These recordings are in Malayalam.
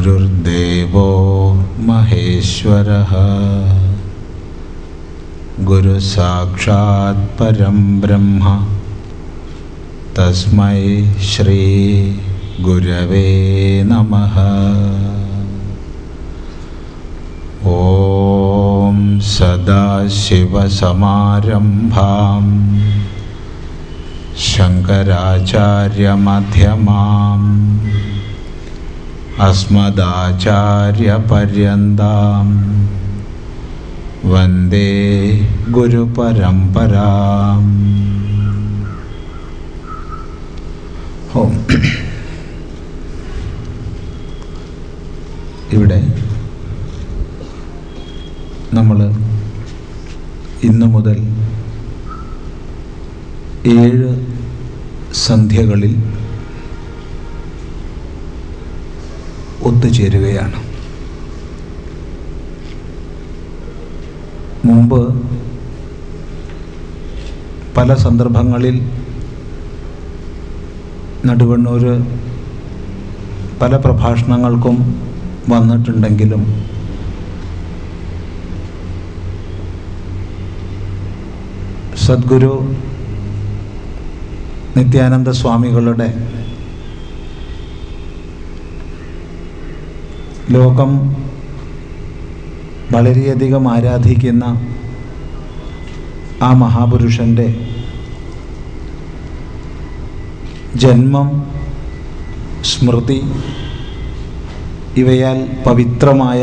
गुरुर्देवो महेश्वरः। गुरुसाक्षात् परं ब्रह्म। तस्मै श्रीगुरवे नमः। ॐ सदाशिवसमारम्भाम्। शङ्कराचार्यमध्यमाम् अस्मदाचार्यपर्यन्तां वन्दे गुरुपरम्पराम् ഓം ഇവിടെ നമ്മൾ ഇന്നു മുതൽ ഏഴ് സന്ധ്യകളിൽ ഒത്തുചേരുകയാണ്. മുമ്പ് പല സന്ദർഭങ്ങളിൽ നടുവണ്ണൂർ പല പ്രഭാഷണങ്ങൾക്കും വന്നിട്ടുണ്ടെങ്കിലും സദ്ഗുരു നിത്യാനന്ദ സ്വാമികളുടെ ലോകം വളരെയധികം ആരാധിക്കുന്ന ആ മഹാപുരുഷന്റെ ജന്മം സ്മൃതി ഇവയാൽ പവിത്രമായ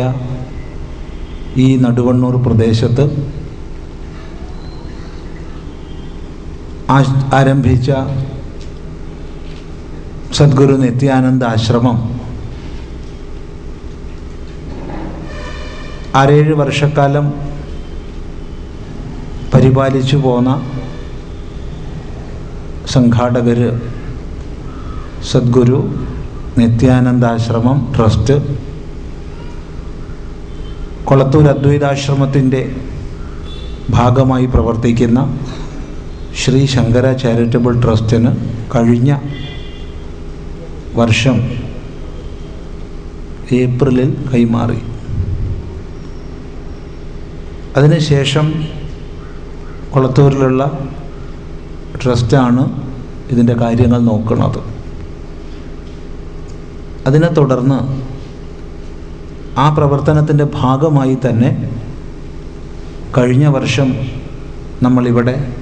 ഈ നടുവണ്ണൂർ പ്രദേശത്ത് ആരംഭിച്ച സദ്ഗുരു നിത്യാനന്ദ ആശ്രമം ആറേഴ് വർഷക്കാലം പരിപാലിച്ചു പോന്ന സംഘാടകർ സദ്ഗുരു നിത്യാനന്ദാശ്രമം ട്രസ്റ്റ് കൊളത്തൂർ അദ്വൈതാശ്രമത്തിന്റെ ഭാഗമായി പ്രവർത്തിക്കുന്ന ശ്രീ ശങ്കര ചാരിറ്റബിൾ ട്രസ്റ്റിന് കഴിഞ്ഞ വർഷം ഏപ്രിലിൽ കൈമാറി. അതിനുശേഷം കൊളത്തൂരിലുള്ള ട്രസ്റ്റാണ് ഇതിന്റെ കാര്യങ്ങൾ നോക്കുന്നത്. അതിനെ തുടർന്ന് ആ പ്രവർത്തനത്തിന്റെ ഭാഗമായി തന്നെ കഴിഞ്ഞ വർഷം നമ്മളിവിടെ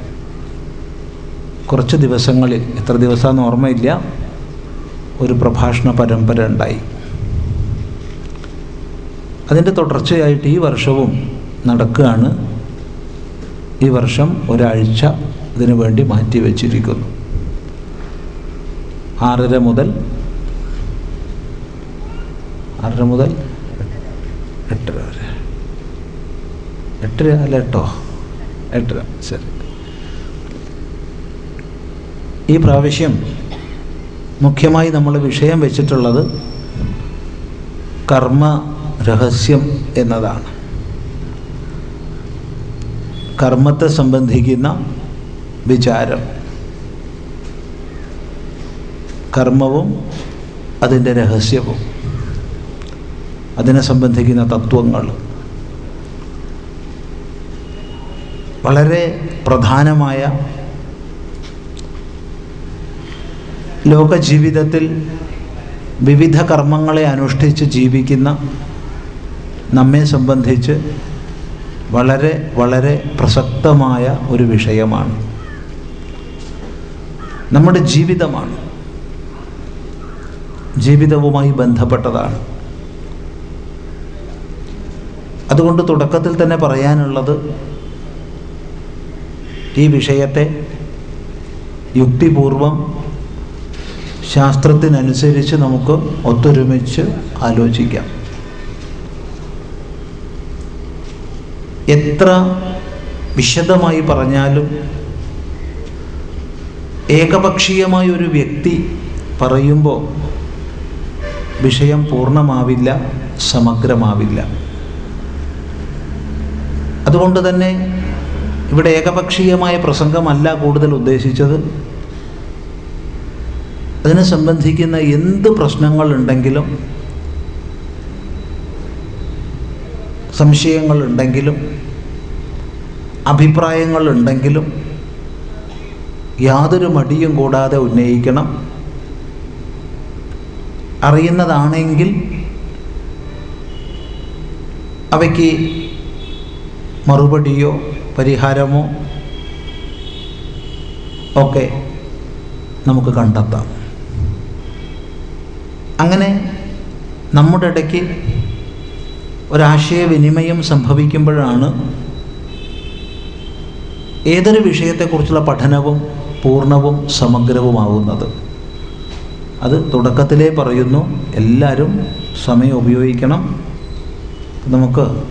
കുറച്ച് ദിവസങ്ങളിൽ എത്ര ദിവസമെന്ന് ഓർമ്മയില്ല ഒരു പ്രഭാഷണ പരമ്പര ഉണ്ടായി. അതിന്റെ തുടർച്ചയായിട്ട് ഈ വർഷവും നടക്കുകയാണ്. ഈ വർഷം ഒരാഴ്ച ഇതിനു വേണ്ടി മാറ്റി വച്ചിരിക്കുന്നു. ആറര മുതൽ ആറര മുതൽ എട്ടര വരെ. എട്ടര അല്ല എട്ടോ? എട്ടര. ശരി. ഈ പ്രാവശ്യം മുഖ്യമായി നമ്മൾ വിഷയം വെച്ചിട്ടുള്ളത് കർമ്മ രഹസ്യം എന്നതാണ്. കർമ്മത്തെ സംബന്ധിക്കുന്ന വിചാരം. കർമ്മവും അതിന്റെ രഹസ്യവും. അതിനെ സംബന്ധിക്കുന്ന തത്വങ്ങൾ. വളരെ പ്രധാനമായ ലോകജീവിതത്തിൽ വിവിധ കർമ്മങ്ങളെ അനുഷ്ഠിച്ച് ജീവിക്കുന്ന നമ്മെ സംബന്ധിച്ച് വളരെ വളരെ പ്രസക്തമായ ഒരു വിഷയമാണ്. നമ്മുടെ ജീവിതമാണ്. ജീവിതവുമായി ബന്ധപ്പെട്ടതാണ്. അതുകൊണ്ട് തുടക്കത്തിൽ തന്നെ പറയാനുള്ളത് ഈ വിഷയത്തെ യുക്തിപൂർവം ശാസ്ത്രത്തിനനുസരിച്ച് നമുക്ക് ഒത്തൊരുമിച്ച് ആലോചിക്കാം. എത്ര വിശദമായി പറഞ്ഞാലും ഏകപക്ഷീയമായ ഒരു വ്യക്തി പറയുമ്പോൾ വിഷയം പൂർണമാവില്ല സമഗ്രമാവില്ല. അതുകൊണ്ട് തന്നെ ഇവിടെ ഏകപക്ഷീയമായ പ്രസംഗമല്ല കൂടുതൽ ഉദ്ദേശിച്ചത്. അതിനെ സംബന്ധിക്കുന്ന എന്ത് പ്രശ്നങ്ങളുണ്ടെങ്കിലും സംശയങ്ങളുണ്ടെങ്കിലും അഭിപ്രായങ്ങളുണ്ടെങ്കിലും യാതൊരു മടിയും കൂടാതെ ഉന്നയിക്കണം. അറിയുന്നതാണെങ്കിൽ അവയ്ക്ക് മറുപടിയോ പരിഹാരമോ ഒക്കെ നമുക്ക് കണ്ടെത്താം. അങ്ങനെ നമ്മുടെ ഇടയ്ക്ക് ഒരാശയവിനിമയം സംഭവിക്കുമ്പോഴാണ് ഏതൊരു വിഷയത്തെക്കുറിച്ചുള്ള പഠനവും പൂർണവും സമഗ്രവുമാവുന്നത്. അത് തുടക്കത്തിലേ പറയുന്നു എല്ലാവരും സമയം ഉപയോഗിക്കണം. നമുക്ക്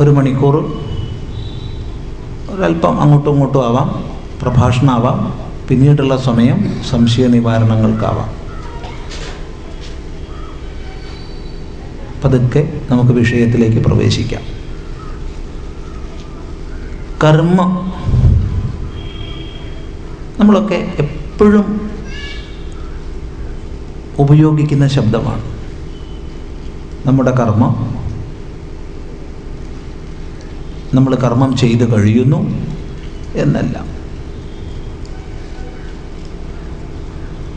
ഒരു മണിക്കൂർ ഒരല്പം അങ്ങോട്ടും ഇങ്ങോട്ടും ആവാം പ്രഭാഷണമാവാം പിന്നീടുള്ള സമയം സംശയ നിവാരണങ്ങൾക്കാവാം പതുക്കെ നമുക്ക് വിഷയത്തിലേക്ക് പ്രവേശിക്കാം. കർമ്മം. നമ്മളൊക്കെ എപ്പോഴും ഉപയോഗിക്കുന്ന ശബ്ദമാണ്. നമ്മുടെ കർമ്മം. നമ്മൾ കർമ്മം ചെയ്ത് കഴിയുന്നു എന്നല്ല.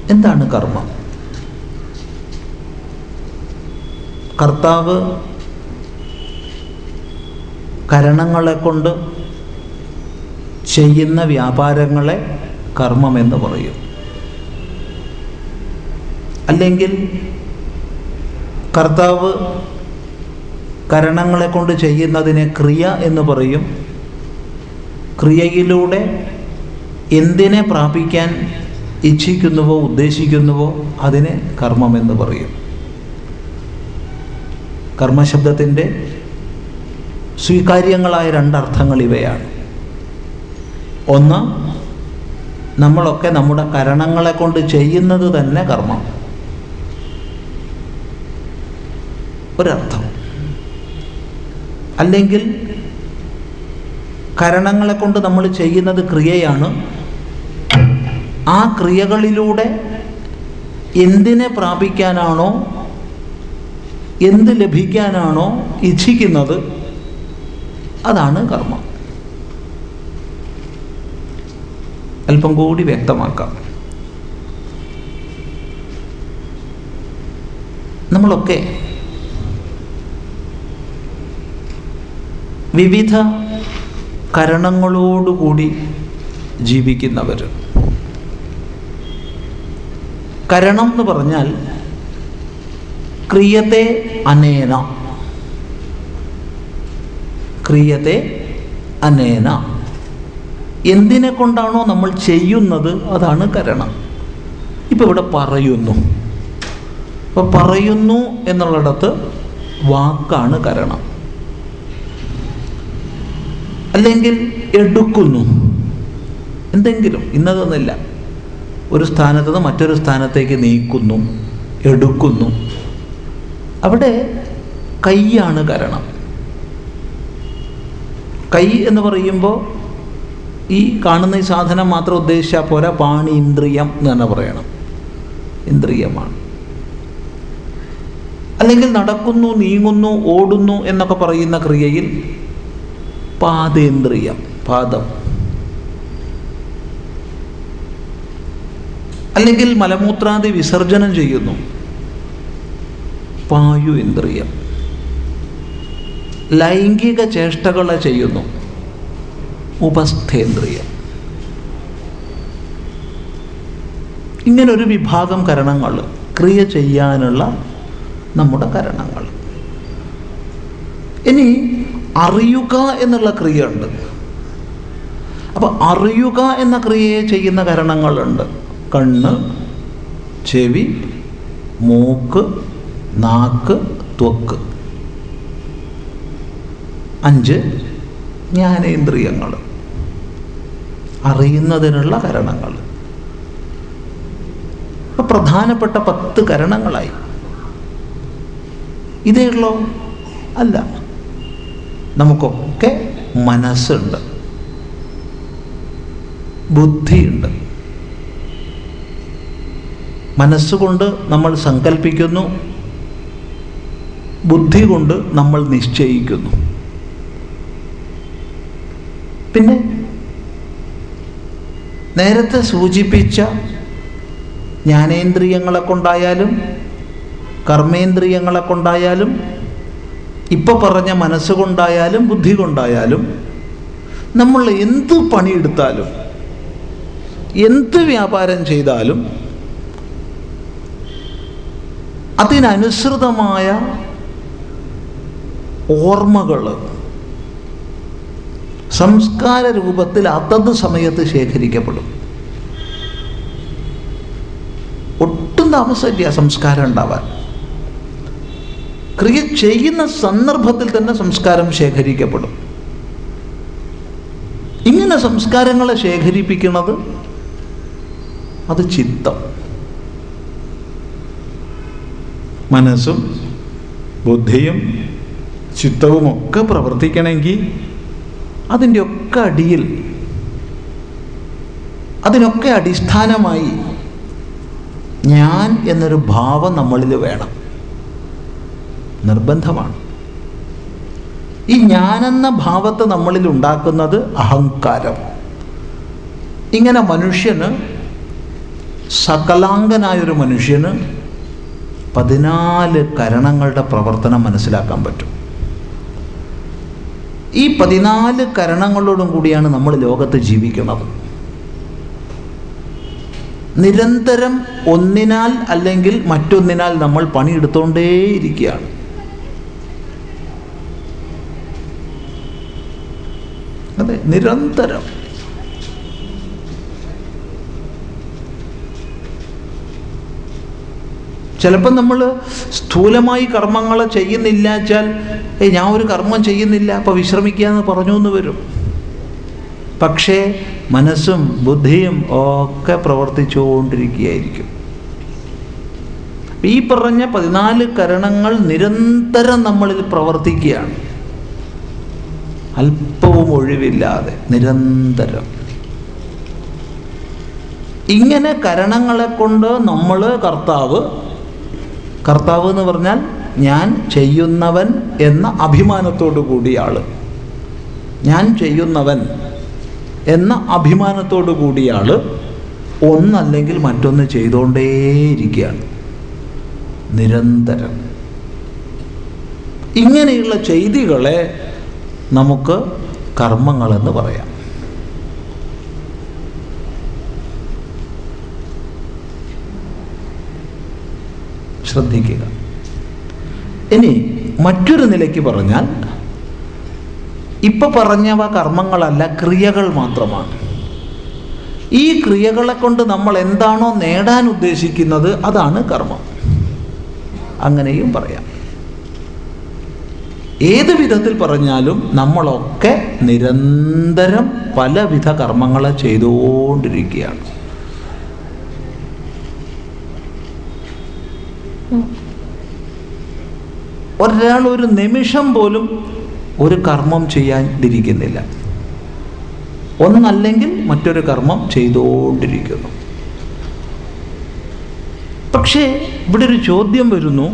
എന്താണ് കർമ്മം? കർത്താവ് കരണങ്ങളെ കൊണ്ട് ചെയ്യുന്ന വ്യാപാരങ്ങളെ കർമ്മമെന്ന് പറയും. അല്ലെങ്കിൽ കർത്താവ് കരണങ്ങളെ കൊണ്ട് ചെയ്യുന്നതിനെ ക്രിയ എന്ന് പറയും. ക്രിയയിലൂടെ എന്തിനെ പ്രാപിക്കാൻ ഇച്ഛിക്കുന്നുവോ ഉദ്ദേശിക്കുന്നുവോ അതിനെ കർമ്മമെന്ന് പറയും. കർമ്മശബ്ദത്തിന്റെ സ്വീകാര്യങ്ങളായ രണ്ടർത്ഥങ്ങൾ ഇവയാണ്. ഒന്ന് നമ്മളൊക്കെ നമ്മുടെ കരണങ്ങളെ കൊണ്ട് ചെയ്യുന്നത് തന്നെ കർമ്മം. ഒരർത്ഥം. അല്ലെങ്കിൽ കരണങ്ങളെ കൊണ്ട് നമ്മൾ ചെയ്യുന്നത് ക്രിയയാണ്. ആ ക്രിയകളിലൂടെ എന്തിനെ പ്രാപിക്കാനാണോ എന്ത് ലഭിക്കാനാണോ ഇച്ഛിക്കുന്നത് അതാണ് കർമ്മം. അല്പം കൂടി വ്യക്തമാക്കാം. നമ്മളൊക്കെ വിവിധ കരണങ്ങളോടുകൂടി ജീവിക്കുന്നവർ കരണം എന്ന് പറഞ്ഞാൽ ക്രിയത്തെ അനേന. ക്രിയത്തെ അനേന. എന്തിനെ കൊണ്ടാണോ നമ്മൾ ചെയ്യുന്നത്? അതാണ് കരണം. ഇപ്പം ഇവിടെ പറയുന്നു. അപ്പം പറയുന്നു എന്നുള്ളിടത്ത് വാക്കാണ് കരണം. അല്ലെങ്കിൽ എടുക്കുന്നു. എന്തെങ്കിലും ഇന്നതൊന്നുമില്ല. ഒരു സ്ഥാനത്ത് നിന്ന് മറ്റൊരു സ്ഥാനത്തേക്ക് നീക്കുന്നു. എടുക്കുന്നു. അവിടെ കൈയാണ് കരണം. കൈ എന്ന് പറയുമ്പോൾ ഈ കാണുന്ന ഈ സാധനം മാത്രം ഉദ്ദേശിച്ചാൽ പോരാ പാണി ഇന്ദ്രിയം എന്ന് തന്നെ പറയണം. ഇന്ദ്രിയമാണ്. അല്ലെങ്കിൽ നടക്കുന്നു നീങ്ങുന്നു ഓടുന്നു എന്നൊക്കെ പറയുന്ന ക്രിയയിൽ പാദേന്ദ്രിയം പാദം. അല്ലെങ്കിൽ മലമൂത്രാദി വിസർജനം ചെയ്യുന്നു. പായു ഇന്ദ്രിയം. ലൈംഗിക ചേഷ്ടകളെ ചെയ്യുന്നു. ഉപസ്ഥേന്ദ്രിയം. ഒരു വിഭാഗം കരണങ്ങൾ ക്രിയ ചെയ്യാനുള്ള നമ്മുടെ കരണങ്ങൾ. ഇനി അറിയുക എന്നുള്ള ക്രിയ ഉണ്ട് അപ്പോൾ അറിയുക എന്ന ക്രിയയെ ചെയ്യുന്ന കരണങ്ങളുണ്ട്. കണ്ണ് ചെവി മൂക്ക് നാക്ക് ത്വക്ക്. അഞ്ച് ജ്ഞാനേന്ദ്രിയങ്ങൾ അറിയുന്നതിനുള്ള കരണങ്ങൾ പ്രധാനപ്പെട്ട പത്ത് കരണങ്ങളായി. ഇതേ ഉള്ളോ? അല്ല. നമുക്കൊക്കെ മനസ്സുണ്ട്. ബുദ്ധിയുണ്ട്. മനസ്സുകൊണ്ട് നമ്മൾ സങ്കല്പിക്കുന്നു ബുദ്ധി കൊണ്ട് നമ്മൾ നിശ്ചയിക്കുന്നു. പിന്നെ നേരത്തെ സൂചിപ്പിച്ച ജ്ഞാനേന്ദ്രിയങ്ങളെ കൊണ്ടായാലും കർമ്മേന്ദ്രിയങ്ങളെ കൊണ്ടായാലും ഇപ്പൊ പറഞ്ഞ മനസ്സുകൊണ്ടായാലും ബുദ്ധി കൊണ്ടായാലും നമ്മൾ എന്ത് പണിയെടുത്താലും എന്ത് വ്യാപാരം ചെയ്താലും അതിനനുസൃതമായ ഓർമ്മകൾ. സംസ്കാര രൂപത്തിൽ അതത് സമയത്ത് ശേഖരിക്കപ്പെടും. ഒട്ടും താമസമില്ല സംസ്കാരം ഉണ്ടാവാൻ. ക്രിയ ചെയ്യുന്ന സന്ദർഭത്തിൽ തന്നെ സംസ്കാരം ശേഖരിക്കപ്പെടും. ഇങ്ങനെ സംസ്കാരങ്ങളെ ശേഖരിപ്പിക്കുന്നത് അത് ചിത്തം. മനസ്സും ബുദ്ധിയും ചിത്തവും ഒക്കെ പ്രവർത്തിക്കണമെങ്കിൽ അതിന്റെ ഒക്കെ അടിയിൽ അതിനൊക്കെ അടിസ്ഥാനമായി ഞാൻ എന്നൊരു ഭാവം നമ്മളിൽ വേണം. നിർബന്ധമാണ്. ഈ ഞാനെന്ന ഭാവത്തെ നമ്മളിൽ ഉണ്ടാക്കുന്നത് അഹങ്കാരം. ഇങ്ങനെ മനുഷ്യന് സകലാംഗനായൊരു മനുഷ്യന് പതിനാല് കരണങ്ങളുടെ പ്രവർത്തനം മനസ്സിലാക്കാൻ പറ്റും. ഈ പതിനാല് കരണങ്ങളോടും കൂടിയാണ് നമ്മൾ ലോകത്ത് ജീവിക്കുന്നത്. നിരന്തരം ഒന്നിനാൽ അല്ലെങ്കിൽ മറ്റൊന്നിനാൽ നമ്മൾ പണിയെടുത്തുകൊണ്ടേയിരിക്കുകയാണ് അതെ നിരന്തരം. ചിലപ്പോൾ നമ്മൾ സ്ഥൂലമായി കർമ്മങ്ങൾ ചെയ്യുന്നില്ല വെച്ചാൽ ഏ ഞാൻ ഒരു കർമ്മം ചെയ്യുന്നില്ല അപ്പോൾ വിശ്രമിക്കുക എന്ന് പറഞ്ഞു എന്ന് വരും. പക്ഷേ മനസ്സും ബുദ്ധിയും ഒക്കെ പ്രവർത്തിച്ചുകൊണ്ടിരിക്കുകയായിരിക്കും. ഈ പറഞ്ഞ പതിനാല് കരണങ്ങൾ നിരന്തരം നമ്മളിൽ പ്രവർത്തിക്കുകയാണ്. അല്പവും ഒഴിവില്ലാതെ നിരന്തരം. ഇങ്ങനെ കരണങ്ങളെ കൊണ്ട് നമ്മൾ കർത്താവ് കർത്താവ് എന്ന് പറഞ്ഞാൽ ഞാൻ ചെയ്യുന്നവൻ എന്ന അഭിമാനത്തോടു കൂടിയ ഞാൻ ചെയ്യുന്നവൻ എന്ന അഭിമാനത്തോടു കൂടിയ ഒന്നല്ലെങ്കിൽ മറ്റൊന്ന് ചെയ്തുകൊണ്ടേയിരിക്കുകയാണ് നിരന്തരം. ഇങ്ങനെയുള്ള ചെയ്തികളെ നമുക്ക് കർമ്മങ്ങളെന്ന് പറയാം. ശ്രദ്ധിക്കുക. ഇനി മറ്റൊരു നിലയ്ക്ക് പറഞ്ഞാൽ ഇപ്പൊ പറഞ്ഞവ കർമ്മങ്ങളല്ല ക്രിയകൾ മാത്രമാണ്. ഈ ക്രിയകളെ കൊണ്ട് നമ്മൾ എന്താണോ നേടാൻ ഉദ്ദേശിക്കുന്നത് അതാണ് കർമ്മം. അങ്ങനെയും പറയാം. ഏത് വിധത്തിൽ പറഞ്ഞാലും നമ്മളൊക്കെ നിരന്തരം പലവിധ കർമ്മങ്ങളെ ചെയ്തുകൊണ്ടിരിക്കുകയാണ്. ഒരാൾ ഒരു നിമിഷം പോലും ഒരു കർമ്മം ചെയ്യാതിരിക്കുന്നില്ല. ഒന്നല്ലെങ്കിൽ മറ്റൊരു കർമ്മം ചെയ്തുകൊണ്ടിരിക്കുന്നു പക്ഷേ ഇവിടെ ഒരു ചോദ്യം വരുന്നു.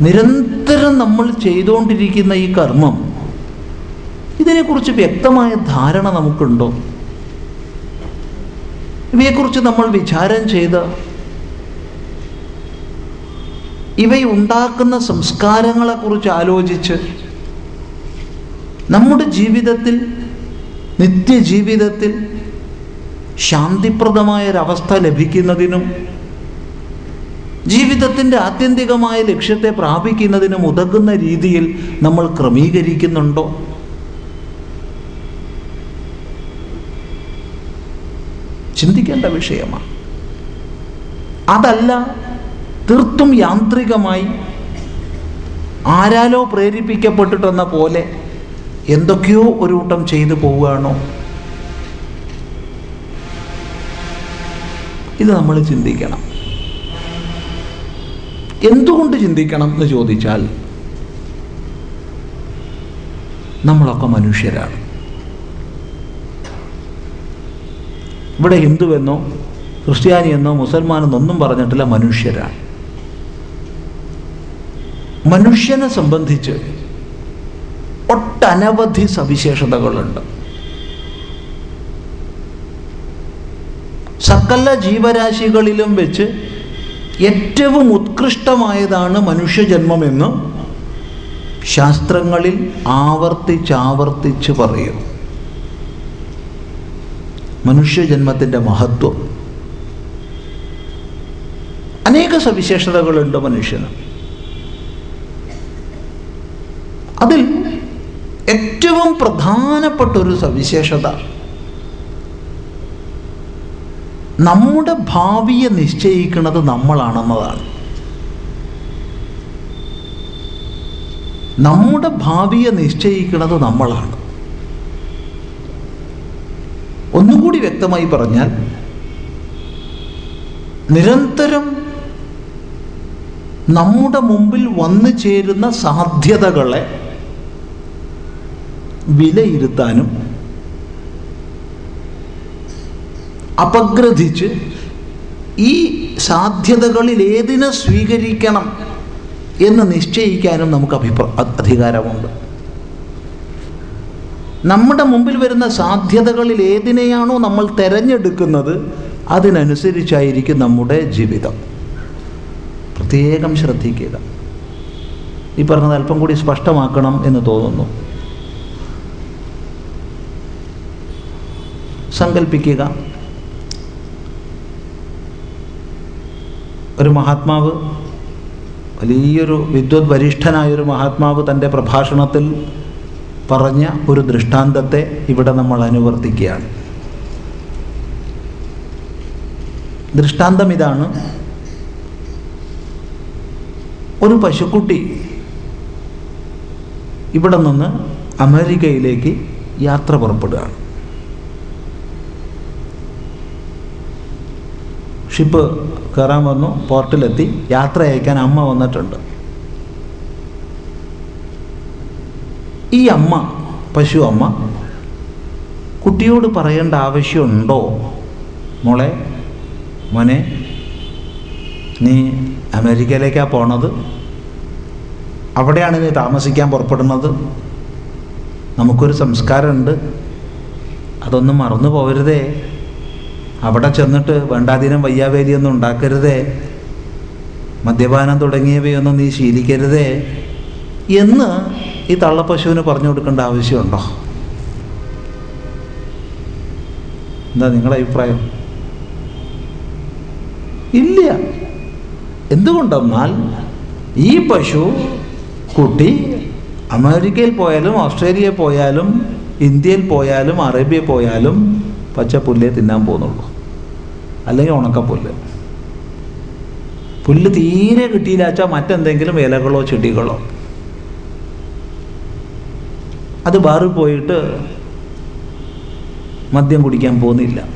നിരന്തരം നമ്മൾ ചെയ്തുകൊണ്ടിരിക്കുന്ന ഈ കർമ്മം ഇതിനെക്കുറിച്ച് വ്യക്തമായ ധാരണ നമുക്കുണ്ടോ? ഇവയെക്കുറിച്ച് നമ്മൾ വിചാരം ചെയ്ത് ഇവയുണ്ടാക്കുന്ന സംസ്കാരങ്ങളെക്കുറിച്ച് ആലോചിച്ച് നമ്മുടെ ജീവിതത്തിൽ നിത്യജീവിതത്തിൽ ശാന്തിപ്രദമായൊരവസ്ഥ ലഭിക്കുന്നതിനും ജീവിതത്തിന്റെ ആത്യന്തികമായ ലക്ഷ്യത്തെ പ്രാപിക്കുന്നതിനും ഉതകുന്ന രീതിയിൽ നമ്മൾ ക്രമീകരിക്കുന്നുണ്ടോ? ചിന്തിക്കേണ്ട വിഷയമാണ്. അതല്ല തീർത്തും യാന്ത്രികമായി ആരാലോ പ്രേരിപ്പിക്കപ്പെട്ടിട്ടെന്ന പോലെ എന്തൊക്കെയോ ഒരു കൂട്ടം ചെയ്തു പോവുകയാണോ? ഇത് നമ്മൾ ചിന്തിക്കണം. എന്തുകൊണ്ട് ചിന്തിക്കണം എന്ന് ചോദിച്ചാൽ നമ്മളൊക്കെ മനുഷ്യരാണ്. ഇവിടെ ഹിന്ദുവെന്നോ ക്രിസ്ത്യാനിയെന്നോ മുസൽമാനെന്നൊന്നും പറഞ്ഞിട്ടില്ല മനുഷ്യരാണ്. മനുഷ്യനെ സംബന്ധിച്ച് ഒട്ടനവധി സവിശേഷതകളുണ്ട്. സകല ജീവരാശികളിലും വെച്ച് ഏറ്റവും ഉത്കൃഷ്ടമായതാണ് മനുഷ്യജന്മമെന്ന് ശാസ്ത്രങ്ങളിൽ ആവർത്തിച്ചാവർത്തിച്ച് പറയും മനുഷ്യജന്മത്തിന്റെ മഹത്വം. അനേക സവിശേഷതകളുണ്ട് മനുഷ്യന്. അതിൽ ഏറ്റവും പ്രധാനപ്പെട്ട ഒരു സവിശേഷത. നമ്മുടെ ഭാവിയെ നിശ്ചയിക്കുന്നത് നമ്മളാണെന്നതാണ്. നമ്മുടെ ഭാവിയെ നിശ്ചയിക്കുന്നത് നമ്മളാണ്. ഒന്നുകൂടി വ്യക്തമായി പറഞ്ഞാൽ നിരന്തരം നമ്മുടെ മുമ്പിൽ വന്നു ചേരുന്ന സാധ്യതകളെ വിലയിരുത്താനും അപഗ്രഥിച്ച് ഈ സാധ്യതകളിൽ ഏതിനെ സ്വീകരിക്കണം എന്ന് നിശ്ചയിക്കാനും നമുക്ക് അഭിപ്രായ അധികാരമുണ്ട്. നമ്മുടെ മുമ്പിൽ വരുന്ന സാധ്യതകളിൽ ഏതിനെയാണോ നമ്മൾ തിരഞ്ഞെടുക്കുന്നത് അതിനനുസരിച്ചായിരിക്കും നമ്മുടെ ജീവിതം. പ്രത്യേകം ശ്രദ്ധിക്കുക. ഈ പറഞ്ഞത് അല്പം കൂടി സ്പഷ്ടമാക്കണം എന്ന് തോന്നുന്നു. സങ്കല്പിക്കുക ഒരു മഹാത്മാവ് വലിയൊരു വിദ്വത് വരിഷ്ഠനായൊരു മഹാത്മാവ് തന്റെ പ്രഭാഷണത്തിൽ പറഞ്ഞ ഒരു ദൃഷ്ടാന്തത്തെ ഇവിടെ നമ്മൾ അനുവർത്തിക്കുകയാണ്. ദൃഷ്ടാന്തം ഇതാണ്. ഒരു പശുക്കുട്ടി ഇവിടെ നിന്ന് അമേരിക്കയിലേക്ക് യാത്ര പുറപ്പെടുകയാണ്. ഷിപ്പ് കയറാൻ വന്നു പോർട്ടിലെത്തി യാത്ര അയക്കാൻ അമ്മ വന്നിട്ടുണ്ട്. ഈ അമ്മ പശു അമ്മ കുട്ടിയോട് പറയേണ്ട ആവശ്യമുണ്ടോ? മോളെ മോനെ നീ അമേരിക്കയിലേക്കാണ് പോണത്? അവിടെയാണ് നീ താമസിക്കാൻ പുറപ്പെടുന്നത്? നമുക്കൊരു സംസ്കാരമുണ്ട്. അതൊന്നും മറന്നു പോകരുതേ അവിടെ ചെന്നിട്ട് വേണ്ടാതീനം വയ്യാവേലിയൊന്നും ഉണ്ടാക്കരുതേ. മദ്യപാനം തുടങ്ങിയവയൊന്നും നീ ശീലിക്കരുതേ. എന്ന് ഈ തള്ളപ്പശുവിന് പറഞ്ഞു കൊടുക്കേണ്ട ആവശ്യമുണ്ടോ? എന്താ നിങ്ങളുടെ അഭിപ്രായം? ഇല്ല. എന്തുകൊണ്ടെന്നാൽ ഈ പശു കുട്ടി അമേരിക്കയിൽ പോയാലും ഓസ്ട്രേലിയയിൽ പോയാലും ഇന്ത്യയിൽ പോയാലും അറേബ്യയിൽ പോയാലും പച്ചപ്പുല്ലേ തിന്നാൻ പോകുന്നുള്ളൂ. അല്ലെങ്കിൽ ഉണക്കപ്പുല്ല്. പുല്ല് തീരെ കിട്ടിയില്ലാച്ചാൽ മറ്റെന്തെങ്കിലും ഇലകളോ ചെടികളോ. അത് ബാറിൽ പോയിട്ട് മദ്യം കുടിക്കാൻ പോകുന്നില്ല.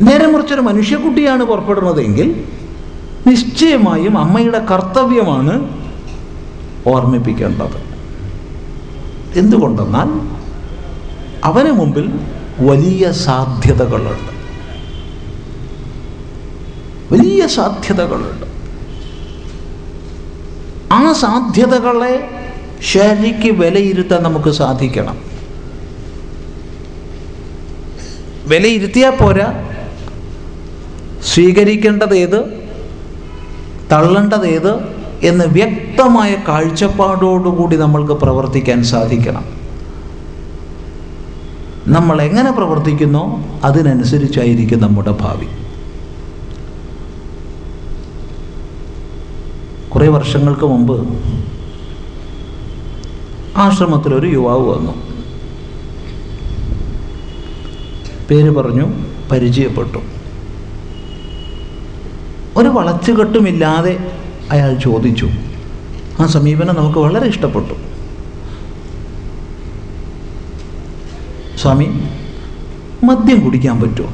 നേരെ മുറിച്ചൊരു മനുഷ്യക്കുട്ടിയാണ് പുറപ്പെടുന്നതെങ്കിൽ നിശ്ചയമായും അമ്മയുടെ കർത്തവ്യമാണ് ഓർമ്മിപ്പിക്കേണ്ടത്. എന്തുകൊണ്ടെന്നാൽ അവന് മുമ്പിൽ വലിയ സാധ്യതകളുണ്ട്. വലിയ സാധ്യതകളുണ്ട്. ആ സാധ്യതകളെ ശരിക്ക് വിലയിരുത്താൻ നമുക്ക് സാധിക്കണം. വിലയിരുത്തിയാൽ പോരാ. സ്വീകരിക്കേണ്ടത് ഏത്? തള്ളേണ്ടത് ഏത്? എന്ന് വ്യക്തമായ കാഴ്ചപ്പാടോടുകൂടി നമ്മൾക്ക് പ്രവർത്തിക്കാൻ സാധിക്കണം. നമ്മൾ എങ്ങനെ പ്രവർത്തിക്കുന്നോ അതിനനുസരിച്ചായിരിക്കും നമ്മുടെ ഭാവി. കുറേ വർഷങ്ങൾക്ക് മുമ്പ് ആശ്രമത്തിലൊരു യുവാവ് വന്നു. പേര് പറഞ്ഞു പരിചയപ്പെട്ടു. ഒരു വളച്ചുകെട്ടുമില്ലാതെ അയാൾ ചോദിച്ചു. ആ സമീപനം നമുക്ക് വളരെ ഇഷ്ടപ്പെട്ടു. സ്വാമി മദ്യം കുടിക്കാൻ പറ്റുമോ?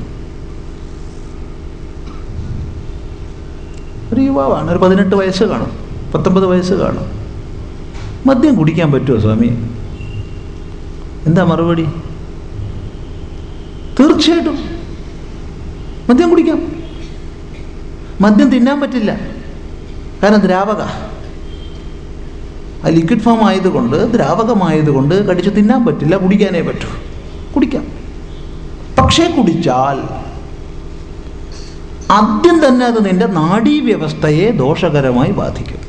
ഒരു യുവാവാണ് ഒരു പതിനെട്ട് വയസ്സ് കാണും പത്തൊമ്പത് വയസ്സ് കാണും. മദ്യം കുടിക്കാൻ പറ്റുമോ സ്വാമി? എന്താ മറുപടി? തീർച്ചയായിട്ടും. മദ്യം കുടിക്കാം. മദ്യം തിന്നാൻ പറ്റില്ല. കാരണം ദ്രാവക. ആ ലിക്വിഡ് ഫോം ആയതുകൊണ്ട് ദ്രാവകമായതുകൊണ്ട് കടിച്ചു തിന്നാൻ പറ്റില്ല കുടിക്കാനേ പറ്റൂ. കുടിക്കാം. പക്ഷേ കുടിച്ചാൽ ആദ്യം തന്നെ അത് നിന്റെ നാഡീവ്യവസ്ഥയെ ദോഷകരമായി ബാധിക്കും.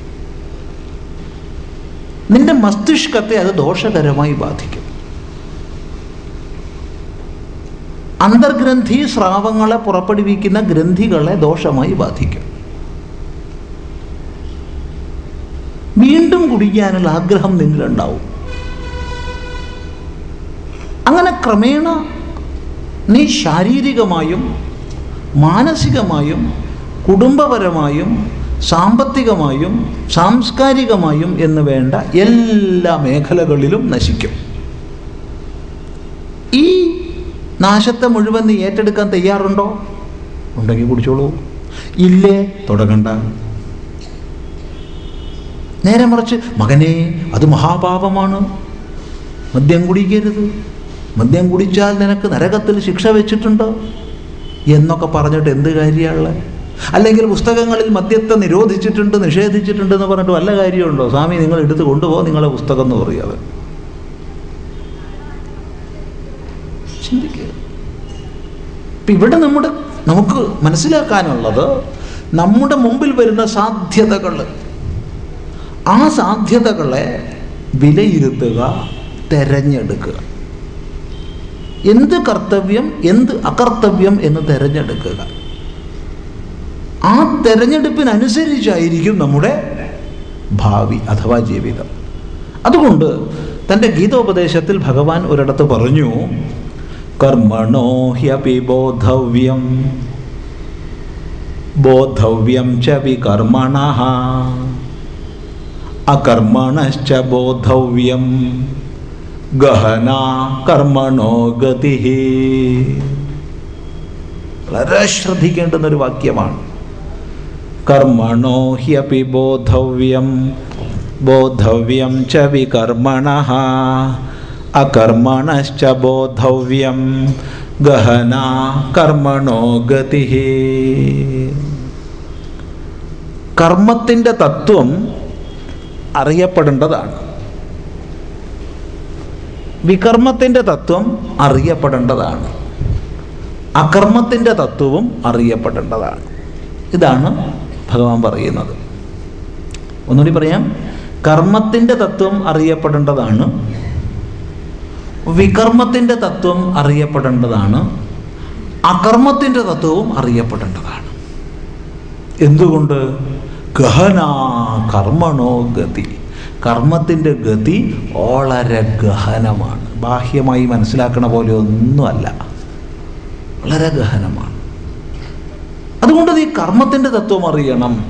നിന്റെ മസ്തിഷ്കത്തെ അത് ദോഷകരമായി ബാധിക്കും. അന്തർഗ്രന്ഥി സ്രാവങ്ങളെ പുറപ്പെടുവിക്കുന്ന ഗ്രന്ഥികളെ ദോഷമായി ബാധിക്കും. വീണ്ടും കുടിക്കാനുള്ള ആഗ്രഹം നിന്നിലുണ്ടാവും. അങ്ങനെ ക്രമേണ നീ ശാരീരികമായും മാനസികമായും കുടുംബപരമായും സാമ്പത്തികമായും സാംസ്കാരികമായും എന്ന് വേണ്ട എല്ലാ മേഖലകളിലും നശിക്കും. ഈ നാശത്തെ മുഴുവൻ നീ ഏറ്റെടുക്കാൻ തയ്യാറുണ്ടോ? ഉണ്ടെങ്കിൽ കുടിച്ചോളൂ. ഇല്ലേ? തുടങ്ങണ്ട. നേരെ മറിച്ച് മകനെ അത് മഹാപാപമാണ്. മദ്യം കുടിക്കരുത്. മദ്യം കുടിച്ചാൽ നിനക്ക് നരകത്തിൽ ശിക്ഷ വെച്ചിട്ടുണ്ടോ? എന്നൊക്കെ പറഞ്ഞിട്ട് എന്ത് കാര്യമുള്ള അല്ലെങ്കിൽ പുസ്തകങ്ങളിൽ മദ്യത്തെ നിരോധിച്ചിട്ടുണ്ട് നിഷേധിച്ചിട്ടുണ്ട് എന്ന് പറഞ്ഞിട്ട് വല്ല കാര്യമുണ്ടോ? സ്വാമി നിങ്ങൾ എടുത്ത് കൊണ്ടുപോ നിങ്ങളെ പുസ്തകം എന്ന് പറയാതെ ചിന്തിക്കുക ഇപ്പം ഇവിടെ നമ്മുടെ നമുക്ക് മനസ്സിലാക്കാനുള്ളത് നമ്മുടെ മുമ്പിൽ വരുന്ന സാധ്യതകൾ ആ സാധ്യതകളെ വിലയിരുത്തുക തെരഞ്ഞെടുക്കുക. എന്ത് കർത്തവ്യം എന്ത് അകർത്തവ്യം എന്ന് തിരഞ്ഞെടുക്കുക. ആ തെരഞ്ഞെടുപ്പിനനുസരിച്ചായിരിക്കും നമ്മുടെ ഭാവി അഥവാ ജീവിതം. അതുകൊണ്ട് തന്റെ ഗീതോപദേശത്തിൽ ഭഗവാൻ ഒരിടത്ത് പറഞ്ഞു കർമ്മണോ ഹ്യപി ബോധവ്യം ബോധവ്യം ച വികർമ്മണ അകർമ്മണശ്ച ബോധവ്യം ഗഹന കർമ്മണോ ഗതി. വളരെ ശ്രദ്ധിക്കേണ്ടുന്ന ഒരു വാക്യമാണ്. കർമ്മണോ ഹ്യപി ബോധവ്യം ബോധവ്യം ച വികർമ്മണ. അകർമ്മണശ്ച ബോധവ്യം ഗഹന കർമ്മണോ ഗതി. കർമ്മത്തിന്റെ തത്വം അറിയപ്പെടേണ്ടതാണ്. വികർമ്മത്തിന്റെ തത്വം അറിയപ്പെടേണ്ടതാണ്. അകർമ്മത്തിന്റെ തത്വവും അറിയപ്പെടേണ്ടതാണ്. ഇതാണ് ഭഗവാൻ പറയുന്നത്. ഒന്നുകൂടി പറയാം. കർമ്മത്തിന്റെ തത്വം അറിയപ്പെടേണ്ടതാണ്. വികർമ്മത്തിന്റെ തത്വം അറിയപ്പെടേണ്ടതാണ്. അകർമ്മത്തിന്റെ തത്വവും അറിയപ്പെടേണ്ടതാണ്. എന്തുകൊണ്ട്? ഗഹന കർമ്മണോ ഗതി. കർമ്മത്തിന്റെ ഗതി വളരെ ഗഹനമാണ്. ബാഹ്യമായി മനസ്സിലാക്കണ പോലെ ഒന്നുമല്ല. വളരെ ഗഹനമാണ്. അതുകൊണ്ട് ഈ കർമ്മത്തിന്റെ തത്വം അറിയണം.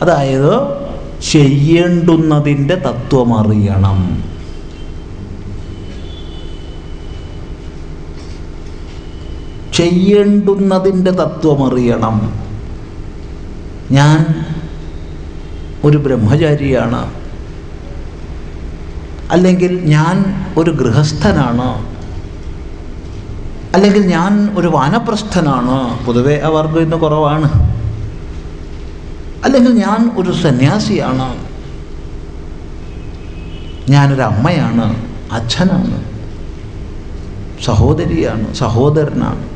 അതായത് ചെയ്യേണ്ടുന്നതിന്റെ തത്വം അറിയണം. ചെയ്യേണ്ടുന്നതിന്റെ തത്വം അറിയണം. ഞാൻ ഒരു ബ്രഹ്മചാരിയാണ്. അല്ലെങ്കിൽ ഞാൻ ഒരു ഗൃഹസ്ഥനാണ്. അല്ലെങ്കിൽ ഞാൻ ഒരു വാനപ്രസ്ഥനാണ്. പൊതുവെ ആ വർഗം ഇന്ന് കുറവാണ്. അല്ലെങ്കിൽ ഞാൻ ഒരു സന്യാസിയാണ്. ഞാനൊരു അമ്മയാണ് അച്ഛനാണ് സഹോദരിയാണ് സഹോദരനാണ്.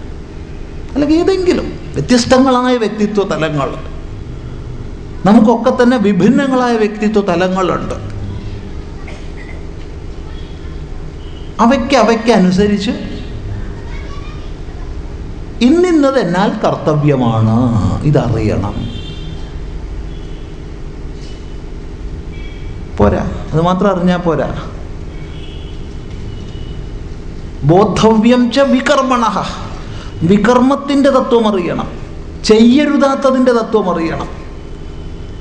അല്ലെങ്കിൽ ഏതെങ്കിലും വ്യത്യസ്തങ്ങളായ വ്യക്തിത്വ തലങ്ങൾ. നമുക്കൊക്കെ തന്നെ വിഭിന്നങ്ങളായ വ്യക്തിത്വ തലങ്ങളുണ്ട്. അവയ്ക്ക് അവയ്ക്ക് അനുസരിച്ച് ഇന്നിന്നത് എന്നാൽ കർത്തവ്യമാണ്. ഇതറിയണം. പോരാ അത് മാത്രം അറിഞ്ഞാൽ പോരാ. ബോദ്ധവ്യം ച വികർമ്മണ. വികർമ്മത്തിന്റെ തത്വം അറിയണം. ചെയ്യരുതാത്തതിന്റെ തത്വം അറിയണം.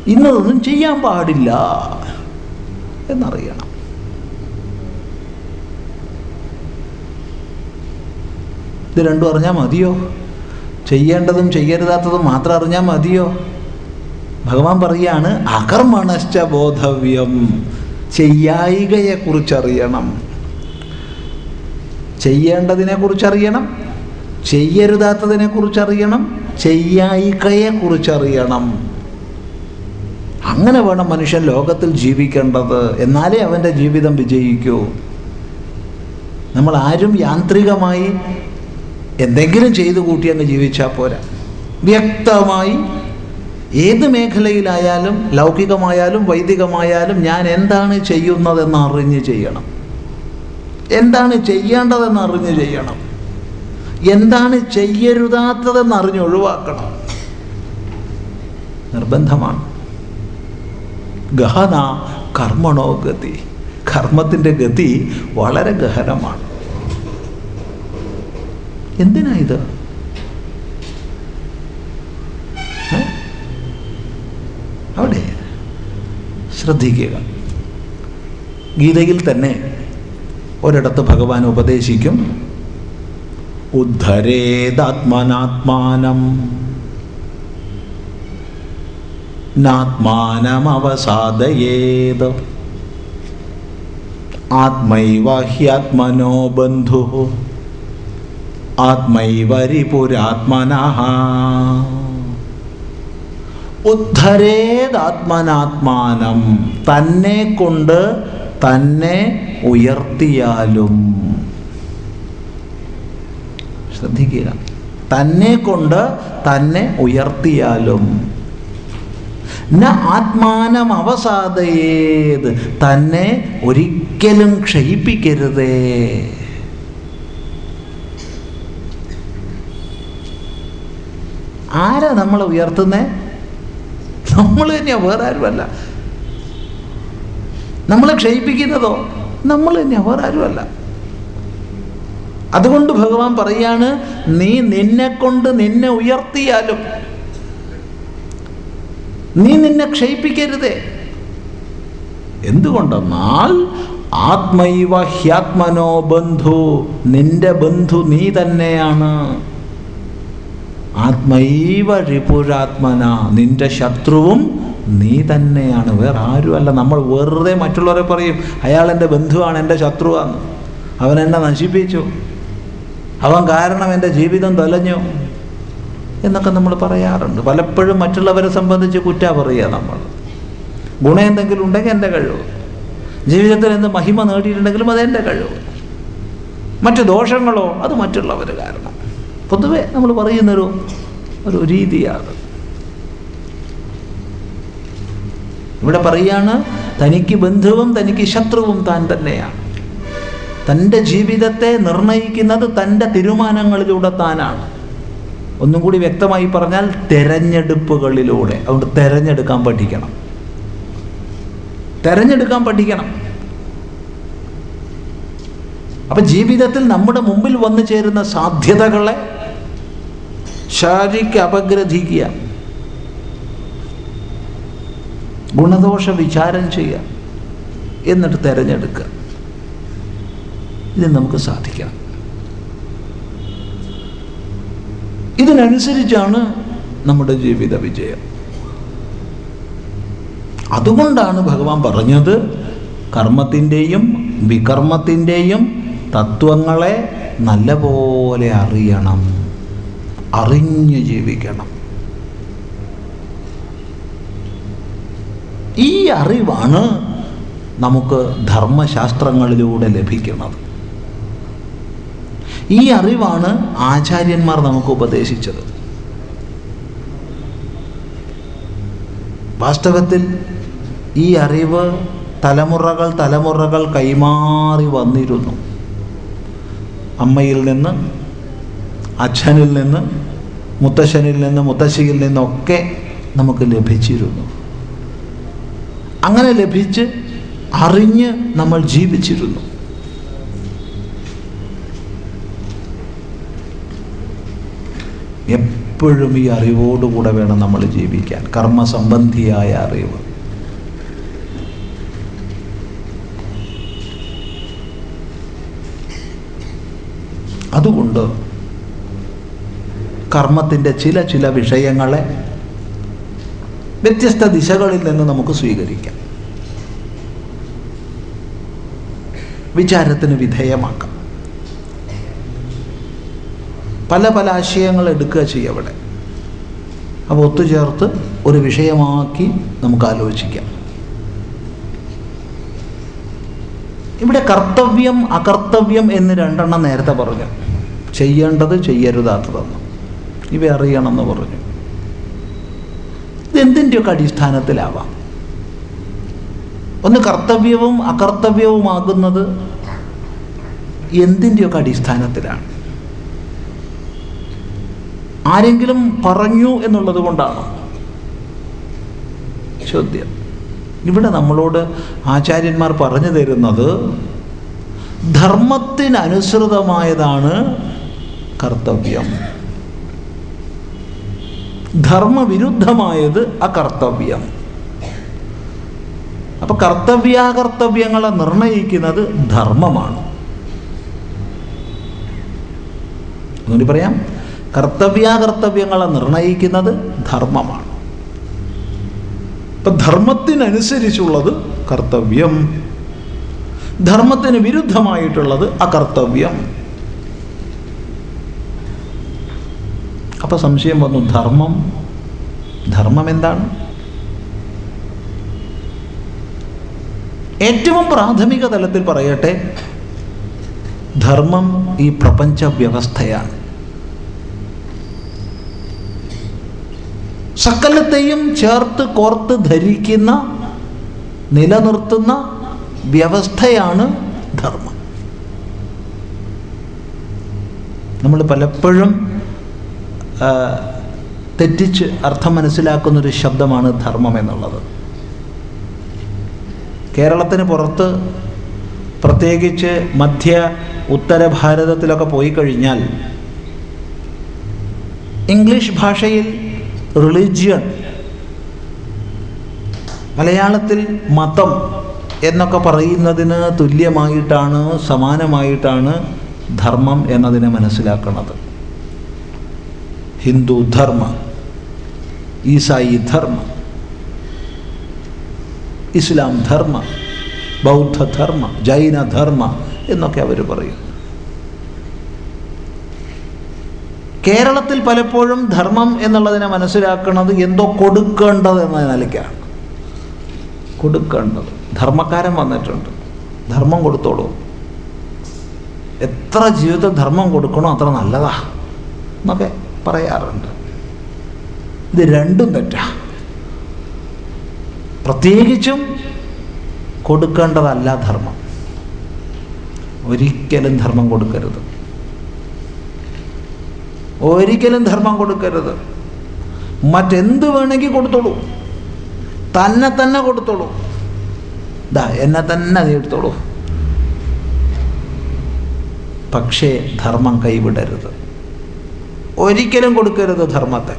ഇന്നതൊന്നും ചെയ്യാൻ പാടില്ല എന്നറിയണം. ഇത് രണ്ടും അറിഞ്ഞാൽ മതിയോ? ചെയ്യേണ്ടതും ചെയ്യരുതാത്തതും മാത്രം അറിഞ്ഞാൽ മതിയോ? ഭഗവാൻ പറയാണ് അകർമ്മണശ്ച ബോധവ്യം ചെയ്യായികയെ കുറിച്ചറിയണം ചെയ്യേണ്ടതിനെ കുറിച്ചറിയണം ചെയ്യരുതാത്തതിനെ കുറിച്ചറിയണം ചെയ്യായികയെ കുറിച്ചറിയണം അങ്ങനെ വേണം മനുഷ്യൻ ലോകത്തിൽ ജീവിക്കേണ്ടത് എന്നാലേ അവന്റെ ജീവിതം വിജയിക്കൂ. നമ്മൾ ആരും യാന്ത്രികമായി എന്തെങ്കിലും ചെയ്തു കൂട്ടി അങ്ങ് ജീവിച്ചാൽ പോരാ. വ്യക്തമായി ഏത് മേഖലയിലായാലും ലൗകികമായാലും വൈദികമായാലും ഞാൻ എന്താണ് ചെയ്യുന്നതെന്ന് അറിഞ്ഞ് ചെയ്യണം. എന്താണ് ചെയ്യേണ്ടതെന്ന് അറിഞ്ഞ് ചെയ്യണം. എന്താണ് ചെയ്യരുതാത്തതെന്ന് അറിഞ്ഞ് ഒഴിവാക്കണം. നിർബന്ധമാണ്. ഗഹന കർമ്മണോ ഗതി. കർമ്മത്തിന്റെ ഗതി വളരെ ഗഹനമാണ്. എന്തിനാ ഇത്? അവിടെ ശ്രദ്ധിക്കുക. ഗീതയിൽ തന്നെ ഒരിടത്ത് ഭഗവാൻ ഉപദേശിക്കും ഉദ്ധരേതാത്മനാത്മാനം നാത്മാനമവസാദയേത്. ആത്മൈവ ഹ്യാത്മനോ ബന്ധു ആത്മൈവ റിപുരാത്മനഃ ഉദ്ധരേതാത്മനാത്മാനം തന്നെ കൊണ്ട് തന്നെ ഉയർത്തിയാലും. ശ്രദ്ധിക്കുക. തന്നെ കൊണ്ട് തന്നെ ഉയർത്തിയാലും. ന ആത്മാനം അവസാദയേത്. തന്നെ ഒരിക്കലും ക്ഷയിപ്പിക്കരുതേ. ആരാ നമ്മൾ ഉയർത്തുന്നേ? നമ്മൾ തന്നെയാ വേറെ ആരുമല്ല നമ്മൾ ക്ഷയിപ്പിക്കുന്നതോ? നമ്മൾ തന്നെയാ വേറെ ആരുമല്ല അതുകൊണ്ട് ഭഗവാൻ പറയാണ് നീ നിന്നെ കൊണ്ട് നിന്നെ ഉയർത്തിയാലും നീ നിന്നെ ക്ഷയിപ്പിക്കരുതേ. എന്തുകൊണ്ടെന്നാൽ ആത്മൈവ ഹ്യാത്മനോ ബന്ധു നിന്റെ ബന്ധു നീ തന്നെയാണ്. ആത്മൈവ രിപുരാത്മന നിന്റെ ശത്രുവും നീ തന്നെയാണ്. വേറെ ആരുമല്ല നമ്മൾ വെറുതെ മറ്റുള്ളവരെ പറയും അയാൾ എന്റെ ബന്ധുവാണ് എന്റെ ശത്രുവാണ്. അവൻ എന്നെ നശിപ്പിച്ചു. അവൻ കാരണം എന്റെ ജീവിതം തൊലഞ്ഞു എന്നൊക്കെ നമ്മൾ പറയാറുണ്ട്. പലപ്പോഴും മറ്റുള്ളവരെ സംബന്ധിച്ച് കുറ്റ പറയുക നമ്മൾ. ഗുണം എന്തെങ്കിലും ഉണ്ടെങ്കിൽ എന്റെ കഴിവ്. ജീവിതത്തിൽ എന്ത് മഹിമ നേടിയിട്ടുണ്ടെങ്കിലും അതെന്റെ കഴിവ്. മറ്റു ദോഷങ്ങളോ അത് മറ്റുള്ളവർ കാരണം. പൊതുവെ നമ്മൾ പറയുന്നൊരു ഒരു രീതിയാണ്. ഇവിടെ പറയാണ് തനിക്ക് ബന്ധുവും തനിക്ക് ശത്രുവും താൻ തന്നെയാണ്. തന്റെ ജീവിതത്തെ നിർണയിക്കുന്നത് തന്റെ തീരുമാനങ്ങളിലൂടെ താനാണ്. ഒന്നും കൂടി വ്യക്തമായി പറഞ്ഞാൽ തെരഞ്ഞെടുപ്പുകളിലൂടെ. അതുകൊണ്ട് തെരഞ്ഞെടുക്കാൻ പഠിക്കണം. തെരഞ്ഞെടുക്കാൻ പഠിക്കണം. അപ്പൊ ജീവിതത്തിൽ നമ്മുടെ മുമ്പിൽ വന്നു ചേരുന്ന സാധ്യതകളെ ശാരീരിക അപഗ്രഥിക്കുക. ഗുണദോഷ വിചാരം ചെയ്യുക. എന്നിട്ട് തിരഞ്ഞെടുക്കുക. ഇത് നമുക്ക് സാധിക്കണം. ഇതിനനുസരിച്ചാണ് നമ്മുടെ ജീവിത വിജയം. അതുകൊണ്ടാണ് ഭഗവാൻ പറഞ്ഞത് കർമ്മത്തിന്റെയും വികർമ്മത്തിന്റെയും തത്വങ്ങളെ നല്ലപോലെ അറിയണം. അറിഞ്ഞു ജീവിക്കണം. ഈ അറിവാണ് നമുക്ക് ധർമ്മശാസ്ത്രങ്ങളിലൂടെ ലഭിക്കുന്നത്. ഈ അറിവാണ് ആചാര്യന്മാർ നമുക്ക് ഉപദേശിച്ചത്. വാസ്തവത്തിൽ ഈ അറിവ് തലമുറകൾ തലമുറകൾ കൈമാറി വന്നിരുന്നു. അമ്മയിൽ നിന്ന് അച്ഛനിൽ നിന്ന് മുത്തശ്ശനിൽ നിന്ന് മുത്തശ്ശിയിൽ നിന്നൊക്കെ നമുക്ക് ലഭിച്ചിരുന്നു. അങ്ങനെ ലഭിച്ച് അറിഞ്ഞ് നമ്മൾ ജീവിച്ചിരുന്നു. എപ്പോഴും ഈ അറിവോടുകൂടെ വേണം നമ്മൾ ജീവിക്കാൻ. കർമ്മസംബന്ധിയായ അറിവ്. അതുകൊണ്ട് കർമ്മത്തിന്റെ ചില ചില വിഷയങ്ങളെ വ്യത്യസ്ത ദിശകളിൽ നിന്ന് നമുക്ക് സ്വീകരിക്കാം. വിചാരത്തിന് വിധേയമാക്കാം. പല പല ആശയങ്ങൾ എടുക്കുക ചെയ്യുക അവിടെ. അപ്പോൾ ഒത്തുചേർത്ത് ഒരു വിഷയമാക്കി നമുക്ക് ആലോചിക്കാം. ഇവിടെ കർത്തവ്യം അകർത്തവ്യം എന്ന് രണ്ടെണ്ണം നേരത്തെ പറഞ്ഞു. ചെയ്യേണ്ടത് ചെയ്യരുതാത്തതെന്ന്. ഇവ അറിയണമെന്ന് പറഞ്ഞു. ഇതെന്തിന്റെയൊക്കെ അടിസ്ഥാനത്തിലാവാം? ഒന്ന് കർത്തവ്യവും അകർത്തവ്യവുമാകുന്നത് എന്തിന്റെയൊക്കെ അടിസ്ഥാനത്തിലാണ്? ആരെങ്കിലും പറഞ്ഞു എന്നുള്ളത് കൊണ്ടാണ്? ചോദ്യം. ഇവിടെ നമ്മളോട് ആചാര്യന്മാർ പറഞ്ഞു തരുന്നത് ധർമ്മത്തിനനുസൃതമായതാണ് കർത്തവ്യം. ധർമ്മവിരുദ്ധമായത് അകർത്തവ്യം. അപ്പൊ കർത്തവ്യാകർത്തവ്യങ്ങളെ നിർണയിക്കുന്നത് ധർമ്മമാണ്. ഒന്നുകൂടി പറയാം. കർത്തവ്യാകർത്തവ്യങ്ങളെ നിർണയിക്കുന്നത് ധർമ്മമാണ്. ഇപ്പൊ ധർമ്മത്തിനനുസരിച്ചുള്ളത് കർത്തവ്യം. ധർമ്മത്തിന് വിരുദ്ധമായിട്ടുള്ളത് അകർത്തവ്യം. അപ്പൊ സംശയം വന്നു ധർമ്മം ധർമ്മം എന്താണ്? ഏറ്റവും പ്രാഥമിക തലത്തിൽ പറയട്ടെ ധർമ്മം ഈ പ്രപഞ്ച വ്യവസ്ഥയാണ് സകലത്തെയും ചേർത്ത് കോർത്ത് ധരിക്കുന്ന നിലനിർത്തുന്ന വ്യവസ്ഥയാണ് ധർമ്മം. നമ്മൾ പലപ്പോഴും തെറ്റിച്ച് അർത്ഥം മനസ്സിലാക്കുന്നൊരു ശബ്ദമാണ് ധർമ്മം എന്നുള്ളത്. കേരളത്തിന് പുറത്ത് പ്രത്യേകിച്ച് മധ്യ ഉത്തര ഭാരതത്തിലൊക്കെ പോയി കഴിഞ്ഞാൽ ഇംഗ്ലീഷ് ഭാഷയിൽ റിലിജിയൺ മലയാളത്തിൽ മതം എന്നൊക്കെ പറയുന്നതിന് തുല്യമായിട്ടാണ് സമാനമായിട്ടാണ് ധർമ്മം എന്നതിനെ മനസ്സിലാക്കുന്നത്. ഹിന്ദു ധർമ്മ ഈസായി ധർമ്മ ഇസ്ലാം ധർമ്മ ബൗദ്ധധർമ്മ ജൈനധർമ്മ എന്നൊക്കെ അവർ പറയും. കേരളത്തിൽ പലപ്പോഴും ധർമ്മം എന്നുള്ളതിനെ മനസ്സിലാക്കുന്നത് എന്തോ കൊടുക്കേണ്ടത് എന്ന നിലയ്ക്കാണ്. കൊടുക്കേണ്ടത്. ധർമ്മക്കാരൻ വന്നിട്ടുണ്ട്. ധർമ്മം കൊടുത്തോളൂ. എത്ര ജീവിത ധർമ്മം കൊടുക്കണോ അത്ര നല്ലതാ എന്നൊക്കെ പറയാറുണ്ട്. ഇത് രണ്ടും തെറ്റാ. പ്രത്യേകിച്ചും കൊടുക്കേണ്ടതല്ല ധർമ്മം. ഒരിക്കലും ധർമ്മം കൊടുക്കരുത്. ഒരിക്കലും ധർമ്മം കൊടുക്കരുത്. മറ്റെന്ത് വേണമെങ്കിൽ കൊടുത്തോളൂ. തന്നെ തന്നെ കൊടുത്തോളൂ. ദാ എന്നെ തന്നെ നീ എടുത്തോളൂ. പക്ഷേ ധർമ്മം കൈവിടരുത്. ഒരിക്കലും കൊടുക്കരുത് ധർമ്മത്തെ.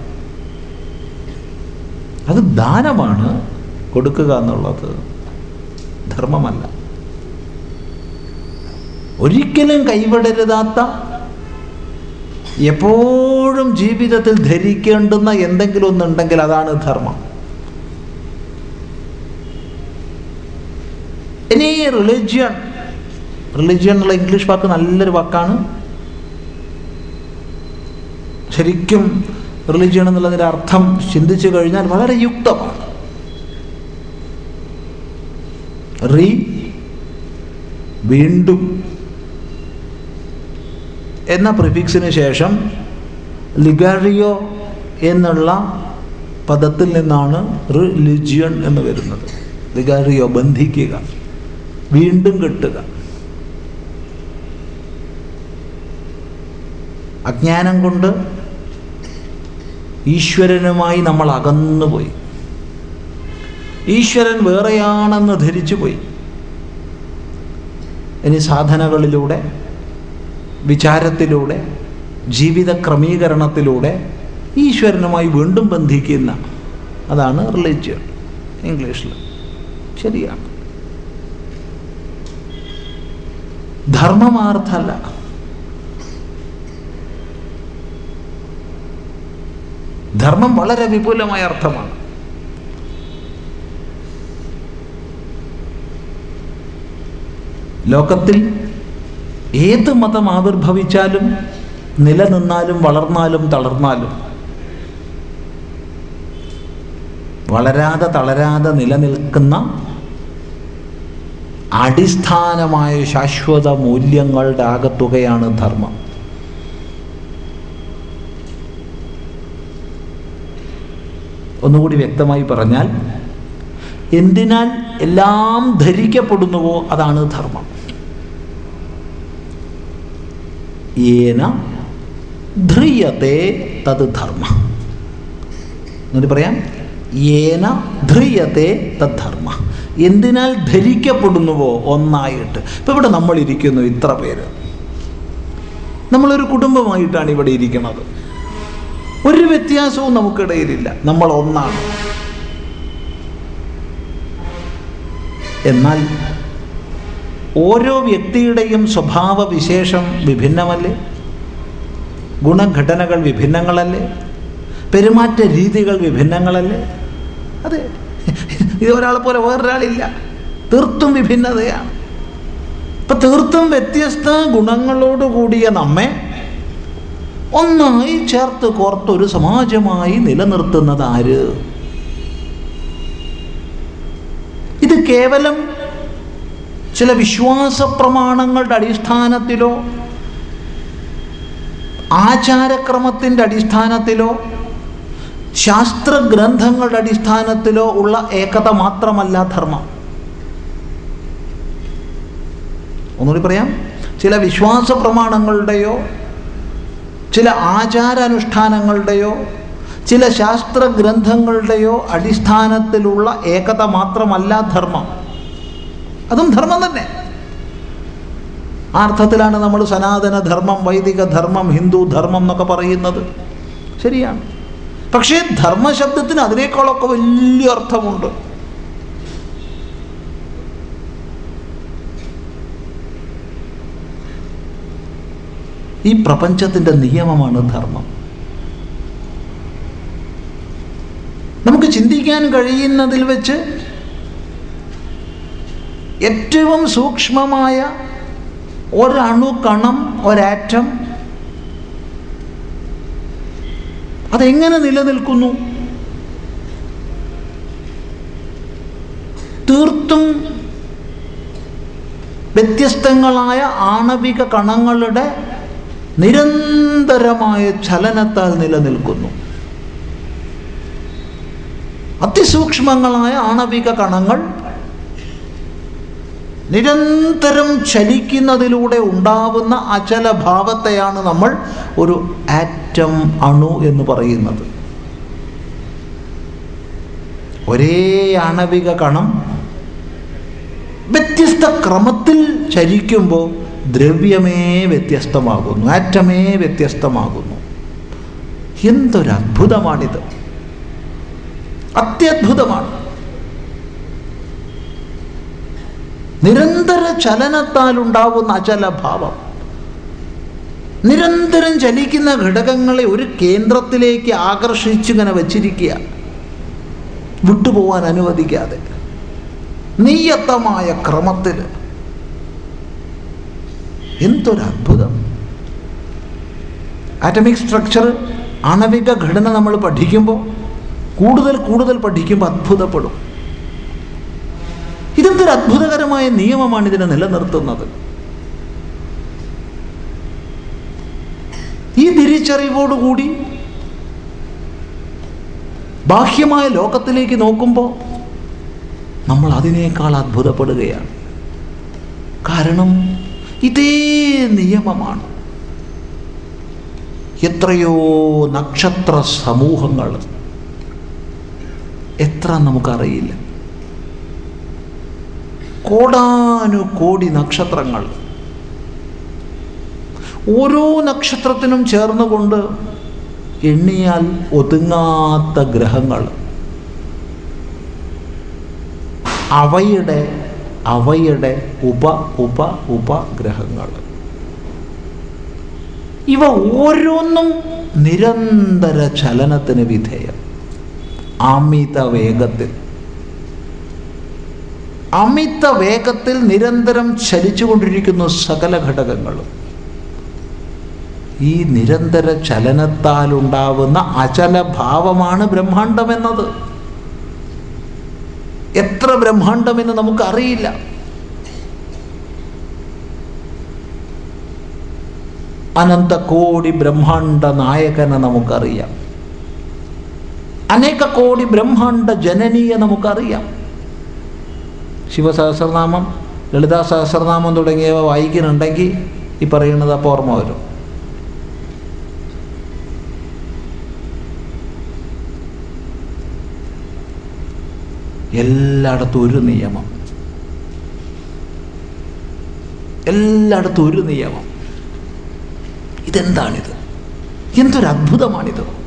അത് ദാനമാണ് കൊടുക്കുക എന്നുള്ളത്. ധർമ്മമല്ല. ഒരിക്കലും കൈവിടരുതാത്ത എപ്പോഴും ജീവിതത്തിൽ ധരിക്കേണ്ടുന്ന എന്തെങ്കിലും ഒന്നുണ്ടെങ്കിൽ അതാണ് ധർമ്മം. ഇനി റിലിജ്യൻ റിലിജ്യൻ എന്നുള്ള ഇംഗ്ലീഷ് വാക്ക് നല്ലൊരു വാക്കാണ്. ശരിക്കും റിലിജ്യൻ എന്നുള്ളതിന്റെ അർത്ഥം ചിന്തിച്ചു കഴിഞ്ഞാൽ വളരെ യുക്തമാണ്. റീ വീണ്ടും എന്ന പ്രിഫിക്സിന് ശേഷം ലിഗാറിയോ എന്നുള്ള പദത്തിൽ നിന്നാണ് റിലിജിയൺ എന്ന് വരുന്നത്. ലിഗാറിയോ ബന്ധിക്കുക വീണ്ടും കെട്ടുക. അജ്ഞാനം കൊണ്ട് ഈശ്വരനുമായി നമ്മൾ അകന്നുപോയി. ഈശ്വരൻ വേറെയാണെന്ന് ധരിച്ചു പോയി ഇനി സാധനകളിലൂടെ വിചാരത്തിലൂടെ ജീവിത ക്രമീകരണത്തിലൂടെ ഈശ്വരനുമായി വീണ്ടും ബന്ധിക്കുന്ന അതാണ് റിലീജിയൻ ഇംഗ്ലീഷിൽ. ശരിയാണ്. ധർമ്മമാർത്ഥല്ല. ധർമ്മം വളരെ വിപുലമായ അർത്ഥമാണ്. ലോകത്തിൽ ഏത് മതം ആവിർഭവിച്ചാലും നിലനിന്നാലും വളർന്നാലും തളർന്നാലും വളരാതെ തളരാതെ നിലനിൽക്കുന്ന അടിസ്ഥാനമായ ശാശ്വത മൂല്യങ്ങളുടെ ആകത്തുകയാണ് ധർമ്മം. ഒന്നുകൂടി വ്യക്തമായി പറഞ്ഞാൽ എന്തിനാൽ എല്ലാം ധരിക്കപ്പെടുന്നുവോ അതാണ് ധർമ്മം. ഏന ധ്രിയത്തെ തത് ധർമ്മ. എന്നിട്ട് പറയാം ഏന ധ്രിയത്തെ തത് ധർമ്മ. എന്തിനാൽ ധരിക്കപ്പെടുന്നുവോ ഒന്നായിട്ട്. ഇപ്പം ഇവിടെ നമ്മളിരിക്കുന്നു ഇത്ര പേര്. നമ്മളൊരു കുടുംബമായിട്ടാണ് ഇവിടെ ഇരിക്കുന്നത്. ഒരു വ്യത്യാസവും നമുക്കിടയിലില്ല. നമ്മൾ ഒന്നാണ് എന്നാൽ ഓരോ വ്യക്തിയുടെയും സ്വഭാവ വിശേഷം വിഭിന്നമല്ലേ? ഗുണഘടനകൾ വിഭിന്നങ്ങളല്ലേ? പെരുമാറ്റ രീതികൾ വിഭിന്നങ്ങളല്ലേ? അതെ. ഇത് ഒരാളെ പോലെ വേറൊരാളില്ല. തീർത്തും വിഭിന്നതയാണ്. ഇപ്പം തീർത്തും വ്യത്യസ്ത ഗുണങ്ങളോടുകൂടിയ നമ്മെ ഒന്നായി ചേർത്ത് കോർത്തൊരു സമാജമായി നിലനിർത്തുന്നത് ആര്? ഇത് കേവലം ചില വിശ്വാസ പ്രമാണങ്ങളുടെ അടിസ്ഥാനത്തിലോ ആചാരക്രമത്തിന്റെ അടിസ്ഥാനത്തിലോ ശാസ്ത്രഗ്രന്ഥങ്ങളുടെ അടിസ്ഥാനത്തിലോ ഉള്ള ഏകത മാത്രമല്ല ധർമ്മം. ഒന്നുകൂടി പറയാം. ചില വിശ്വാസ പ്രമാണങ്ങളുടെയോ ചില ആചാരാനുഷ്ഠാനങ്ങളുടെയോ ചില ശാസ്ത്രഗ്രന്ഥങ്ങളുടെയോ അടിസ്ഥാനത്തിലുള്ള ഏകത മാത്രമല്ല ധർമ്മം. അതും ധർമ്മം തന്നെ. ആ അർത്ഥത്തിലാണ് നമ്മൾ സനാതന ധർമ്മം വൈദിക ധർമ്മം ഹിന്ദു ധർമ്മം എന്നൊക്കെ പറയുന്നത്. ശരിയാണ്. പക്ഷേ ധർമ്മശബ്ദത്തിന് അതിനേക്കാളൊക്കെ വലിയ അർത്ഥമുണ്ട്. ഈ പ്രപഞ്ചത്തിന്റെ നിയമമാണ് ധർമ്മം. നമുക്ക് ചിന്തിക്കാൻ കഴിയുന്നതിൽ വെച്ച് ഏറ്റവും സൂക്ഷ്മമായ ഒരണു കണം ഒരാറ്റം. അതെങ്ങനെ നിലനിൽക്കുന്നു? തീർത്തും വ്യത്യസ്തങ്ങളായ ആണവിക കണങ്ങളുടെ നിരന്തരമായ ചലനത്താൽ നിലനിൽക്കുന്നു. അതിസൂക്ഷ്മങ്ങളായ ആണവിക കണങ്ങൾ നിരന്തരം ചലിക്കുന്നതിലൂടെ ഉണ്ടാവുന്ന അചലഭാവത്തെയാണ് നമ്മൾ ഒരു ആറ്റം അണു എന്ന് പറയുന്നത്. ഒരേ അണവിക കണം വ്യത്യസ്ത ക്രമത്തിൽ ചരിക്കുമ്പോൾ ദ്രവ്യമേ വ്യത്യസ്തമാകുന്നു ആറ്റമേ വ്യത്യസ്തമാകുന്നു. എന്തൊരത്ഭുതമാണിത്? അത്യത്ഭുതമാണ്. നിരന്തര ചലനത്താൽ ഉണ്ടാവുന്ന അചലഭാവം. നിരന്തരം ചലിക്കുന്ന ഘടകങ്ങളെ ഒരു കേന്ദ്രത്തിലേക്ക് ആകർഷിച്ചിങ്ങനെ വച്ചിരിക്കുക. വിട്ടുപോവാൻ അനുവദിക്കാതെ. നിയത്തമായ ക്രമത്തിൽ. എന്തൊരത്ഭുതം ആറ്റമിക് സ്ട്രക്ചർ ആണവിക ഘടന നമ്മൾ പഠിക്കുമ്പോൾ കൂടുതൽ കൂടുതൽ പഠിക്കുമ്പോൾ അത്ഭുതപ്പെടും. ഇതെന്തൊരു അത്ഭുതകരമായ നിയമമാണ് ഇതിനെ നിലനിർത്തുന്നത്. ഈ തിരിച്ചറിവോടുകൂടി ബാഹ്യമായ ലോകത്തിലേക്ക് നോക്കുമ്പോൾ നമ്മൾ അതിനേക്കാൾ അത്ഭുതപ്പെടുകയാണ്. കാരണം ഇതേ നിയമമാണ്. എത്രയോ നക്ഷത്ര സമൂഹങ്ങൾ എത്ര നമുക്കറിയില്ല. കോടാനുകോടി നക്ഷത്രങ്ങൾ. ഓരോ നക്ഷത്രത്തിനും ചേർന്നുകൊണ്ട് എണ്ണിയാൽ ഒതുങ്ങാത്ത ഗ്രഹങ്ങൾ. അവയുടെ അവയുടെ ഉപ ഉപ ഉപഗ്രഹങ്ങൾ ഇവ ഓരോന്നും നിരന്തര ചലനത്തിന് വിധേയം. അമിത വേഗത്തിൽ. അമിത വേഗത്തിൽ നിരന്തരം ചലിച്ചുകൊണ്ടിരിക്കുന്നു സകല ഘടകങ്ങളും. ഈ നിരന്തര ചലനത്താലുണ്ടാവുന്ന അചലഭാവമാണ് ബ്രഹ്മാണ്ടം എന്നത് എത്ര ബ്രഹ്മാണ്ടമെന്ന് നമുക്കറിയില്ല. അനന്തകോടി ബ്രഹ്മാണ്ട നായകനെ നമുക്കറിയാം. അനേക കോടി ബ്രഹ്മാണ്ട ജനനീയെ നമുക്കറിയാം. ശിവസഹസ്രനാമം ലളിതാ സഹസ്രനാമം തുടങ്ങിയവ വായിക്കുന്നുണ്ടെങ്കിൽ ഈ പറയുന്നത് അപ്പോൾ ഓർമ്മ വരും. എല്ലായിടത്തും ഒരു നിയമം. എല്ലായിടത്തും ഒരു നിയമം. ഇതെന്താണിത്? എന്തൊരു അത്ഭുതമാണിത്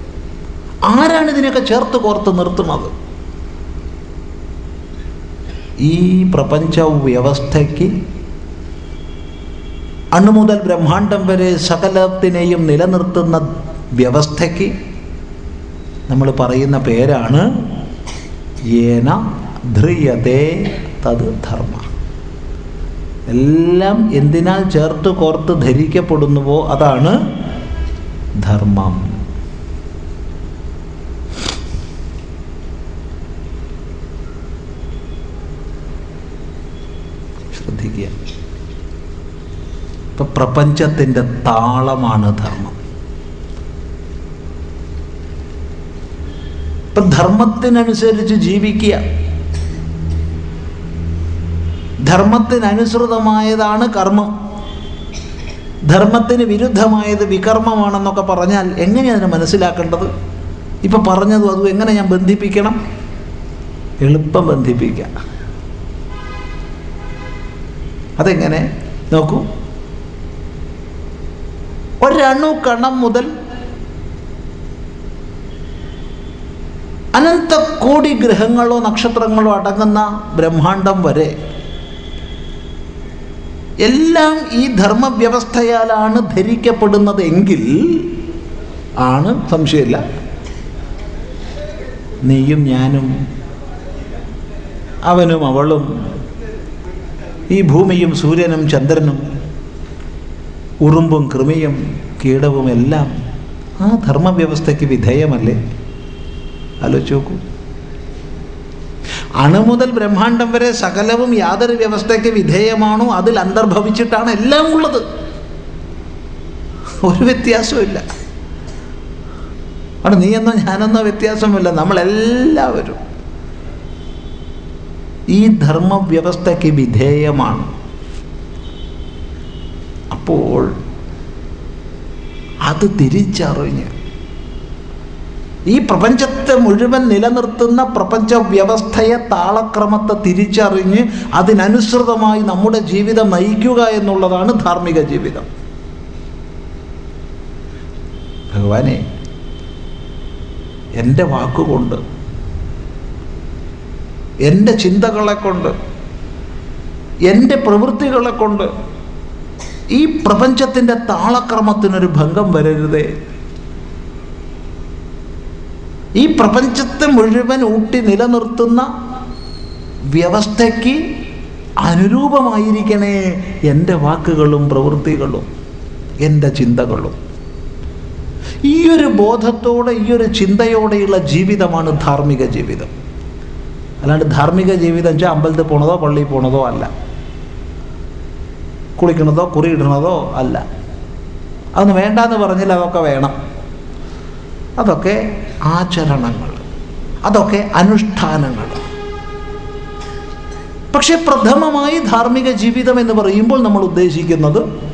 ആരാണ് ഇതിനെയൊക്കെ ചേർത്ത് കോർത്ത് നിർത്തുന്നത്? ഈ പ്രപഞ്ച വ്യവസ്ഥയ്ക്ക് അണ്ണു മുതൽ ബ്രഹ്മാണ്ടം വരെ സകലത്തിനെയും നിലനിർത്തുന്ന വ്യവസ്ഥയ്ക്ക് നമ്മൾ പറയുന്ന പേരാണ് ഏന ധ്രിയതേ തത് ധർമ്മ. എല്ലാം എന്തിനാൽ ചേർത്ത് കോർത്ത് ധരിക്കപ്പെടുന്നുവോ അതാണ് ധർമ്മം ശ്രദ്ധിക്കുക ഇപ്പൊ പ്രപഞ്ചത്തിന്റെ താളമാണ് ധർമ്മം. ഇപ്പൊ ധർമ്മത്തിനനുസരിച്ച് ജീവിക്കുക. ധർമ്മത്തിനനുസൃതമായതാണ് കർമ്മം. ധർമ്മത്തിന് വിരുദ്ധമായത് വികർമ്മമാണെന്നൊക്കെ പറഞ്ഞാൽ എങ്ങനെയാണ് അതിനെ മനസ്സിലാക്കേണ്ടത്? ഇപ്പം പറഞ്ഞതും അതും എങ്ങനെ ഞാൻ ബന്ധിപ്പിക്കണം? എളുപ്പം ബന്ധിപ്പിക്കാം. അതെങ്ങനെ? നോക്കൂ. ഒരണു കണം മുതൽ അനന്ത കോടി ഗ്രഹങ്ങളോ നക്ഷത്രങ്ങളോ അടങ്ങുന്ന ബ്രഹ്മാണ്ടം വരെ എല്ലാം ഈ ധർമ്മവ്യവസ്ഥയാലാണ് ധരിക്കപ്പെടുന്നത് എങ്കിൽ ആണ് സംശയമില്ല. നീയും ഞാനും അവനും അവളും ഈ ഭൂമിയും സൂര്യനും ചന്ദ്രനും ഉറുമ്പും കൃമിയും കീടവും എല്ലാം ആ ധർമ്മവ്യവസ്ഥയ്ക്ക് വിധേയമല്ലേ? ആലോചിച്ച് നോക്കൂ അണു മുതൽ ബ്രഹ്മാണ്ടം വരെ സകലവും യാതൊരു വ്യവസ്ഥയ്ക്ക് വിധേയമാണോ? അതിൽ അന്തർഭവിച്ചിട്ടാണ് എല്ലാം ഉള്ളത്. ഒരു വ്യത്യാസമില്ല അവിടെ നീയെന്നോ ഞാനെന്നോ വ്യത്യാസമില്ല നമ്മളെല്ലാവരും ഈ ധർമ്മവ്യവസ്ഥയ്ക്ക് വിധേയമാണ്. അപ്പോൾ അത് തിരിച്ചറിഞ്ഞ്. ഈ പ്രപഞ്ചത്തെ മുഴുവൻ നിലനിർത്തുന്ന പ്രപഞ്ച വ്യവസ്ഥയെ താളക്രമത്തെ തിരിച്ചറിഞ്ഞ് അതിനനുസൃതമായി നമ്മുടെ ജീവിതം നയിക്കുക എന്നുള്ളതാണ് ധാർമ്മിക ജീവിതം. ഭഗവാനെ എന്റെ വാക്കുകൊണ്ട് എന്റെ ചിന്തകളെ കൊണ്ട് എന്റെ പ്രവൃത്തികളെ കൊണ്ട് ഈ പ്രപഞ്ചത്തിന്റെ താളക്രമത്തിനൊരു ഭംഗം വരരുതേ. ഈ പ്രപഞ്ചത്തെ മുഴുവൻ ഊട്ടി നിലനിർത്തുന്ന വ്യവസ്ഥയ്ക്ക് അനുരൂപമായിരിക്കണേ എന്റെ വാക്കുകളും പ്രവൃത്തികളും എന്റെ ചിന്തകളും. ഈ ഒരു ബോധത്തോടെ ഈ ഒരു ചിന്തയോടെയുള്ള ജീവിതമാണ് ധാർമ്മിക ജീവിതം. അല്ലാണ്ട് ധാർമ്മിക ജീവിതം വെച്ചാൽ അമ്പലത്തിൽ പോണതോ പള്ളിയിൽ പോണതോ അല്ല. കുളിക്കണതോ കുറിയിടണതോ അല്ല. അതൊന്നും വേണ്ടാന്ന് പറഞ്ഞാൽ അതൊക്കെ വേണം. അതൊക്കെ ആചരണങ്ങൾ. അതൊക്കെ അനുഷ്ഠാനങ്ങൾ. പക്ഷെ പ്രഥമമായി ധാർമ്മിക ജീവിതം എന്ന് പറയുമ്പോൾ നമ്മൾ ഉദ്ദേശിക്കുന്നത്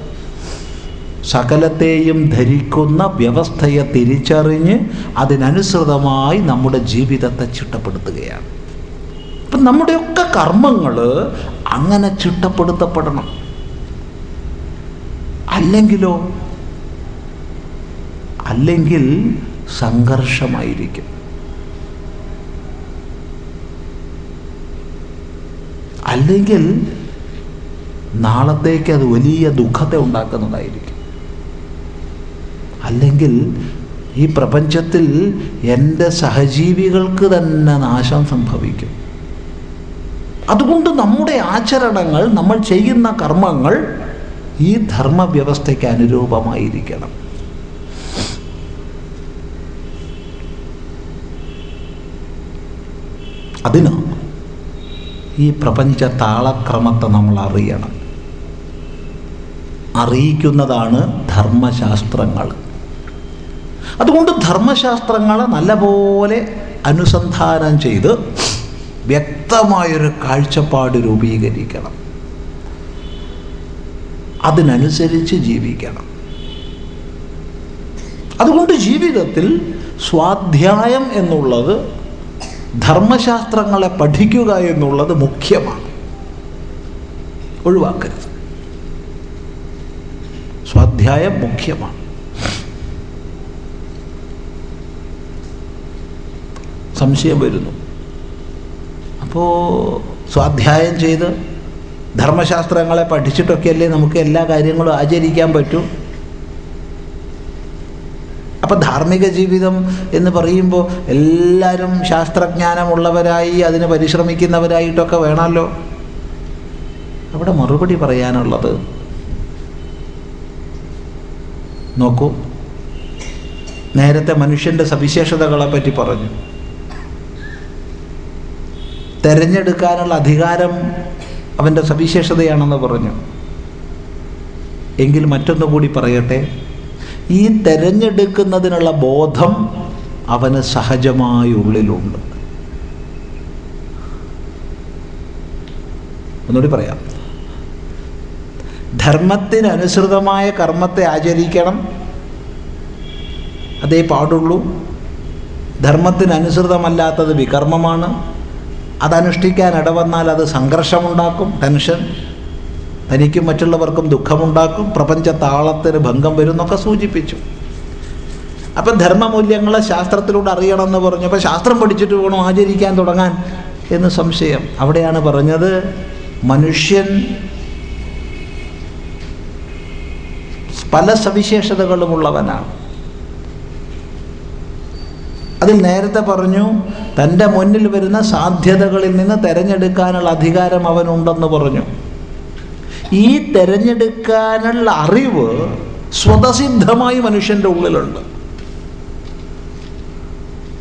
സകലത്തെയും ധരിക്കുന്ന വ്യവസ്ഥയെ തിരിച്ചറിഞ്ഞ് അതിനനുസൃതമായി നമ്മുടെ ജീവിതത്തെ ചിട്ടപ്പെടുത്തുകയാണ്. അപ്പം നമ്മുടെയൊക്കെ കർമ്മങ്ങൾ അങ്ങനെ ചിട്ടപ്പെടുത്തപ്പെടണം. അല്ലെങ്കിലോ? അല്ലെങ്കിൽ സംഘർഷമായിരിക്കും. അല്ലെങ്കിൽ നാളത്തേക്ക് അത് വലിയ ദുഃഖത്തെ ഉണ്ടാക്കുന്നതായിരിക്കും. അല്ലെങ്കിൽ ഈ പ്രപഞ്ചത്തിൽ എന്റെ സഹജീവികൾക്ക് തന്നെ നാശം സംഭവിക്കും. അതുകൊണ്ട് നമ്മുടെ ആചരണങ്ങൾ നമ്മൾ ചെയ്യുന്ന കർമ്മങ്ങൾ ഈ ധർമ്മവ്യവസ്ഥയ്ക്ക് അനുരൂപമായിരിക്കണം. അതിന് ഈ പ്രപഞ്ച താളക്രമത്തെ നമ്മൾ അറിയണം. അറിയിക്കുന്നതാണ് ധർമ്മശാസ്ത്രങ്ങൾ. അതുകൊണ്ട് ധർമ്മശാസ്ത്രങ്ങളെ നല്ലപോലെ അനുസന്ധാനം ചെയ്ത് വ്യക്തമായൊരു കാഴ്ചപ്പാട് രൂപീകരിക്കണം. അതിനനുസരിച്ച് ജീവിക്കണം. അതുകൊണ്ട് ജീവിതത്തിൽ സ്വാധ്യായം എന്നുള്ളത് ധർമ്മശാസ്ത്രങ്ങളെ പഠിക്കുക എന്നുള്ളത് മുഖ്യമാണ്. ഒഴിവാക്കരുത്. സ്വാധ്യായം മുഖ്യമാണ്. സംശയം വരുന്നു. അപ്പോൾ സ്വാധ്യായം ചെയ്ത് ധർമ്മശാസ്ത്രങ്ങളെ പഠിച്ചിട്ടൊക്കെയല്ലേ നമുക്ക് എല്ലാ കാര്യങ്ങളും ആചരിക്കാൻ പറ്റൂ? അപ്പം ധാർമ്മിക ജീവിതം എന്ന് പറയുമ്പോൾ എല്ലാവരും ശാസ്ത്രജ്ഞാനമുള്ളവരായി അതിന് പരിശ്രമിക്കുന്നവരായിട്ടൊക്കെ വേണമല്ലോ അവിടെ മറുപടി പറയാനുള്ളത് നോക്കൂ. നേരത്തെ മനുഷ്യന്റെ സവിശേഷതകളെ പറ്റി പറഞ്ഞു. തെരഞ്ഞെടുക്കാനുള്ള അധികാരം അവന്റെ സവിശേഷതയാണെന്ന് പറഞ്ഞു. എങ്കിൽ മറ്റൊന്നു കൂടി പറയട്ടെ. ഈ തെരഞ്ഞെടുക്കുന്നതിനുള്ള ബോധം അവന് സഹജമായി ഉള്ളിലുണ്ട്. ഒന്നുകൂടി പറയാം. ധർമ്മത്തിനനുസൃതമായ കർമ്മത്തെ ആചരിക്കണം. അതേ പാടുള്ളൂ. ധർമ്മത്തിനനുസൃതമല്ലാത്തത് വികർമ്മമാണ്. അതനുഷ്ഠിക്കാൻ ഇടവന്നാൽ അത് സംഘർഷമുണ്ടാക്കും ടെൻഷൻ. തനിക്കും മറ്റുള്ളവർക്കും ദുഃഖമുണ്ടാക്കും പ്രപഞ്ച താളത്തിന് ഭംഗം വരും എന്നൊക്കെ സൂചിപ്പിച്ചു. അപ്പം ധർമ്മമൂല്യങ്ങളെ ശാസ്ത്രത്തിലൂടെ അറിയണമെന്ന് പറഞ്ഞു. അപ്പോൾ ശാസ്ത്രം പഠിച്ചിട്ട് വേണം ആചരിക്കാൻ തുടങ്ങാൻ എന്ന് സംശയം. അവിടെയാണ് പറഞ്ഞത് മനുഷ്യൻ പല സവിശേഷതകളുമുള്ളവനാണ്. അതിൽ നേരത്തെ പറഞ്ഞു തന്റെ മുന്നിൽ വരുന്ന സാധ്യതകളിൽ നിന്ന് തിരഞ്ഞെടുക്കാനുള്ള അധികാരം അവനുണ്ടെന്ന് പറഞ്ഞു. ഈ തിരഞ്ഞെടുക്കാനുള്ള അറിവ് സ്വതസിദ്ധമായി മനുഷ്യന്റെ ഉള്ളിലുണ്ട്.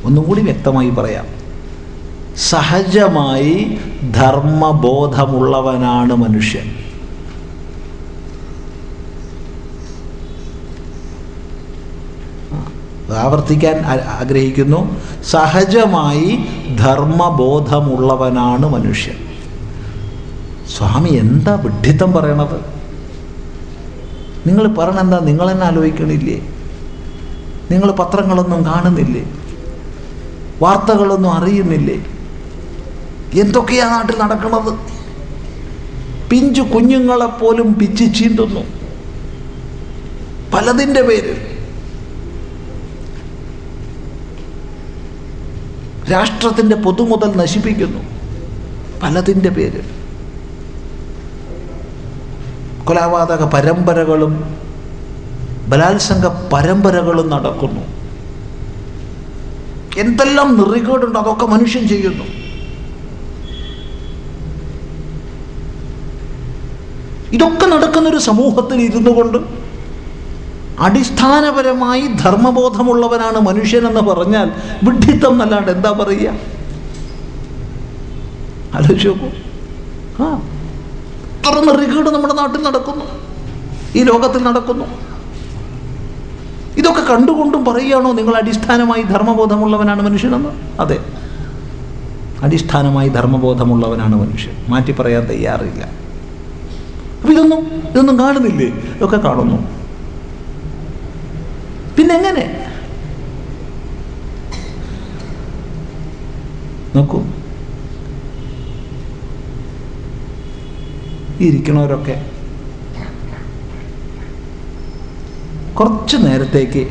ഒന്നും കൂടി വ്യക്തമായി പറയാം. സഹജമായി ധർമ്മബോധമുള്ളവനാണ് മനുഷ്യൻ. ആവർത്തിക്കാൻ ആഗ്രഹിക്കുന്നു. സഹജമായി ധർമ്മബോധമുള്ളവനാണ് മനുഷ്യൻ. സ്വാമി എന്താ വിഡ്ഢിത്തം പറയണത്? നിങ്ങൾ പറയണെന്താ? നിങ്ങൾ തന്നെ ആലോചിക്കണില്ലേ? നിങ്ങൾ പത്രങ്ങളൊന്നും കാണുന്നില്ലേ? വാർത്തകളൊന്നും അറിയുന്നില്ലേ? എന്തൊക്കെയാ നാട്ടിൽ നടക്കുന്നത് പിഞ്ചു കുഞ്ഞുങ്ങളെപ്പോലും പിച്ച് ചീന്തുന്നു. പലതിന്റെ പേര് രാഷ്ട്രത്തിന്റെ പൊതുമുതൽ നശിപ്പിക്കുന്നു. പലതിന്റെ പേര് കൊലപാതക പരമ്പരകളും ബലാത്സംഗ പരമ്പരകളും നടക്കുന്നു. എന്തെല്ലാം നിറികേടുണ്ട് അതൊക്കെ മനുഷ്യൻ ചെയ്യുന്നു. ഇതൊക്കെ നടക്കുന്നൊരു സമൂഹത്തിൽ ഇരുന്നു കൊണ്ട് അടിസ്ഥാനപരമായി ധർമ്മബോധമുള്ളവനാണ് മനുഷ്യനെന്ന് പറഞ്ഞാൽ വിഡ്ഢിത്തം എന്നല്ലാണ്ട് എന്താ പറയുക? ആലോചിച്ച് നോക്കൂ ആ. ഇത്ര റിഗേഡ് നമ്മുടെ നാട്ടിൽ നടക്കുന്നു. ഈ ലോകത്തിൽ നടക്കുന്നു. ഇതൊക്കെ കണ്ടുകൊണ്ടും പറയുകയാണോ നിങ്ങൾ അടിസ്ഥാനമായി ധർമ്മബോധമുള്ളവനാണ് മനുഷ്യനെന്ന്? അതെ. അടിസ്ഥാനമായി ധർമ്മബോധമുള്ളവനാണ് മനുഷ്യൻ. മാറ്റി പറയാൻ തയ്യാറില്ല. അപ്പം ഇതൊന്നും ഇതൊന്നും കാണുന്നില്ലേ? ഇതൊക്കെ കാണുന്നു. പിന്നെ എങ്ങനെ നോക്കൂ. ഇരിക്കണവരൊക്കെ കുറച്ച് നേരത്തേക്ക്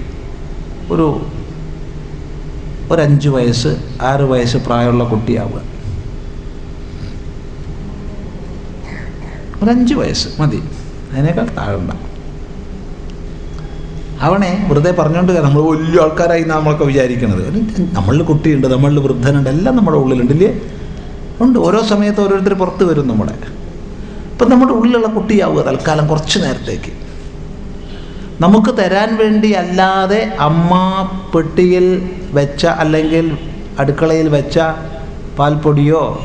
ഒരു ഒരഞ്ച് വയസ്സ് ആറ് വയസ്സ് പ്രായമുള്ള കുട്ടിയാവുക. ഒരഞ്ച് വയസ്സ് മതി. അതിനേക്കാൾ താഴണ്ട അവനെ വെറുതെ പറഞ്ഞുകൊണ്ട് നമ്മൾ വലിയ ആൾക്കാരായി നമ്മളൊക്കെ വിചാരിക്കണത്. നമ്മളിൽ കുട്ടിയുണ്ട് നമ്മളിൽ വൃദ്ധനുണ്ട് എല്ലാം നമ്മുടെ ഉള്ളിലുണ്ട് ഇല്ലേ? ഉണ്ട്. ഓരോ സമയത്ത് ഓരോരുത്തർ പുറത്ത് വരും നമ്മുടെ. അപ്പം നമ്മുടെ ഉള്ളിലുള്ള കുട്ടിയാവുക തൽക്കാലം കുറച്ച് നേരത്തേക്ക്. നമുക്ക് തരാൻ വേണ്ടി അല്ലാതെ അമ്മ പെട്ടിയിൽ വെച്ച അല്ലെങ്കിൽ അടുക്കളയിൽ വെച്ച പാൽപ്പൊടിയോ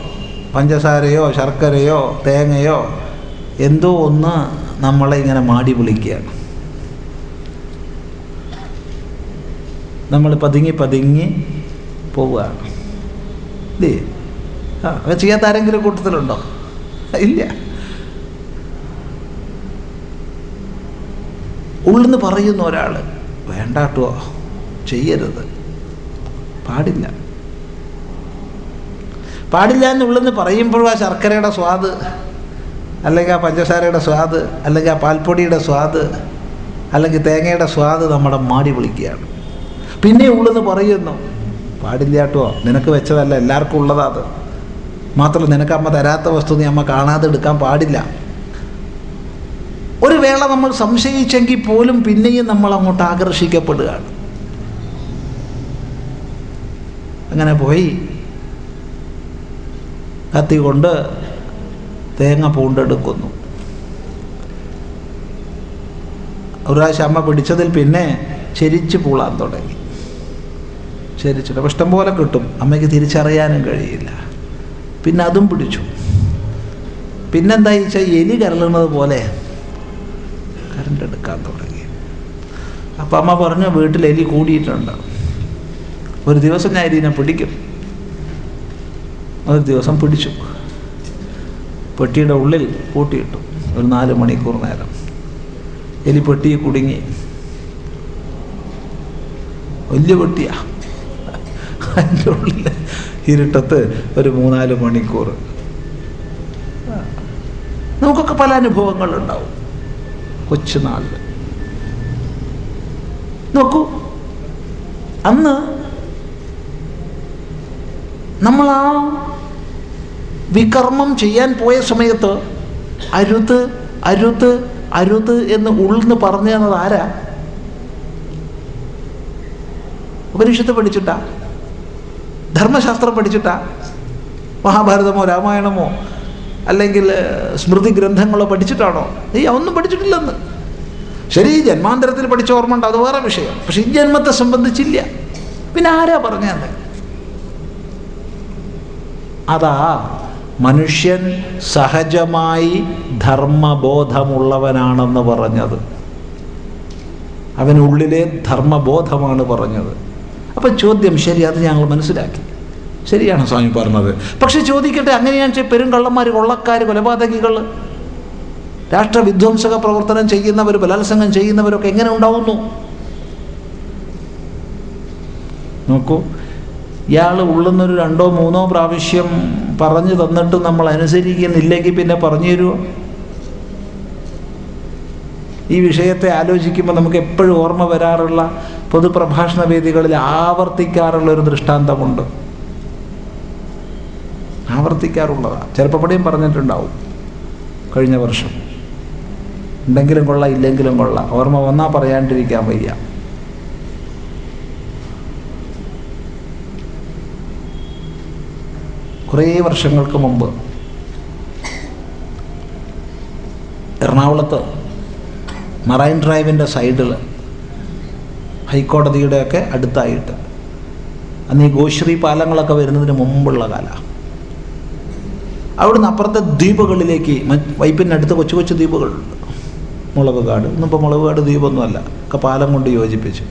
പഞ്ചസാരയോ ശർക്കരയോ തേങ്ങയോ എന്തോ ഒന്ന് നമ്മളെ ഇങ്ങനെ മാടി വിളിക്കുകയാണ്. നമ്മൾ പതുങ്ങി പതുങ്ങി പോവുകയാണ് ഇല്ലേ ആ അത് ചെയ്യാത്ത ആരെങ്കിലും കൂട്ടത്തിലുണ്ടോ? ഇല്ല. ഉള്ളിന്ന് പറയുന്ന ഒരാൾ വേണ്ടാട്ടോ ചെയ്യരുത്. പാടില്ല. പാടില്ല എന്നുള്ളെന്ന് പറയുമ്പോഴും ആ ശർക്കരയുടെ സ്വാദ് അല്ലെങ്കിൽ ആ പഞ്ചസാരയുടെ സ്വാദ് അല്ലെങ്കിൽ ആ പാൽപ്പൊടിയുടെ സ്വാദ് അല്ലെങ്കിൽ തേങ്ങയുടെ സ്വാദ് നമ്മുടെ മാടി വിളിക്കുകയാണ്. പിന്നെ ഉള്ളെന്ന് പറയുന്നു. പാടില്ല കേട്ടോ. നിനക്ക് വെച്ചതല്ല എല്ലാവർക്കും ഉള്ളതാ അത്. മാത്രമല്ല നിനക്ക് അമ്മ തരാത്ത വസ്തു നീ അമ്മ കാണാതെ എടുക്കാൻ പാടില്ല. ഒരു വേള നമ്മൾ സംശയിച്ചെങ്കിൽ പോലും പിന്നെയും നമ്മൾ അങ്ങോട്ട് ആകർഷിക്കപ്പെടുകയാണ്. അങ്ങനെ പോയി. കത്തി കൊണ്ട് തേങ്ങ പൂണ്ടെടുക്കുന്നു. ഒരു പ്രാവശ്യം അമ്മ പിടിച്ചതിൽ പിന്നെ ചെരിച്ച് പൂളാൻ തുടങ്ങി. ചെരിച്ചിട്ട് അപ്പം ഇഷ്ടം പോലെ കിട്ടും. അമ്മയ്ക്ക് തിരിച്ചറിയാനും കഴിയില്ല. പിന്നെ അതും പിടിച്ചു. പിന്നെന്താ വെച്ചാൽ എലി കരളുന്നത് പോലെ കരണ്ട് എടുക്കാൻ തുടങ്ങി. അപ്പം അമ്മ പറഞ്ഞു വീട്ടിൽ എലി കൂടിയിട്ടുണ്ട്. ഒരു ദിവസം ഞാൻ എലിനെ പിടിക്കും. ഒരു ദിവസം പിടിച്ചു. പെട്ടിയുടെ ഉള്ളിൽ കൂട്ടിയിട്ടു. ഒരു നാല് മണിക്കൂർ നേരം. എലി പെട്ടി കുടുങ്ങി. വലിയ പെട്ടിയാ. അതിന്റെ ഉള്ളിൽ ഇരുട്ടത്ത് ഒരു മൂന്നാൽ മണിക്കൂർ. നമുക്കൊക്കെ പല അനുഭവങ്ങളുണ്ടാവും. കൊച്ചുനാളിൽ നോക്കൂ അന്ന് നമ്മൾ ആ വികർമ്മം ചെയ്യാൻ പോയ സമയത്ത് അരുത് അരുത് അരുത് എന്ന് ഉൾന്ന് പറഞ്ഞു തന്നത് ആരാ? ഉപനിഷത്ത് പഠിച്ചിട്ടാ. ധർമ്മശാസ്ത്രം പഠിച്ചിട്ടാ? മഹാഭാരതമോ രാമായണമോ? അല്ലെങ്കിൽ സ്മൃതി ഗ്രന്ഥങ്ങളോ പഠിച്ചിട്ടാണോ? നീ ഒന്നും പഠിച്ചിട്ടില്ലെന്ന്. ശരി ജന്മാന്തരത്തിൽ പഠിച്ച ഓർമ്മ ഉണ്ട് അത് വേറെ വിഷയം. പക്ഷെ ഈ ജന്മത്തെ സംബന്ധിച്ചില്ല. പിന്നെ ആരാ പറഞ്ഞത് അതാ മനുഷ്യൻ സഹജമായി ധർമ്മബോധമുള്ളവനാണെന്ന് പറഞ്ഞത്. അവനുള്ളിലെ ധർമ്മബോധമാണ് പറഞ്ഞത്. അപ്പം ചോദ്യം ശരി അത് ഞങ്ങൾ മനസ്സിലാക്കി. ശരിയാണ് സ്വാമി പറഞ്ഞത്. പക്ഷെ ചോദിക്കട്ടെ അങ്ങനെയാണ് പെരുങ്കള്ളന്മാർ കൊള്ളക്കാർ കൊലപാതകികൾ രാഷ്ട്രവിധ്വംസക പ്രവർത്തനം ചെയ്യുന്നവർ ബലാത്സംഗം ചെയ്യുന്നവരൊക്കെ എങ്ങനെ ഉണ്ടാവുന്നു? നോക്കൂ ഇയാൾ ഉള്ളുന്നൊരു രണ്ടോ മൂന്നോ പ്രാവശ്യം പറഞ്ഞു തന്നിട്ട് നമ്മൾ അനുസരിക്കുന്നില്ലെങ്കിൽ പിന്നെ പറഞ്ഞു തരുമോ ഈ വിഷയത്തെ ആലോചിക്കുമ്പോൾ നമുക്ക് എപ്പോഴും ഓർമ്മ വരാറുള്ള പൊതുപ്രഭാഷണ വേദികളിൽ ആവർത്തിക്കാറുള്ള ഒരു ദൃഷ്ടാന്തമുണ്ട്. ആവർത്തിക്കാറുള്ളതാണ്. ചിലപ്പോൾ ഇവിടെയും പറഞ്ഞിട്ടുണ്ടാവും. കഴിഞ്ഞ വർഷം. ഉണ്ടെങ്കിലും കൊള്ളാം ഇല്ലെങ്കിലും കൊള്ളാം. ഓർമ്മ വന്നാൽ പറയാണ്ടിരിക്കാൻ വയ്യ. കുറേ വർഷങ്ങൾക്ക് മുമ്പ് എറണാകുളത്ത് മറൈൻ ഡ്രൈവിന്റെ സൈഡിൽ ഹൈക്കോടതിയുടെയൊക്കെ അടുത്തായിട്ട് അന്ന് ഈ ഗോശ്രീ പാലങ്ങളൊക്കെ വരുന്നതിന് മുമ്പുള്ള കാലമാണ് അവിടുന്ന് അപ്പുറത്തെ ദ്വീപുകളിലേക്ക് വൈപ്പിനടുത്ത് കൊച്ചു കൊച്ചു ദ്വീപുകൾ. മുളക് കാട്. ഇന്നിപ്പോൾ മുളക് കാട് ദ്വീപൊന്നുമല്ല. ഒക്കെ പാലം കൊണ്ട് യോജിപ്പിച്ച്.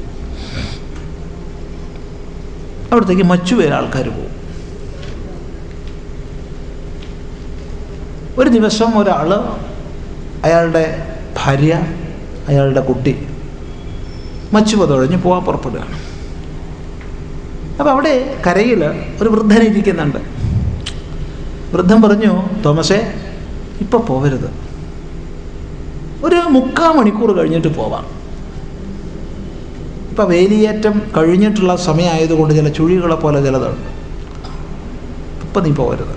അവിടത്തേക്ക് മച്ചുപേര് ആൾക്കാർ പോകും ഒരു ദിവസം ഒരാൾ അയാളുടെ ഭാര്യ അയാളുടെ കുട്ടി മച്ചു തുഴഞ്ഞ് പോകാൻ പുറപ്പെടുകയാണ്. അപ്പം അവിടെ കരയിൽ ഒരു വൃദ്ധൻ ഇരിക്കുന്നുണ്ട്. വൃദ്ധൻ പറഞ്ഞു തോമസേ ഇപ്പം പോവരുത്. ഒരു മുക്കാൽ മണിക്കൂർ കഴിഞ്ഞിട്ട് പോവാം. ഇപ്പം വേലിയേറ്റം കഴിഞ്ഞിട്ടുള്ള സമയമായതുകൊണ്ട് ചില ചുഴികളെ പോലെ ചിലതുണ്ട്. ഇപ്പം നീ പോവരുത്.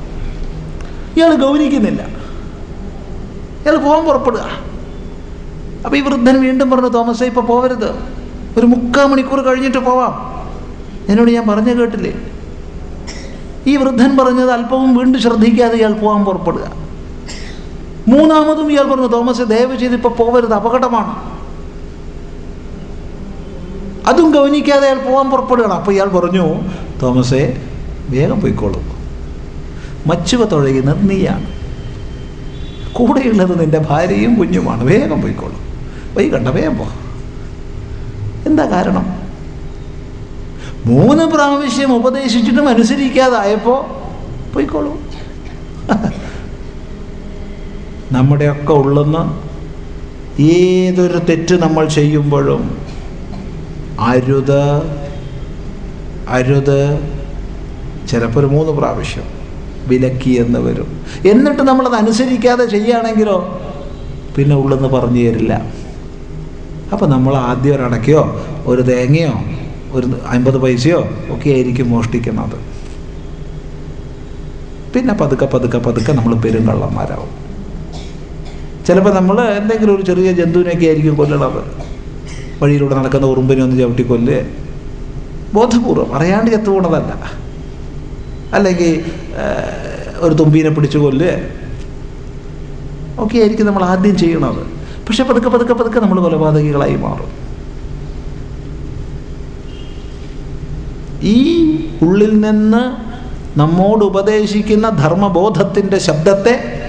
ഇയാൾ ഗൗനിക്കുന്നില്ല. ഇയാൾ പോകാൻ പുറപ്പെടുക. അപ്പോൾ ഈ വൃദ്ധൻ വീണ്ടും പറഞ്ഞു തോമസേ ഇപ്പം പോവരുത്. ഒരു മുക്കാൽ മണിക്കൂർ കഴിഞ്ഞിട്ട് പോവാം. എന്നോട് ഞാൻ പറഞ്ഞു കേട്ടില്ലേ? ഈ വൃദ്ധൻ പറഞ്ഞത് അല്പവും വീണ്ടും ശ്രദ്ധിക്കാതെ ഇയാൾ പോകാൻ പുറപ്പെടുക. മൂന്നാമതും ഇയാൾ പറഞ്ഞു തോമസ് ദയവ് ചെയ്ത് ഇപ്പൊ പോവരുത് അപകടമാണ്. അതും ഗവനിക്കാതെ അയാൾ പോകാൻ പുറപ്പെടുകയാണ്. അപ്പോൾ ഇയാൾ പറഞ്ഞു തോമസേ വേഗം പോയിക്കോളൂ. മച്ചുവ തുഴയുന്നത് നീയാണ് കൂടെയുള്ളത് നിന്റെ ഭാര്യയും കുഞ്ഞുമാണ്. വേഗം പോയിക്കോളൂ. വൈകണ്ട വേഗം പോ. എന്താ കാരണം? മൂന്ന് പ്രാവശ്യം ഉപദേശിച്ചിട്ടും അനുസരിക്കാതായപ്പോൾ പോയിക്കോളൂ. നമ്മുടെയൊക്കെ ഉള്ളെന്ന് ഏതൊരു തെറ്റ് നമ്മൾ ചെയ്യുമ്പോഴും അരുത് അരുത്. ചിലപ്പോൾ ഒരു മൂന്ന് പ്രാവശ്യം വിലക്കി എന്ന് വരും. എന്നിട്ട് നമ്മളത് അനുസരിക്കാതെ ചെയ്യുകയാണെങ്കിലോ പിന്നെ ഉള്ളെന്ന് പറഞ്ഞു തരില്ല. അപ്പം നമ്മൾ ആദ്യം ഒരടക്കയോ ഒരു തേങ്ങയോ ഒരു അമ്പത് പൈസയോ ഒക്കെ ആയിരിക്കും മോഷ്ടിക്കുന്നത്. പിന്നെ പതുക്കെ പതുക്കെ പതുക്കെ നമ്മൾ പെരുങ്കള്ളന്മാരാവും. ചിലപ്പോൾ നമ്മൾ എന്തെങ്കിലും ഒരു ചെറിയ ജന്തുവിനെയൊക്കെ ആയിരിക്കും കൊല്ലണത്. വഴിയിലൂടെ നടക്കുന്ന ഉറുമ്പിനെ ഒന്ന് ചവിട്ടി കൊല്ലുക ബോധപൂർവം അറിയാണ്ട് ചത്തു പോണതല്ല അല്ലെങ്കിൽ ഒരു തുമ്പീനെ പിടിച്ചു കൊല്ലുക ഒക്കെ ആയിരിക്കും നമ്മൾ ആദ്യം ചെയ്യണത്. പക്ഷെ പതുക്കെ പതുക്കെ പതുക്കെ നമ്മൾ കൊലപാതകികളായി മാറും. ഈ ഉള്ളിൽ നിന്ന് നമ്മോട് ഉപദേശിക്കുന്ന ധർമ്മബോധത്തിന്റെ ശബ്ദത്തെ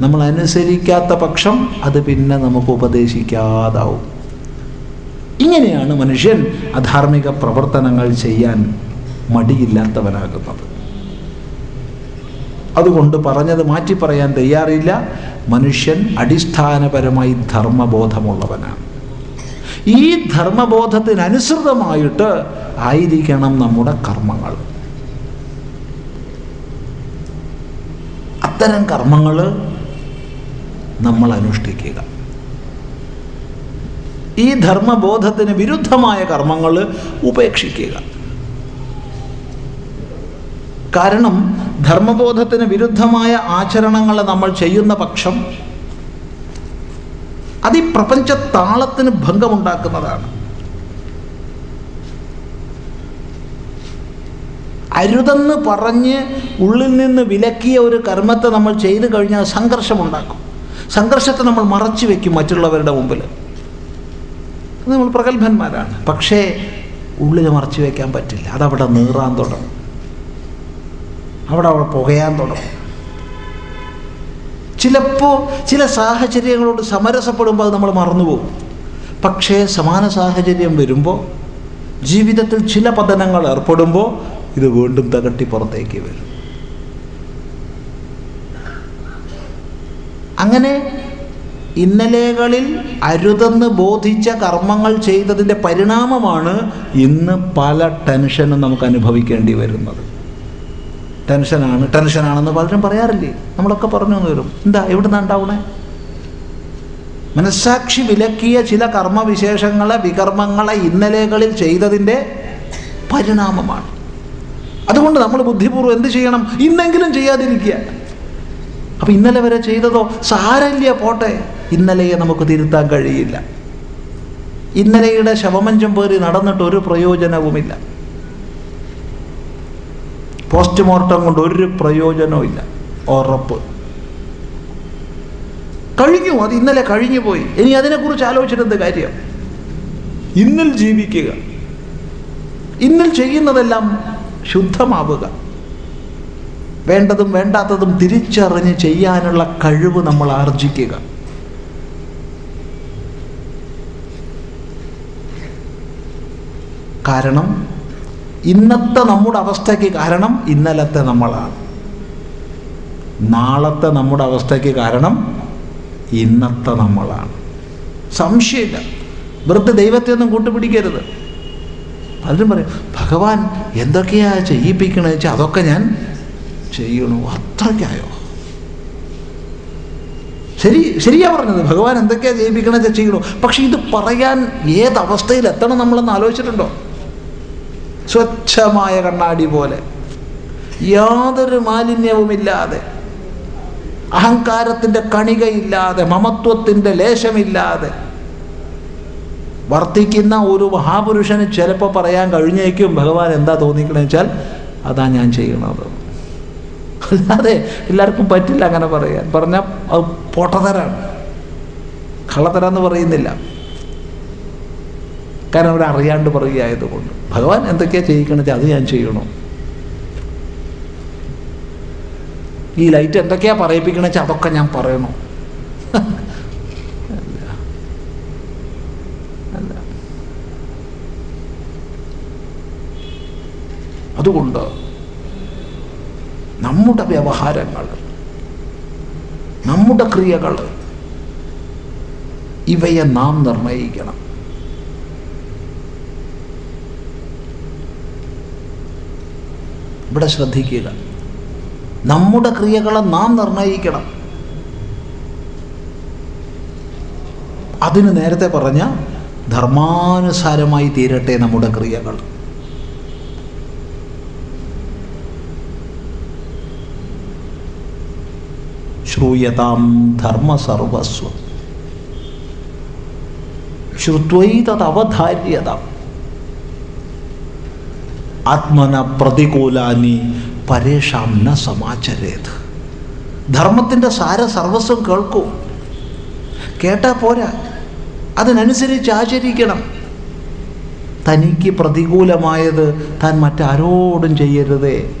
നമ്മൾ അനുസരിക്കാത്ത പക്ഷം അത് പിന്നെ നമുക്ക് ഉപദേശിക്കാതാവും. ഇങ്ങനെയാണ് മനുഷ്യൻ അധാർമിക പ്രവർത്തനങ്ങൾ ചെയ്യാൻ മടിയില്ലാത്തവനാകുന്നത്. അതുകൊണ്ട് പറഞ്ഞത് മാറ്റി പറയാൻ തയ്യാറില്ല. മനുഷ്യൻ അടിസ്ഥാനപരമായി ധർമ്മബോധമുള്ളവനാണ്. ഈ ധർമ്മബോധത്തിനനുസൃതമായിട്ട് ആയിരിക്കണം നമ്മുടെ കർമ്മങ്ങൾ. അത്തരം കർമ്മങ്ങൾ നമ്മൾ അനുഷ്ഠിക്കുക. ഈ ധർമ്മബോധത്തിന് വിരുദ്ധമായ കർമ്മങ്ങൾ ഉപേക്ഷിക്കുക. കാരണം ധർമ്മബോധത്തിന് വിരുദ്ധമായ ആചരണങ്ങൾ നമ്മൾ ചെയ്യുന്ന പക്ഷം അത് ഈ പ്രപഞ്ച താളത്തിന് ഭംഗമുണ്ടാക്കുന്നതാണ്. അരുതെന്ന് പറഞ്ഞ് ഉള്ളിൽ നിന്ന് വിലക്കിയ ഒരു കർമ്മത്തെ നമ്മൾ ചെയ്തു കഴിഞ്ഞാൽ സംഘർഷമുണ്ടാക്കും. സംഘർഷത്തെ നമ്മൾ മറച്ചു വെക്കും മറ്റുള്ളവരുടെ മുമ്പിൽ. നമ്മൾ പ്രഗത്ഭന്മാരാണ്. പക്ഷേ ഉള്ളിൽ മറച്ചു വയ്ക്കാൻ പറ്റില്ല. അതവിടെ നീറാൻ തുടങ്ങും. അവിടെ അവിടെ പുകയാൻ തുടങ്ങും. ചിലപ്പോൾ ചില സാഹചര്യങ്ങളോട് സമരസപ്പെടുമ്പോൾ അത് നമ്മൾ മറന്നുപോകും. പക്ഷേ സമാന സാഹചര്യം വരുമ്പോൾ ജീവിതത്തിൽ ചില പതനങ്ങൾ ഏർപ്പെടുമ്പോൾ ഇത് വീണ്ടും തകട്ടി പുറത്തേക്ക് വരും. അങ്ങനെ ഇന്നലെകളിൽ അരുതെന്ന് ബോധിച്ച കർമ്മങ്ങൾ ചെയ്തതിന്റെ പരിണാമമാണ് ഇന്ന് പല ടെൻഷനും നമുക്ക് അനുഭവിക്കേണ്ടി വരുന്നത്. ടെൻഷനാണ് ടെൻഷനാണെന്ന് പലരും പറയാറില്ലേ? നമ്മളൊക്കെ പറഞ്ഞു വരും എന്താ എവിടുന്ന് ഉണ്ടാവണേ മനസ്സാക്ഷി വിലക്കിയ ചില കർമ്മവിശേഷങ്ങളെ വികർമ്മങ്ങളെ ഇന്നലകളിൽ ചെയ്തതിന്റെ പരിണാമമാണ്. അതുകൊണ്ട് നമ്മൾ ബുദ്ധിപൂർവം എന്ത് ചെയ്യണം? ഇന്നെങ്കിലും ചെയ്യാതിരിക്കുക. അപ്പം ഇന്നലെ വരെ ചെയ്തതോ? സാരല്യ പോട്ടെ. ഇന്നലെയെ നമുക്ക് തിരുത്താൻ കഴിയില്ല. ഇന്നലെയുടെ ശവമഞ്ചം പേറി നടന്നിട്ട് ഒരു പ്രയോജനവുമില്ല. പോസ്റ്റ്മോർട്ടം കൊണ്ട് ഒരു പ്രയോജനവും ഇല്ല. ഉറപ്പ്. കഴിഞ്ഞു. അത് ഇന്നലെ കഴിഞ്ഞു പോയി. ഇനി അതിനെക്കുറിച്ച് ആലോചിച്ചിട്ട് കാര്യം? ഇന്നിൽ ജീവിക്കുക. ഇന്നിൽ ചെയ്യുന്നതെല്ലാം ശുദ്ധമാവുക. വേണ്ടതും വേണ്ടാത്തതും തിരിച്ചറിഞ്ഞ് ചെയ്യാനുള്ള കഴിവ് നമ്മൾ ആർജിക്കുക. കാരണം ഇന്നത്തെ നമ്മുടെ അവസ്ഥയ്ക്ക് കാരണം ഇന്നലത്തെ നമ്മളാണ്. നാളത്തെ നമ്മുടെ അവസ്ഥയ്ക്ക് കാരണം ഇന്നത്തെ നമ്മളാണ്. സംശയമില്ല. വെറുതെ ദൈവത്തെ ഒന്നും കൂട്ടുപിടിക്കരുത്. പലരും പറയും ഭഗവാൻ എന്തൊക്കെയാ ചെയ്യിപ്പിക്കണമെന്ന് വെച്ചാൽ അതൊക്കെ ഞാൻ ചെയ്യണു. അത്രയ്ക്കായോ? ശരി ശരിയാ പറഞ്ഞത്. ഭഗവാൻ എന്തൊക്കെയാ ചെയ്യിപ്പിക്കണമെന്ന് വെച്ചാൽ ചെയ്യണു. പക്ഷെ ഇത് പറയാൻ ഏതവസ്ഥയിൽ എത്തണം നമ്മളെന്ന് ആലോചിച്ചിട്ടുണ്ടോ? സ്വച്ഛമായ കണ്ണാടി പോലെ. യാതൊരു മാലിന്യവുമില്ലാതെ അഹങ്കാരത്തിന്റെ കണികയില്ലാതെ മമത്വത്തിന്റെ ലേശമില്ലാതെ വർത്തിക്കുന്ന ഒരു മഹാപുരുഷന് ചിലപ്പോൾ പറയാൻ കഴിഞ്ഞേക്കും ഭഗവാൻ എന്താ തോന്നിക്കണമെന്ന് വെച്ചാൽ അതാ ഞാൻ ചെയ്യണത്. അല്ലാതെ എല്ലാവർക്കും പറ്റില്ല അങ്ങനെ പറയാൻ. പറഞ്ഞാൽ അത് പൊട്ടതരാണ് കള്ളത്തരാന്ന് പറയുന്നില്ല. കാരണം അവർ അറിയാണ്ട് പറയുകയായതുകൊണ്ട് ഭഗവാൻ എന്തൊക്കെയാ ചെയ്യിക്കണത് അത് ഞാൻ ചെയ്യണോ? ഈ ലൈറ്റ് എന്തൊക്കെയാ പറയിപ്പിക്കണെച്ച അതൊക്കെ ഞാൻ പറയണോ? അതുകൊണ്ട് നമ്മുടെ വ്യവഹാരങ്ങൾ നമ്മുടെ ക്രിയകൾ ഇവയെ നാം നിർണയിക്കണം. ഇവിടെ ശ്രദ്ധിക്കുക. നമ്മുടെ ക്രിയകളെ നാം നിർണയിക്കണം. അതിന് നേരത്തെ പറഞ്ഞ ധർമാനുസാരമായി തീരട്ടെ നമ്മുടെ ക്രിയകൾ. ശ്രൂയതാം ധർമ്മസർവസ്വം. ശ്രുത്വൈതവധാര്യത ആത്മന പ്രതികൂലാനി പരേഷാം ന സമാചരേത്. ധർമ്മത്തിന്റെ സാര സർവസ്വം കേൾക്കൂ. കേട്ടാൽ പോരാ. അതിനനുസരിച്ച് ആചരിക്കണം. തനിക്ക് പ്രതികൂലമായത് താൻ മറ്റാരോടും ചെയ്യരുതേ.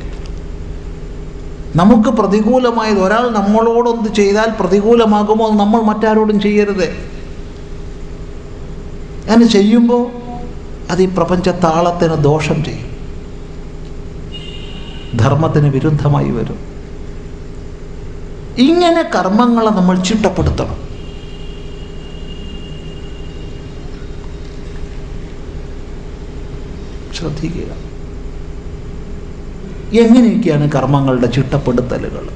നമുക്ക് പ്രതികൂലമായത് ഒരാൾ നമ്മളോടൊന്ന് ചെയ്താൽ പ്രതികൂലമാകുമോ അത് നമ്മൾ മറ്റാരോടും ചെയ്യരുത്. അങ്ങനെ ചെയ്യുമ്പോൾ അത് ഈ പ്രപഞ്ച താളത്തിന് ദോഷം ചെയ്യും. ധർമ്മത്തിന് വിരുദ്ധമായി വരും. ഇങ്ങനെ കർമ്മങ്ങളെ നമ്മൾ ചിട്ടപ്പെടുത്തണം. ശ്രദ്ധിക്കുക. എങ്ങനെയൊക്കെയാണ് കർമ്മങ്ങളുടെ ചിട്ടപ്പെടുത്തലുകൾ?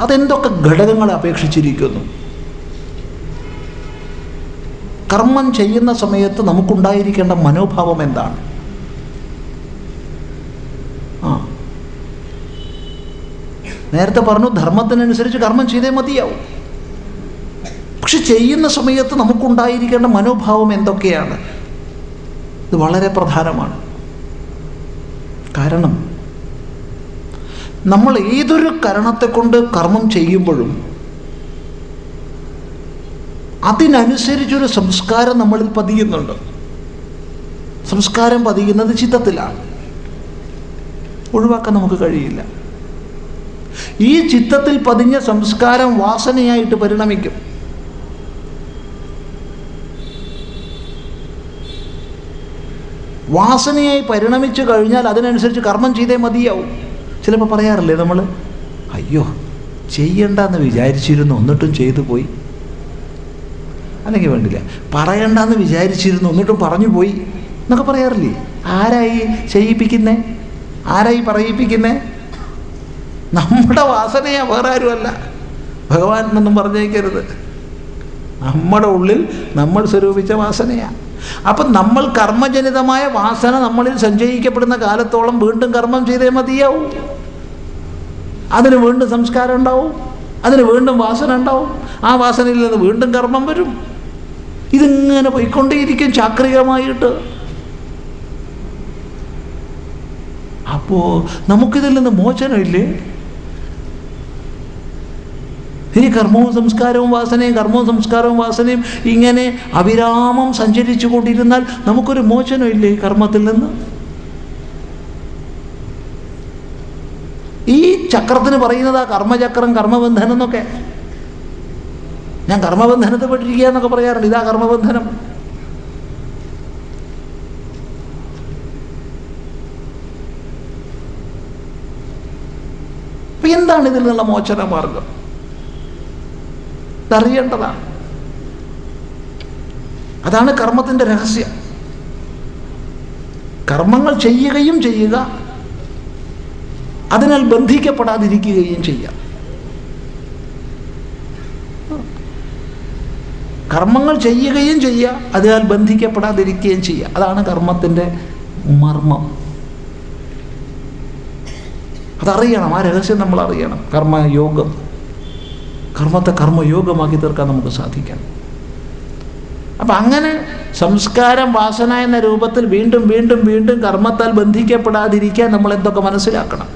അതെന്തൊക്കെ ഘടകങ്ങളെ അപേക്ഷിച്ചിരിക്കുന്നു? കർമ്മം ചെയ്യുന്ന സമയത്ത് നമുക്കുണ്ടായിരിക്കേണ്ട മനോഭാവം എന്താണ്? നേരത്തെ പറഞ്ഞു ധർമ്മത്തിനനുസരിച്ച് കർമ്മം ചെയ്തേ മതിയാവും. പക്ഷെ ചെയ്യുന്ന സമയത്ത് നമുക്കുണ്ടായിരിക്കേണ്ട മനോഭാവം എന്തൊക്കെയാണ്? ഇത് വളരെ പ്രധാനമാണ്. കാരണം നമ്മൾ ഏതൊരു കാരണത്തെ കൊണ്ട് കർമ്മം ചെയ്യുമ്പോഴും അതിനനുസരിച്ചൊരു സംസ്കാരം നമ്മളിൽ പതിയുന്നുണ്ട്. സംസ്കാരം പതിയുന്നത് ചിത്തത്തിലാണ്. ഒഴിവാക്കാൻ നമുക്ക് കഴിയില്ല. ഈ ചിത്തത്തിൽ പതിഞ്ഞ സംസ്കാരം വാസനയായിട്ട് പരിണമിക്കും. വാസനയായി പരിണമിച്ചു കഴിഞ്ഞാൽ അതിനനുസരിച്ച് കർമ്മം ചെയ്തേ മതിയാവും. ചിലപ്പോൾ പറയാറില്ലേ നമ്മൾ അയ്യോ ചെയ്യണ്ടെന്ന് വിചാരിച്ചിരുന്നു എന്നിട്ടും ചെയ്തു പോയി. അല്ലെങ്കിൽ വേണ്ടില്ല. പറയണ്ടെന്ന് വിചാരിച്ചിരുന്നു എന്നിട്ടും പറഞ്ഞു പോയി. എന്നൊക്കെ പറയാറില്ലേ? ആരായി ചെയ്യിപ്പിക്കുന്നേ? ആരായി പറയിപ്പിക്കുന്നേ? നമ്മുടെ വാസനയാ വേറെ ആരുമല്ല. ഭഗവാൻ എന്നൊന്നും പറഞ്ഞേക്കരുത്. നമ്മുടെ ഉള്ളിൽ നമ്മൾ സ്വരൂപിച്ച വാസനയാണ് അപ്പം നമ്മൾ കർമ്മജനിതമായ വാസന നമ്മളിൽ സഞ്ചയിക്കപ്പെടുന്ന കാലത്തോളം വീണ്ടും കർമ്മം ചെയ്തേ മതിയാവും. അതിന് വീണ്ടും സംസ്കാരം ഉണ്ടാവും. അതിന് വീണ്ടും വാസന ഉണ്ടാവും. ആ വാസനയിൽ നിന്ന് വീണ്ടും കർമ്മം വരും. ഇതിങ്ങനെ പോയിക്കൊണ്ടേയിരിക്കും ചാക്രികമായിട്ട്. അപ്പോ നമുക്കിതിൽ നിന്ന് മോചനമില്ലേ? ഇനി കർമ്മവും സംസ്കാരവും വാസനയും കർമ്മവും സംസ്കാരവും വാസനയും ഇങ്ങനെ അവിരാമം സഞ്ചരിച്ചു കൊണ്ടിരുന്നാൽ നമുക്കൊരു മോചനം ഇല്ലേ കർമ്മത്തിൽ നിന്ന്? ഈ ചക്രത്തിന് പറയുന്നത് കർമ്മചക്രം കർമ്മബന്ധനം എന്നൊക്കെ. ഞാൻ കർമ്മബന്ധനത്തെ പെട്ടിരിക്കുക എന്നൊക്കെ പറയാറുണ്ട്. ഇതാ കർമ്മബന്ധനം. എന്താണ് ഇതിൽ നിന്നുള്ള മോചന മാർഗം ഇതറിയേണ്ടതാണ്. അതാണ് കർമ്മത്തിന്റെ രഹസ്യം. കർമ്മങ്ങൾ ചെയ്യുകയും ചെയ്യുക അതിനാൽ ബന്ധിക്കപ്പെടാതിരിക്കുകയും ചെയ്യാം കർമ്മങ്ങൾ ചെയ്യുകയും ചെയ്യുക അതിനാൽ ബന്ധിക്കപ്പെടാതിരിക്കുകയും ചെയ്യുക. അതാണ് കർമ്മത്തിന്റെ മർമ്മം. അതറിയണം ആ രഹസ്യം നമ്മൾ അറിയണം കർമ്മയോഗം. കർമ്മത്തെ കർമ്മയോഗമാക്കി തീർക്കാൻ നമുക്ക് സാധിക്കണം അപ്പം അങ്ങനെ സംസ്കാരം വാസന എന്ന രൂപത്തിൽ വീണ്ടും വീണ്ടും വീണ്ടും കർമ്മത്താൽ ബന്ധിക്കപ്പെടാതിരിക്കാൻ നമ്മൾ എന്തൊക്കെ മനസ്സിലാക്കണം?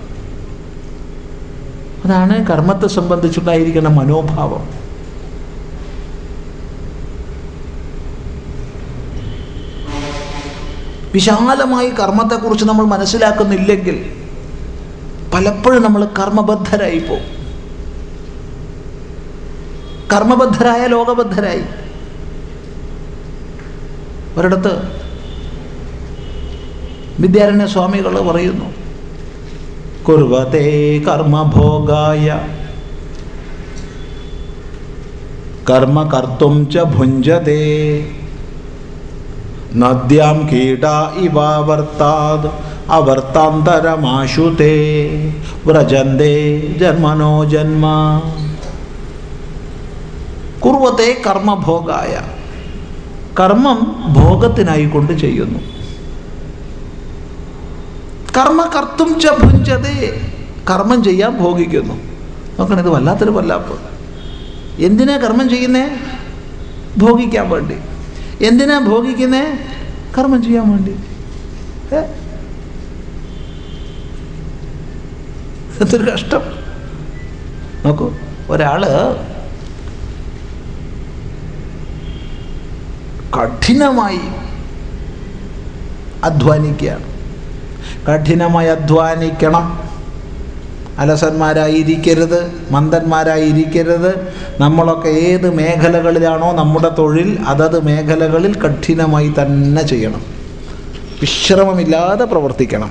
അതാണ് കർമ്മത്തെ സംബന്ധിച്ചുണ്ടായിരിക്കുന്ന മനോഭാവം. വിശാലമായി കർമ്മത്തെക്കുറിച്ച് നമ്മൾ മനസ്സിലാക്കുന്നില്ലെങ്കിൽ പലപ്പോഴും നമ്മൾ കർമ്മബദ്ധരായി പോകും. കർമ്മബദ്ധരായ ലോകബദ്ധരായി. ഒരിടത്ത് വിദ്യാരണ്യ സ്വാമികൾ പറയുന്നു കുർവത്തെ കർമ്മഭോഗായ കർമ്മ കർത്തും ച ഭുഞ്ചതേ നദ്യാം കീട ഇവാവർത്താത് അവർത്താന്തരമാശുതേ വ്രജന്തേ ജന്മനോ ജന്മ. കുർവത്തെ കർമ്മഭോഗായ. കർമ്മം ഭോഗത്തിനായി കൊണ്ട് ചെയ്യുന്നു. കർമ്മ കർത്തും ച ഭുഞ്ചതേ. കർമ്മം ചെയ്യാൻ ഭോഗിക്കുന്നു. നോക്കണം ഇത് വല്ലാത്തൊരു വല്ലാപ്പ്. എന്തിനാ കർമ്മം ചെയ്യുന്നേ? ഭോഗിക്കാൻ വേണ്ടി. എന്തിനാ ഭോഗിക്കുന്നേ? കർമ്മം ചെയ്യാൻ വേണ്ടി. അതൊരു കഷ്ടം. നോക്കൂ ഒരാൾ കഠിനമായി അധ്വാനിക്കുകയാണ്. കഠിനമായി അധ്വാനിക്കണം. അലസന്മാരായിരിക്കരുത് മന്ദന്മാരായിരിക്കരുത്. നമ്മളൊക്കെ ഏത് മേഖലകളിലാണോ നമ്മുടെ തൊഴിൽ അതത് മേഖലകളിൽ കഠിനമായി തന്നെ ചെയ്യണം. വിശ്രമമില്ലാതെ പ്രവർത്തിക്കണം.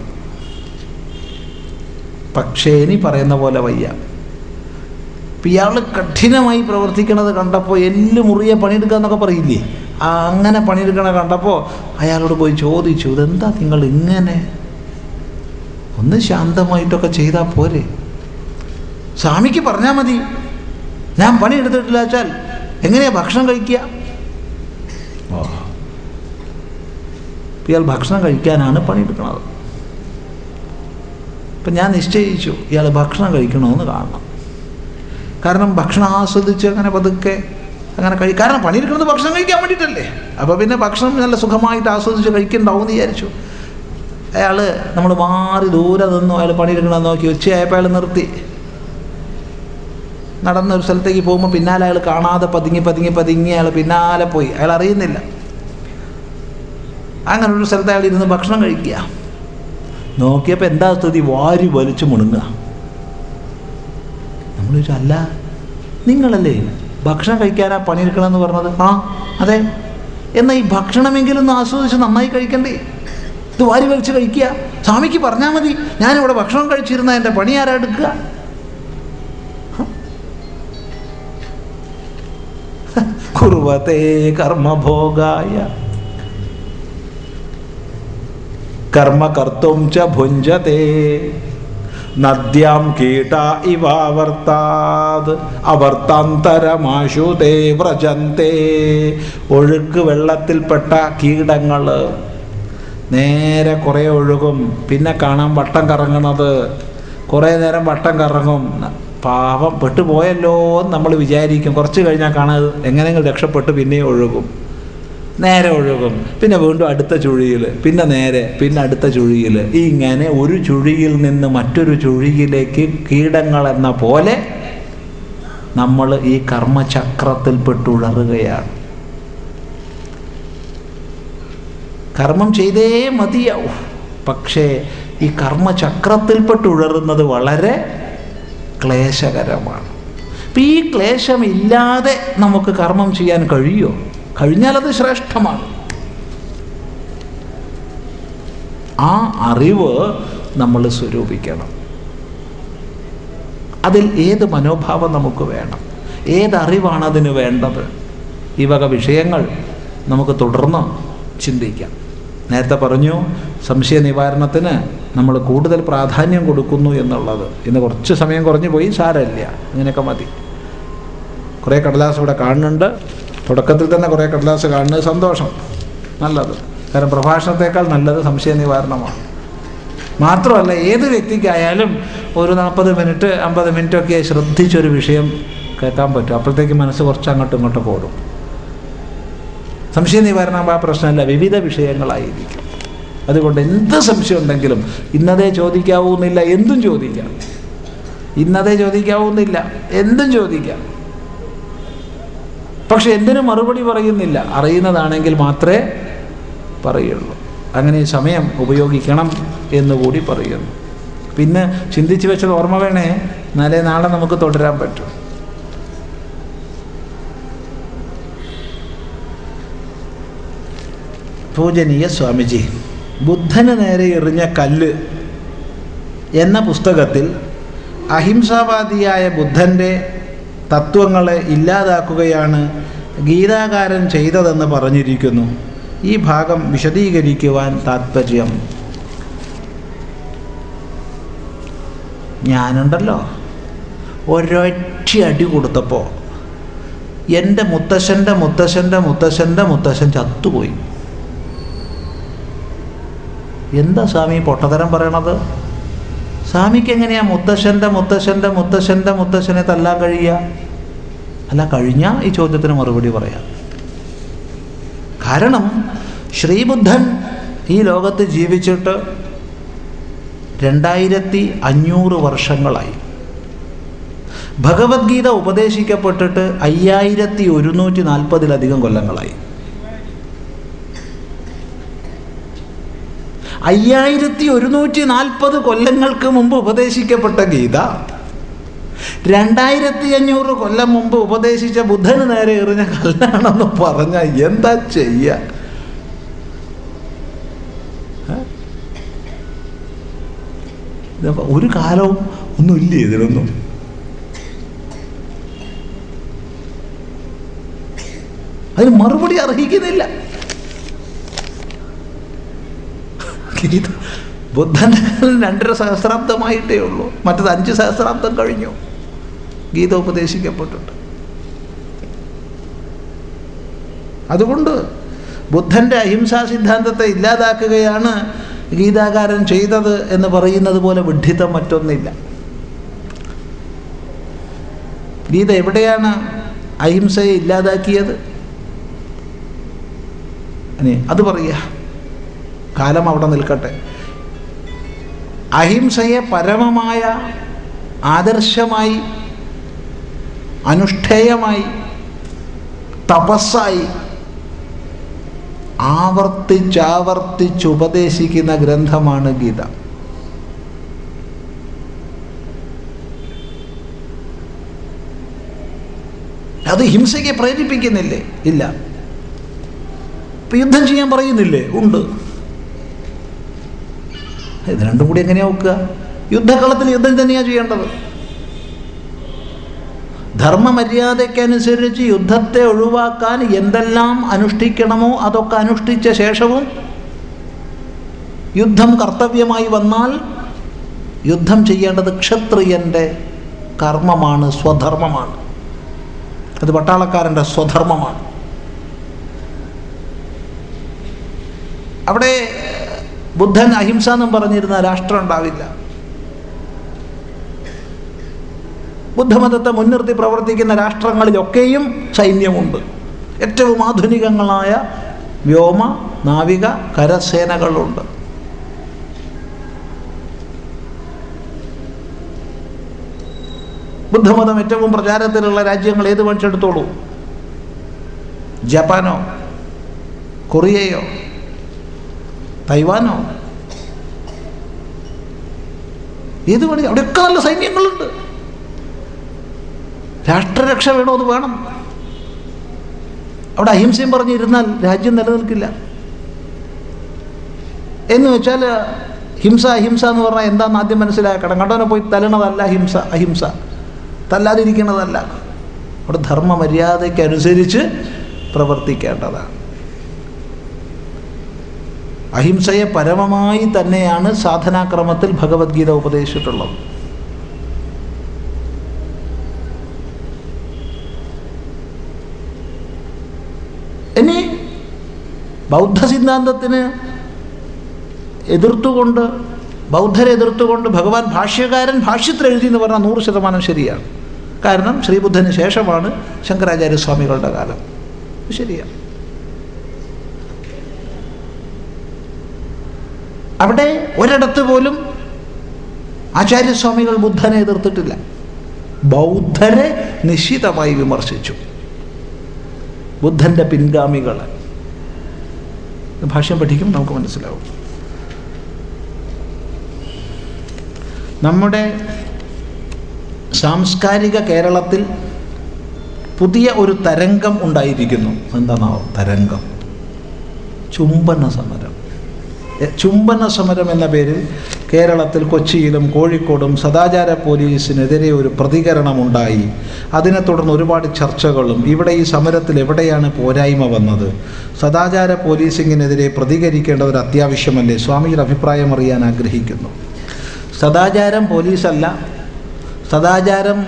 പക്ഷേ ഇനി പറയുന്ന പോലെ വയ്യ. ഇപ്പം ഇയാൾ കഠിനമായി പ്രവർത്തിക്കണത് കണ്ടപ്പോൾ എല്ല് മുറിയെ പണിയെടുക്കുക എന്നൊക്കെ പറയില്ലേ? അങ്ങനെ പണിയെടുക്കണ കണ്ടപ്പോൾ അയാളോട് പോയി ചോദിച്ചു ഇതെന്താ നിങ്ങൾ ഇങ്ങനെ? ഒന്ന് ശാന്തമായിട്ടൊക്കെ ചെയ്താൽ പോരെ. സ്വാമിക്ക് പറഞ്ഞാൽ മതി. ഞാൻ പണിയെടുത്തിട്ടില്ല വെച്ചാൽ എങ്ങനെയാ ഭക്ഷണം കഴിക്കുക? ഇയാൾ ഭക്ഷണം കഴിക്കാനാണ് പണിയെടുക്കുന്നത് അപ്പം ഞാൻ നിശ്ചയിച്ചു ഇയാൾ ഭക്ഷണം കഴിക്കണമെന്ന് കാണണം. കാരണം ഭക്ഷണം ആസ്വദിച്ച് അങ്ങനെ പതുക്കെ അങ്ങനെ കഴി കാരണം പണിയെടുക്കുന്നത് ഭക്ഷണം കഴിക്കാൻ വേണ്ടിയിട്ടല്ലേ? അപ്പോൾ പിന്നെ ഭക്ഷണം നല്ല സുഖമായിട്ട് ആസ്വദിച്ച് കഴിക്കണ്ടാവും എന്ന് വിചാരിച്ചു. അയാൾ നമ്മൾ മാറി ദൂരെ നിന്നു അയാൾ പണിയെടുക്കണമെന്ന് നോക്കി ഉച്ചയായപ്പോൾ അയാൾ നിർത്തി. നടന്ന ഒരു സ്ഥലത്തേക്ക് പോകുമ്പോൾ പിന്നാലെ അയാൾ കാണാതെ പതുങ്ങി പതുങ്ങി പതുങ്ങി അയാൾ പിന്നാലെ പോയി. അയാൾ അറിയുന്നില്ല. അങ്ങനെ ഒരു സ്ഥലത്ത് അയാൾ ഇരുന്ന് ഭക്ഷണം കഴിക്കുക. നോക്കിയപ്പോൾ എന്താ സ്ഥിതി? വാരി വലിച്ചു മുണുങ്ങുക. ചോദിച്ചു അല്ല നിങ്ങളല്ലേ? ഭക്ഷണം കഴിക്കാനാ പണിയെടുക്കണം എന്ന് പറഞ്ഞത്? ആ അതെ. എന്നാൽ ഈ ഭക്ഷണമെങ്കിലും ഒന്ന് ആസ്വദിച്ച് നന്നായി കഴിക്കണ്ടേ? ഇത് വാരി വലിച്ച് കഴിക്കുക. സ്വാമിക്ക് പറഞ്ഞാൽ മതി. ഞാനിവിടെ ഭക്ഷണം കഴിച്ചിരുന്ന എന്റെ പണി ആരാ എടുക്കുക? കുർവത്തെ കർമ്മഭോഗായ. കർമ്മ കർത്തും ച ഭുഞ്ചതേ. നദ്യാം കീട ഇവാവർത്താത് അവർത്താന്തരമാശുതേ വ്രജന്തേ. ഒഴുക്ക് വെള്ളത്തിൽപ്പെട്ട കീടങ്ങൾ നേരെ കുറേ ഒഴുകും. പിന്നെ കാണാം വട്ടം കറങ്ങണത്. കുറേ നേരം വട്ടം കറങ്ങും. പാവം പെട്ടുപോയല്ലോ എന്ന് നമ്മൾ വിചാരിക്കും. കുറച്ച് കഴിഞ്ഞാൽ കാണാൻ എങ്ങനെയെങ്കിലും രക്ഷപ്പെട്ട് പിന്നെയും ഒഴുകും. നേരെ ഒഴുകും. പിന്നെ വീണ്ടും അടുത്ത ചുഴിയിൽ പിന്നെ നേരെ പിന്നെ അടുത്ത ചുഴിയിൽ. ഇങ്ങനെ ഒരു ചുഴിയിൽ നിന്ന് മറ്റൊരു ചുഴിയിലേക്ക് കീടങ്ങൾ എന്ന പോലെ നമ്മൾ ഈ കർമ്മചക്രത്തിൽ പെട്ടുളറുകയാണ് കർമ്മം ചെയ്തേ മതിയാവും. പക്ഷേ ഈ കർമ്മചക്രത്തിൽപ്പെട്ടുഴറുന്നത് വളരെ ക്ലേശകരമാണ്. അപ്പം ഈ ക്ലേശമില്ലാതെ നമുക്ക് കർമ്മം ചെയ്യാൻ കഴിയുമോ കഴിഞ്ഞാൽ അത് ശ്രേഷ്ഠമാണ്. ആ അറിവ് നമ്മൾ സ്വരൂപിക്കണം. അതിൽ ഏത് മനോഭാവം നമുക്ക് വേണം? ഏതറിവാണ് അതിന് വേണ്ടത്? ഈ വക വിഷയങ്ങൾ നമുക്ക് തുടർന്ന് ചിന്തിക്കാം. നേരത്തെ പറഞ്ഞു സംശയ നിവാരണത്തിന് നമ്മൾ കൂടുതൽ പ്രാധാന്യം കൊടുക്കുന്നു എന്നുള്ളത്. ഇന്ന് കുറച്ച് സമയം കുറഞ്ഞു പോയി സാരമില്ല. അങ്ങനെയൊക്കെ മതി. കുറേ കടലാസ് ഇവിടെ കാണുന്നുണ്ട്. തുടക്കത്തിൽ തന്നെ കുറേ കടലാസ് കാണുന്നത് സന്തോഷം. നല്ലത്. കാരണം പ്രഭാഷണത്തെക്കാൾ നല്ലത് സംശയ നിവാരണമാണ്. മാത്രമല്ല ഏത് വ്യക്തിക്കായാലും ഒരു നാൽപ്പത് മിനിറ്റ് അമ്പത് മിനിറ്റൊക്കെ ശ്രദ്ധിച്ചൊരു വിഷയം കേൾക്കാൻ പറ്റും. അപ്പോഴത്തേക്ക് മനസ്സ് കുറച്ച് അങ്ങോട്ടും ഇങ്ങോട്ടും ഓടും സംശയ നിവാരണം ആ പ്രശ്നമല്ല വിവിധ വിഷയങ്ങളായിരിക്കും. അതുകൊണ്ട് എന്ത് സംശയം ഉണ്ടെങ്കിലും ഇന്നതേ ചോദിക്കാവുന്നില്ല എന്തും ചോദിക്കാം. ഇന്നതേ ചോദിക്കാവുന്നില്ല എന്തും ചോദിക്കാം. പക്ഷെ എന്തിനും മറുപടി പറയുന്നില്ല. അറിയുന്നതാണെങ്കിൽ മാത്രമേ പറയുള്ളൂ. അങ്ങനെ സമയം ഉപയോഗിക്കണം എന്നുകൂടി പറയുന്നു. പിന്നെ ചിന്തിച്ചു വെച്ചത് ഓർമ്മ വേണേ? എന്നാലേ നാളെ നമുക്ക് തുടരാൻ പറ്റും. പൂജനീയ സ്വാമിജി ബുദ്ധന് നേരെ എറിഞ്ഞ കല്ല് എന്ന പുസ്തകത്തിൽ അഹിംസാവാദിയായ ബുദ്ധന്റെ തത്വങ്ങളെ ഇല്ലാതാക്കുകയാണ് ഗീതാകാരൻ ചെയ്തതെന്ന് പറഞ്ഞിരിക്കുന്നു. ഈ ഭാഗം വിശദീകരിക്കുവാൻ താത്പര്യം. ഞാനുണ്ടല്ലോ. ഒരൊറ്റ അടി കൊടുത്തപ്പോൾ എന്റെ മുത്തശ്ശന്റെ മുത്തശ്ശന്റെ മുത്തശ്ശന്റെ മുത്തശ്ശൻ ചത്തുപോയി. എന്താ സ്വാമി പൊട്ടതരം പറയണത്? സ്വാമിക്ക് എങ്ങനെയാ മുത്തശ്ശന്റെ മുത്തശ്ശന്റെ മുത്തശ്ശന്റെ മുത്തശ്ശനെ തല്ലാൻ കഴിയുക? അല്ല കഴിഞ്ഞ ഈ ചോദ്യത്തിന് മറുപടി പറയാം. കാരണം ശ്രീബുദ്ധൻ ഈ ലോകത്ത് ജീവിച്ചിട്ട് രണ്ടായിരത്തി അഞ്ഞൂറ് വർഷങ്ങളായി. ഭഗവത്ഗീത ഉപദേശിക്കപ്പെട്ടിട്ട് അയ്യായിരത്തി ഒരുന്നൂറ്റി നാൽപ്പതിലധികം കൊല്ലങ്ങളായി. അയ്യായിരത്തി ഒരുന്നൂറ്റി നാൽപ്പത് കൊല്ലങ്ങൾക്ക് മുമ്പ് ഉപദേശിക്കപ്പെട്ട ഗീത രണ്ടായിരത്തി അഞ്ഞൂറ് കൊല്ലം മുമ്പ് ഉപദേശിച്ച ബുദ്ധന് നേരെ എറിഞ്ഞ കല്ലാണെന്ന് പറഞ്ഞ എന്താ ചെയ്യ? ഒരു കാലവും ഒന്നുമില്ല ഇതിലൊന്നും. അതിന് മറുപടി അർഹിക്കുന്നില്ല. ഗീത ബുദ്ധൻ രണ്ടര സഹസ്രാബ്ദമായിട്ടേ ഉള്ളൂ. മറ്റത് അഞ്ച് സഹസ്രാബ്ദം കഴിഞ്ഞു. ഗീത ഉപദേശിക്കപ്പെട്ടിട്ട്. അതുകൊണ്ട് ബുദ്ധന്റെ അഹിംസാ സിദ്ധാന്തത്തെ ഇല്ലാതാക്കുകയാണ് ഗീതാകാരൻ ചെയ്തത് എന്ന് പറയുന്നത് പോലെ വിഡ്ഢിത്തം മറ്റൊന്നില്ല. ഗീത എവിടെയാണ് അഹിംസയെ ഇല്ലാതാക്കിയത്? അത് പറയുക. കാലം അവിടെ നിൽക്കട്ടെ. അഹിംസയെ പരമമായ ആദർശമായി അനുഷ്ഠേയമായി തപസ്സായി ആവർത്തിച്ചാവർത്തിച്ച് ഉപദേശിക്കുന്ന ഗ്രന്ഥമാണ് ഗീത. അത് ഹിംസയ്ക്ക് പ്രേരിപ്പിക്കുന്നില്ലേ? ഇല്ല. യുദ്ധം ചെയ്യാൻ പറയുന്നില്ലേ? ഉണ്ട്. ഇത് രണ്ടും കൂടി എങ്ങനെയാ ഒക്കുക യുദ്ധക്കളത്തിൽ യുദ്ധം തന്നെയാണ് ചെയ്യേണ്ടത്. ധർമ്മമര്യാദയ്ക്കനുസരിച്ച് യുദ്ധത്തെ ഒഴിവാക്കാൻ എന്തെല്ലാം അനുഷ്ഠിക്കണമോ അതൊക്കെ അനുഷ്ഠിച്ച ശേഷവും യുദ്ധം കർത്തവ്യമായി വന്നാൽ യുദ്ധം ചെയ്യേണ്ടത് ക്ഷത്രിയന്റെ കർമ്മമാണ് സ്വധർമ്മമാണ്. അത് പട്ടാളക്കാരന്റെ സ്വധർമ്മമാണ്. അവിടെ ബുദ്ധൻ അഹിംസ എന്നും പറഞ്ഞിരുന്ന രാഷ്ട്രം ഉണ്ടാവില്ല. ബുദ്ധമതത്തെ മുൻനിർത്തി പ്രവർത്തിക്കുന്ന രാഷ്ട്രങ്ങളിലൊക്കെയും സൈന്യമുണ്ട്. ഏറ്റവും ആധുനികങ്ങളായ വ്യോമ നാവിക കരസേനകളുണ്ട്. ബുദ്ധമതം ഏറ്റവും പ്രചാരത്തിലുള്ള രാജ്യങ്ങൾ ഏത് മനുഷ്യടുത്തോളൂ ജപ്പാനോ കൊറിയയോ തൈവാനോ ഏത് വേണി അവിടെയൊക്കെ നല്ല സൈന്യങ്ങളുണ്ട്. രാഷ്ട്രരക്ഷ വേണോ അത് വേണം. അവിടെ അഹിംസയും പറഞ്ഞിരുന്നാൽ രാജ്യം നിലനിൽക്കില്ല. എന്ന് വെച്ചാൽ ഹിംസ അഹിംസ എന്ന് പറഞ്ഞാൽ എന്താണെന്ന് ആദ്യം മനസ്സിലാക്കണം. കണ്ടവനെ പോയി തല്ലണതല്ല ഹിംസ അഹിംസ. തല്ലാതിരിക്കണതല്ല. അവിടെ ധർമ്മ മര്യാദയ്ക്കനുസരിച്ച് പ്രവർത്തിക്കേണ്ടതാണ്. അഹിംസയെ പരമമായി തന്നെയാണ് സാധനാക്രമത്തിൽ ഭഗവത്ഗീത ഉപദേശിച്ചിട്ടുള്ളത്. ഇനി ബൗദ്ധ സിദ്ധാന്തത്തിന് എതിർത്തുകൊണ്ട് ബൗദ്ധരെ എതിർത്തുകൊണ്ട് ഭഗവാൻ ഭാഷ്യകാരൻ ഭാഷ്യത്തിൽ എഴുതി എന്ന് പറഞ്ഞാൽ നൂറ് ശതമാനം ശരിയാണ്. കാരണം ശ്രീബുദ്ധന് ശേഷമാണ് ശങ്കരാചാര്യസ്വാമികളുടെ കാലം. ശരിയാണ്. അവിടെ ഒരിടത്ത് പോലും ആചാര്യസ്വാമികൾ ബുദ്ധനെ എതിർത്തിട്ടില്ല. ബൗദ്ധരെ നിശ്ചിതമായി വിമർശിച്ചു. ബുദ്ധന്റെ പിൻഗാമികൾ. ഭാഷ്യം പഠിക്കും നമുക്ക് മനസ്സിലാവും. നമ്മുടെ സാംസ്കാരിക കേരളത്തിൽ പുതിയ ഒരു തരംഗം ഉണ്ടായിരിക്കുന്നു. എന്താണാവോ തരംഗം? ചുംബന സമരം. ചുംബന സമരം എന്ന പേരിൽ കേരളത്തിൽ കൊച്ചിയിലും കോഴിക്കോടും സദാചാര പോലീസിനെതിരെ ഒരു പ്രതികരണമുണ്ടായി. അതിനെ തുടർന്ന് ഒരുപാട് ചർച്ചകളും. ഇവിടെ ഈ സമരത്തിൽ എവിടെയാണ് പോരായ്മ വന്നത്? സദാചാര പോലീസിങ്ങിനെതിരെ പ്രതികരിക്കേണ്ടത് ഒരു അത്യാവശ്യമല്ലേ? സ്വാമിയുടെ അഭിപ്രായം അറിയാൻ ആഗ്രഹിക്കുന്നു. സദാചാരം പോലീസല്ല. സദാചാരം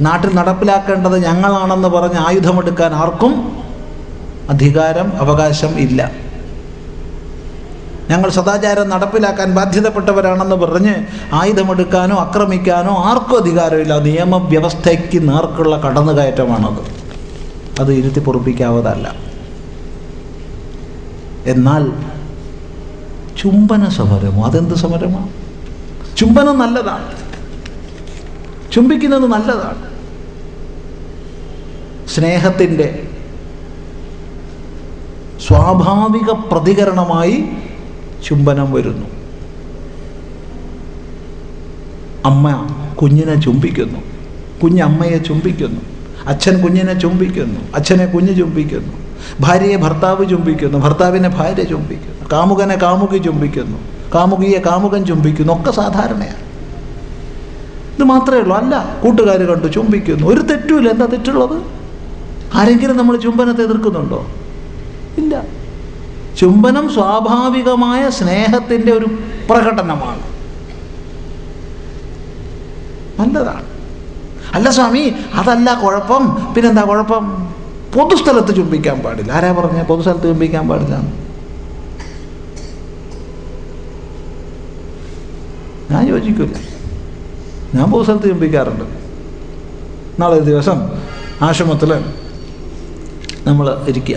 നാട്ടിൽ നടപ്പിലാക്കേണ്ടത് ഞങ്ങളാണെന്ന് പറഞ്ഞ് ആയുധമെടുക്കാൻ ആർക്കും അധികാരം അവകാശം ഇല്ല. ഞങ്ങൾ സദാചാരം നടപ്പിലാക്കാൻ ബാധ്യതപ്പെട്ടവരാണെന്ന് പറഞ്ഞ് ആയുധമെടുക്കാനോ ആക്രമിക്കാനോ ആർക്കും അധികാരമില്ല. നിയമവ്യവസ്ഥയ്ക്ക് നേർക്കുള്ള കടന്നുകയറ്റമാണത്. അത് ഇരുത്തി പൊറുപ്പിക്കാവതല്ല എന്നാൽ ചുംബന സമരമോ? അതെന്ത് സമരമാണ് ചുംബനം നല്ലതാണ്. ചുംബിക്കുന്നത് നല്ലതാണ്. സ്നേഹത്തിന്റെ സ്വാഭാവിക പ്രതികരണമായി ചുംബനം വരുന്നു. അമ്മ കുഞ്ഞിനെ ചുംബിക്കുന്നു. കുഞ്ഞ് അമ്മയെ ചുംബിക്കുന്നു. അച്ഛൻ കുഞ്ഞിനെ ചുംബിക്കുന്നു. അച്ഛനെ കുഞ്ഞ് ചുംബിക്കുന്നു. ഭാര്യയെ ഭർത്താവ് ചുംബിക്കുന്നു. ഭർത്താവിനെ ഭാര്യ ചുംബിക്കുന്നു. കാമുകനെ കാമുകി ചുംബിക്കുന്നു. കാമുകിയെ കാമുകൻ ചുംബിക്കുന്നു. ഒക്കെ സാധാരണയാണ്. ഇത് മാത്രമേ ഉള്ളൂ. അല്ല കൂട്ടുകാർ കണ്ടു ചുംബിക്കുന്നു. ഒരു തെറ്റുമില്ല. എന്താ തെറ്റുള്ളത്? ആരെങ്കിലും നമ്മൾ ചുംബനത്തെ എതിർക്കുന്നുണ്ടോ? ഇല്ല. ചുംബനം സ്വാഭാവികമായ സ്നേഹത്തിന്റെ ഒരു പ്രകടനമാണ്. നല്ലതാണ്. അല്ല സ്വാമി അതല്ല കുഴപ്പം. പിന്നെന്താ കുഴപ്പം? പൊതുസ്ഥലത്ത് ചുംബിക്കാൻ പാടില്ല. ആരാ പറഞ്ഞ? പൊതുസ്ഥലത്ത് ചുംബിക്കാൻ പാടില്ല. ഞാൻ യോജിക്കില്ല ഞാൻ പൊതുസ്ഥലത്ത് ചുംബിക്കാറുണ്ട്. നാളെ ദിവസം ആശ്രമത്തിൽ നമ്മൾ ഇരിക്കുക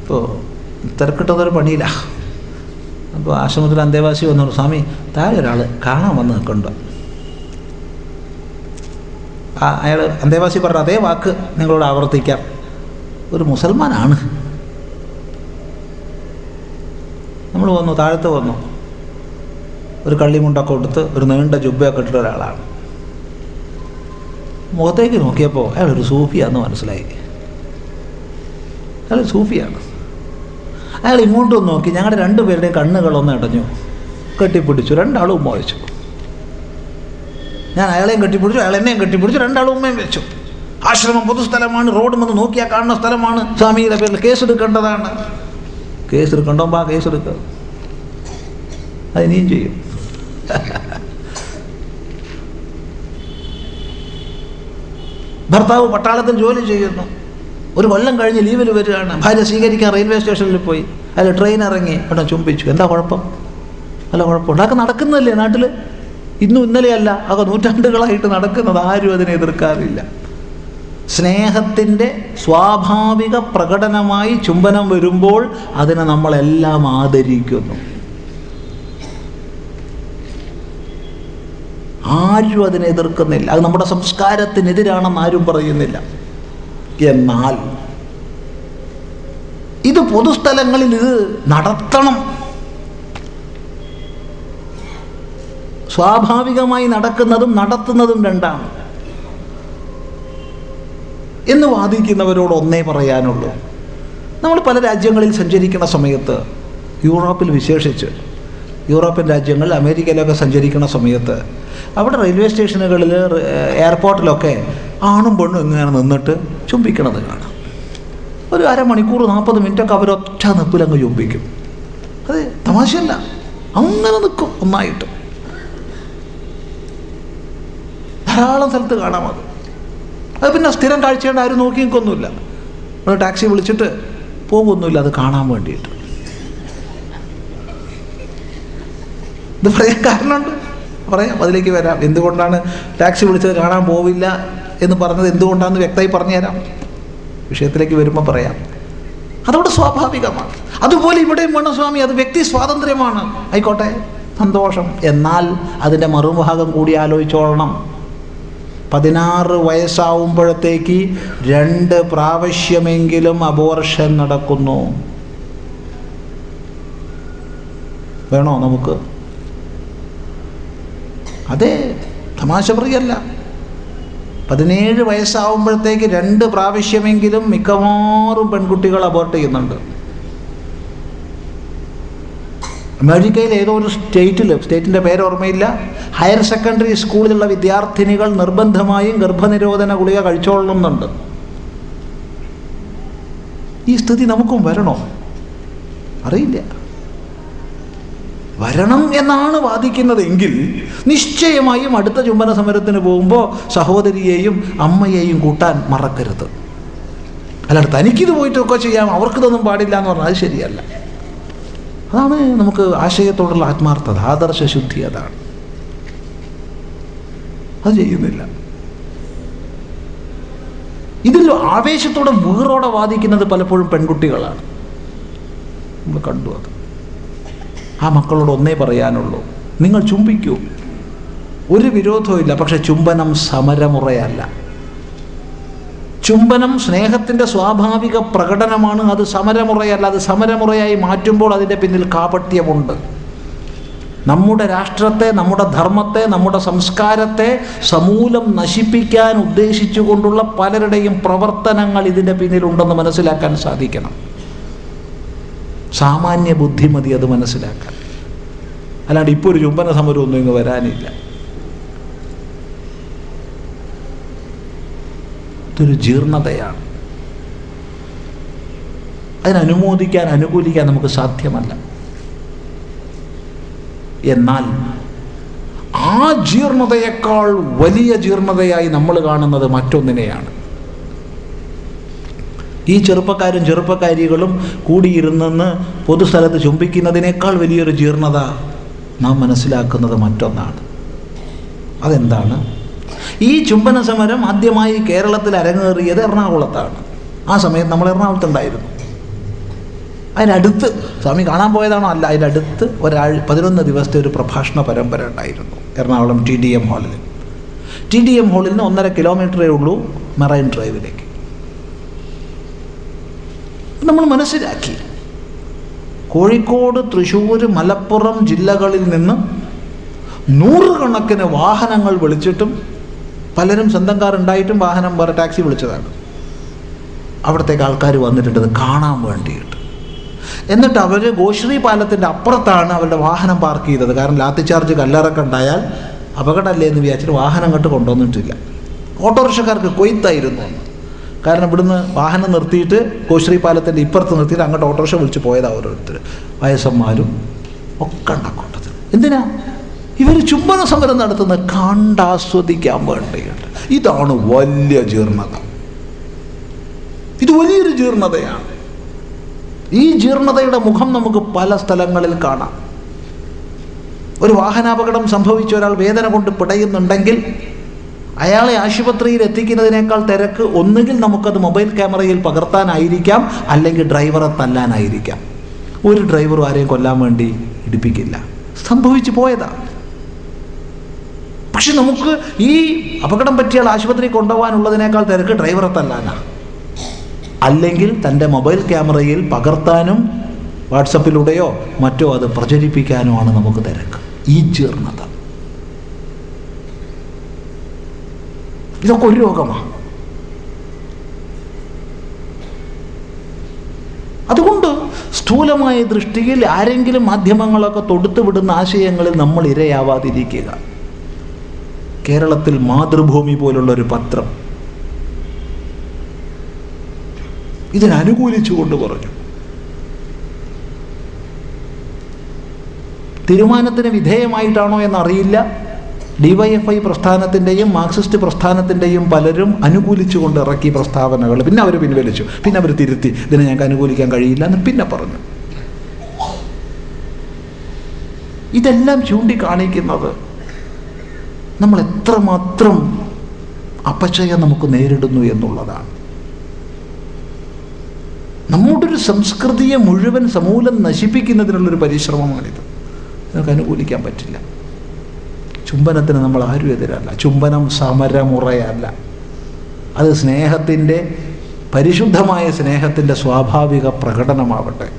ഇപ്പോൾ തിരക്കിട്ടതൊരു പണിയില്ല. അപ്പോൾ ആശ്രമത്തിൽ അന്തേവാസി വന്നു സ്വാമി താഴെ ഒരാൾ കാണാൻ വന്ന് നിൽക്കുന്നുണ്ട്. ആ അയാൾ അന്തേവാസി പറഞ്ഞ അതേ വാക്ക് നിങ്ങളോട് ആവർത്തിക്കാം. ഒരു മുസൽമാനാണ്. നമ്മൾ വന്നു താഴത്ത് വന്നു. ഒരു കള്ളിമുണ്ടൊക്കെ കൊടുത്ത് ഒരു നീണ്ട ജുബയൊക്കെ ഇട്ടിട്ട് ഒരാളാണ്. മുഖത്തേക്ക് നോക്കിയപ്പോൾ അയാൾ ഒരു സൂഫിയാന്ന് മനസ്സിലായി. അയാൾ സൂഫിയാണ്. അയാൾ ഇങ്ങോട്ടും നോക്കി. ഞങ്ങളുടെ രണ്ടുപേരുടെയും കണ്ണുകളൊന്ന് അടഞ്ഞു. കെട്ടിപ്പിടിച്ചു. രണ്ടാളും ഉമ്മ വെച്ചു. ഞാൻ അയാളെയും കെട്ടിപ്പിടിച്ചു അയാൾ എന്നെയും കെട്ടിപ്പിടിച്ചു രണ്ടാളും ഉമ്മയും വെച്ചു. ആശ്രമം പൊതുസ്ഥലമാണ് റോഡ് വന്ന് നോക്കിയാൽ കാണുന്ന സ്ഥലമാണ്. സ്വാമിയുടെ പേരിൽ കേസെടുക്കേണ്ടതാണ്. കേസെടുക്കണ്ടോ? ബാ കേസെടുക്കുക അത് ഇനിയും ചെയ്യും. ഭർത്താവ് പട്ടാളത്തിൽ ജോലി ചെയ്യുന്നു. ഒരു കൊല്ലം കഴിഞ്ഞ് ലീവിൽ വരികയാണ്. ഭാര്യ സ്വീകരിക്കാൻ റെയിൽവേ സ്റ്റേഷനിൽ പോയി. അല്ലെ ട്രെയിൻ ഇറങ്ങി. അവിടെ ചുംബിച്ചു. എന്താ കുഴപ്പം? അല്ല കുഴപ്പമുണ്ട് അതൊക്കെ നടക്കുന്നതല്ലേ നാട്ടിൽ ഇന്നും ഇന്നലെയല്ല. അതൊക്കെ നൂറ്റാണ്ടുകളായിട്ട് നടക്കുന്നത് ആരും അതിനെ എതിർക്കാറില്ല. സ്നേഹത്തിന്റെ സ്വാഭാവിക പ്രകടനമായി ചുംബനം വരുമ്പോൾ അതിനെ നമ്മളെല്ലാം ആദരിക്കുന്നു. ആരും അതിനെ എതിർക്കുന്നില്ല. അത് നമ്മുടെ സംസ്കാരത്തിനെതിരാണെന്ന് ആരും പറയുന്നില്ല. എന്നാൽ ഇത് പൊതുസ്ഥലങ്ങളിൽ ഇത് നടത്തണം. സ്വാഭാവികമായി നടക്കുന്നതും നടത്തുന്നതും രണ്ടാണ്. എന്ന് വാദിക്കുന്നവരോട് ഒന്നേ പറയാനുള്ളൂ. നമ്മൾ പല രാജ്യങ്ങളിൽ സഞ്ചരിക്കുന്ന സമയത്ത് യൂറോപ്പിൽ വിശേഷിച്ച് യൂറോപ്യൻ രാജ്യങ്ങളിൽ അമേരിക്കയിലൊക്കെ സഞ്ചരിക്കുന്ന സമയത്ത് അവിടെ റെയിൽവേ സ്റ്റേഷനുകളിൽ എയർപോർട്ടിലൊക്കെ ആണും പെണ്ണും ഇങ്ങനെ നിന്നിട്ട് ചുംബിക്കണത് കാണാം? ഒരു അരമണിക്കൂർ നാൽപ്പത് മിനിറ്റൊക്കെ അവരൊറ്റ നിപ്പിലങ്ങ് ചുംബിക്കും. അത് തമാശയല്ല. അങ്ങനെ നിൽക്കും ഒന്നായിട്ട്. ധാരാളം സ്ഥലത്ത് കാണാം അത്. അത് പിന്നെ സ്ഥിരം കാഴ്ചയുണ്ട് ആരും നോക്കി നിൽക്കൊന്നുമില്ല നമ്മൾ ടാക്സി വിളിച്ചിട്ട് പോകുമൊന്നുമില്ല അത് കാണാൻ വേണ്ടിയിട്ട്. ഇത് പറയാൻ കാരണമുണ്ട്. പറയാം അതിലേക്ക് വരാം. എന്തുകൊണ്ടാണ് ടാക്സി വിളിച്ചത് കാണാൻ പോവില്ല? എന്ന് പറഞ്ഞത് എന്തുകൊണ്ടാണെന്ന് വ്യക്തമായി പറഞ്ഞു തരാം വിഷയത്തിലേക്ക് വരുമ്പോൾ പറയാം. അതവിടെ സ്വാഭാവികമാണ്. അതുപോലെ ഇവിടെയും വേണം സ്വാമി അത് വ്യക്തി സ്വാതന്ത്ര്യമാണ്. ആയിക്കോട്ടെ സന്തോഷം. എന്നാൽ അതിന്റെ മറുഭാഗം കൂടി ആലോചിച്ചോളണം. പതിനാറ് വയസ്സാവുമ്പോഴത്തേക്ക് രണ്ട് പ്രാവശ്യമെങ്കിലും അബോർഷൻ നടക്കുന്നു. വേണോ നമുക്ക്? അതെ തമാശ പറയല്ല പതിനേഴ് വയസ്സാവുമ്പോഴത്തേക്ക് രണ്ട് പ്രാവശ്യമെങ്കിലും മിക്കവാറും പെൺകുട്ടികൾ അബോർട്ട് ചെയ്യുന്നുണ്ട്. അമേരിക്കയിൽ ഏതോ ഒരു സ്റ്റേറ്റിൽ സ്റ്റേറ്റിന്റെ പേര് ഓർമ്മയില്ല. ഹയർ സെക്കൻഡറി സ്കൂളിലുള്ള വിദ്യാർത്ഥിനികൾ നിർബന്ധമായും ഗർഭനിരോധന ഗുളിക കഴിച്ചോളുന്നുണ്ട് ഈ സ്ഥിതി നമുക്കും വരണോ? അറിയില്ല. വരണം എന്നാണ് വാദിക്കുന്നതെങ്കിൽ നിശ്ചയമായും അടുത്ത ചുംബന സമരത്തിന് പോകുമ്പോൾ സഹോദരിയെയും അമ്മയെയും കൂട്ടാൻ മറക്കരുത്. അല്ലാണ്ട് തനിക്കിത് പോയിട്ടൊക്കെ ചെയ്യാം അവർക്കിതൊന്നും പാടില്ല എന്ന് പറഞ്ഞാൽ അത് ശരിയല്ല. അതാണ് നമുക്ക് ആശയത്തോടുള്ള ആത്മാർത്ഥത ആദർശ ശുദ്ധി അതാണ്. അത് ചെയ്യുന്നില്ല. ഇതിൽ ആവേശത്തോടെ വീറോടെ വാദിക്കുന്നത് പലപ്പോഴും പെൺകുട്ടികളാണ്. നമ്മൾ കണ്ടു അത്. ആ മക്കളോട് ഒന്നേ പറയാനുള്ളൂ. നിങ്ങൾ ചുംബിക്കൂ. ഒരു വിരോധവുമില്ല പക്ഷെ ചുംബനം സമരമുറയല്ല. ചുംബനം സ്നേഹത്തിന്റെ സ്വാഭാവിക പ്രകടനമാണ്. അത് സമരമുറയല്ല. അത് സമരമുറയായി മാറ്റുമ്പോൾ അതിന്റെ പിന്നിൽ കാപട്യമുണ്ട്. നമ്മുടെ രാഷ്ട്രത്തെ നമ്മുടെ ധർമ്മത്തെ നമ്മുടെ സംസ്കാരത്തെ സമൂലം നശിപ്പിക്കാൻ ഉദ്ദേശിച്ചുകൊണ്ടുള്ള പലരുടെയും പ്രവർത്തനങ്ങൾ ഇതിന്റെ പിന്നിലുണ്ടെന്ന് മനസ്സിലാക്കാൻ സാധിക്കണം. സാമാന്യ ബുദ്ധിമതി അത് മനസ്സിലാക്കാൻ. അല്ലാണ്ട് ഇപ്പോൾ ഒരു ചുംബന സമരമൊന്നും ഇങ്ങ് വരാനില്ല. ഇതൊരു ജീർണതയാണ്. അതിനനുമോദിക്കാൻ അനുകൂലിക്കാൻ നമുക്ക് സാധ്യമല്ല. എന്നാൽ ആ ജീർണതയേക്കാൾ വലിയ ജീർണതയായി നമ്മൾ കാണുന്നത് മറ്റൊന്നിനെയാണ്. ഈ ചെറുപ്പക്കാരും ചെറുപ്പക്കാരികളും കൂടിയിരുന്നെന്ന് പൊതുസ്ഥലത്ത് ചുംബിക്കുന്നതിനേക്കാൾ വലിയൊരു ജീർണത നാം മനസ്സിലാക്കുന്നത് മറ്റൊന്നാണ്. അതെന്താണ്? ഈ ചുംബന സമരം ആദ്യമായി കേരളത്തിൽ അരങ്ങേറിയത് എറണാകുളത്താണ്. ആ സമയത്ത് നമ്മൾ എറണാകുളത്തുണ്ടായിരുന്നു അതിനടുത്ത് സ്വാമി കാണാൻ പോയതാണോ അല്ല അതിനടുത്ത് ഒരാൾ പതിനൊന്ന് ദിവസത്തെ ഒരു പ്രഭാഷണ പരമ്പര ഉണ്ടായിരുന്നു എറണാകുളം ടി ഡി എം ഹാളിൽ. ടി ഡി എം ഹാളിൽ നിന്ന് ഒന്നര കിലോമീറ്ററേ ഉള്ളൂ മെറൈൻ ഡ്രൈവിലേക്ക്. നമ്മൾ മനസ്സിലാക്കി. കോഴിക്കോട് തൃശ്ശൂർ മലപ്പുറം ജില്ലകളിൽ നിന്ന് നൂറുകണക്കിന് വാഹനങ്ങൾ വിളിച്ചിട്ടും പലരും സ്വന്തം കാർ ഉണ്ടായിട്ടും വാഹനം വേറെ ടാക്സി വിളിച്ചതാണ്. അവിടത്തേക്ക് ആൾക്കാർ വന്നിട്ടുണ്ട് കാണാൻ വേണ്ടിയിട്ട്. എന്നിട്ട് അവർ ഗോശ്രീ പാലത്തിന്റെ അപ്പുറത്താണ് അവരുടെ വാഹനം പാർക്ക് ചെയ്തത്. കാരണം ലാത്തി ചാർജ് കല്ലറൊക്കെ ഉണ്ടായാൽ അപകടമല്ലേ എന്ന് വിചാരിച്ചിട്ട് വാഹനം അങ്ങോട്ട് കൊണ്ടുവന്നിട്ടില്ല. ഓട്ടോറിക്ഷക്കാർക്ക് കൊയ്ത്തായിരുന്നു കാരണം ഇവിടുന്ന് വാഹനം നിർത്തിയിട്ട് കോശ്രീ പാലത്തിന്റെ ഇപ്പുറത്ത് നിർത്തിയിട്ട് അങ്ങോട്ട് ഓട്ടോറിക്ഷ വിളിച്ച് പോയതാണ് ഓരോരുത്തർ വയസ്സന്മാരും ഒക്കെ ഉണ്ടാക്കൊണ്ടത്. എന്തിനാ? ഇവർ ചുംബന സമരം നടത്തുന്നത് കണ്ടാസ്വദിക്കാൻ വേണ്ടിയിട്ട്. ഇതാണ് വലിയ ജീർണത. ഇത് വലിയൊരു ജീർണതയാണ്. ഈ ജീർണതയുടെ മുഖം നമുക്ക് പല സ്ഥലങ്ങളിൽ കാണാം. ഒരു വാഹനാപകടം സംഭവിച്ച ഒരാൾ വേദന കൊണ്ട് പിടയുന്നുണ്ടെങ്കിൽ അയാളെ ആശുപത്രിയിൽ എത്തിക്കുന്നതിനേക്കാൾ തിരക്ക് ഒന്നുകിൽ നമുക്കത് മൊബൈൽ ക്യാമറയിൽ പകർത്താനായിരിക്കാം അല്ലെങ്കിൽ ഡ്രൈവറെ തല്ലാനായിരിക്കാം. ഒരു ഡ്രൈവറും ആരെയും കൊല്ലാൻ വേണ്ടി ഇടിപ്പിക്കില്ല. സംഭവിച്ചു പോയതാ. പക്ഷെ നമുക്ക് ഈ അപകടം പറ്റിയാൽ ആശുപത്രി കൊണ്ടുപോകാനുള്ളതിനേക്കാൾ തിരക്ക് ഡ്രൈവറെ തല്ലാനാ. അല്ലെങ്കിൽ തന്റെ മൊബൈൽ ക്യാമറയിൽ പകർത്താനും വാട്സപ്പിലൂടെയോ മറ്റോ അത് പ്രചരിപ്പിക്കാനുമാണ് നമുക്ക് തിരക്ക്. ഈ ജീർണത. ഇതൊക്കെ ഒരു രോഗമാണ് അതുകൊണ്ട് സ്ഥൂലമായ ദൃഷ്ടിയിൽ ആരെങ്കിലും മാധ്യമങ്ങളൊക്കെ തൊടുത്തുവിടുന്ന ആശയങ്ങളിൽ നമ്മൾ ഇരയാവാതിരിക്കുക. കേരളത്തിൽ മാതൃഭൂമി പോലുള്ള ഒരു പത്രം ഇതിനനുകൂലിച്ചുകൊണ്ട് പറഞ്ഞു. തീരുമാനത്തിന് വിധേയമായിട്ടാണോ എന്നറിയില്ല. ഡിവൈഎഫ്ഐ പ്രസ്ഥാനത്തിന്റെയും മാർക്സിസ്റ്റ് പ്രസ്ഥാനത്തിന്റെയും പലരും അനുകൂലിച്ചുകൊണ്ട് ഇറക്കി പ്രസ്താവനകൾ. പിന്നെ അവർ പിൻവലിച്ചു. പിന്നെ അവർ തിരുത്തി. ഇതിനെ ഞങ്ങൾക്ക് അനുകൂലിക്കാൻ കഴിയില്ല എന്ന് പിന്നെ പറഞ്ഞു. ഇതെല്ലാം ചൂണ്ടിക്കാണിക്കുന്നത് നമ്മൾ എത്രമാത്രം അപചയം നമുക്ക് നേരിടുന്നു എന്നുള്ളതാണ്. നമ്മുടെ ഒരു സംസ്കൃതിയെ മുഴുവൻ സമൂലം നശിപ്പിക്കുന്നതിനുള്ളൊരു പരിശ്രമമാണിത്. നമുക്ക് അനുകൂലിക്കാൻ പറ്റില്ല. ചുംബനത്തിന് നമ്മൾ ആരും എതിരല്ല. ചുംബനം സമരമുറയല്ല. അത് സ്നേഹത്തിന്റെ പരിശുദ്ധമായ സ്നേഹത്തിന്റെ സ്വാഭാവിക പ്രകടനമാവട്ടെ.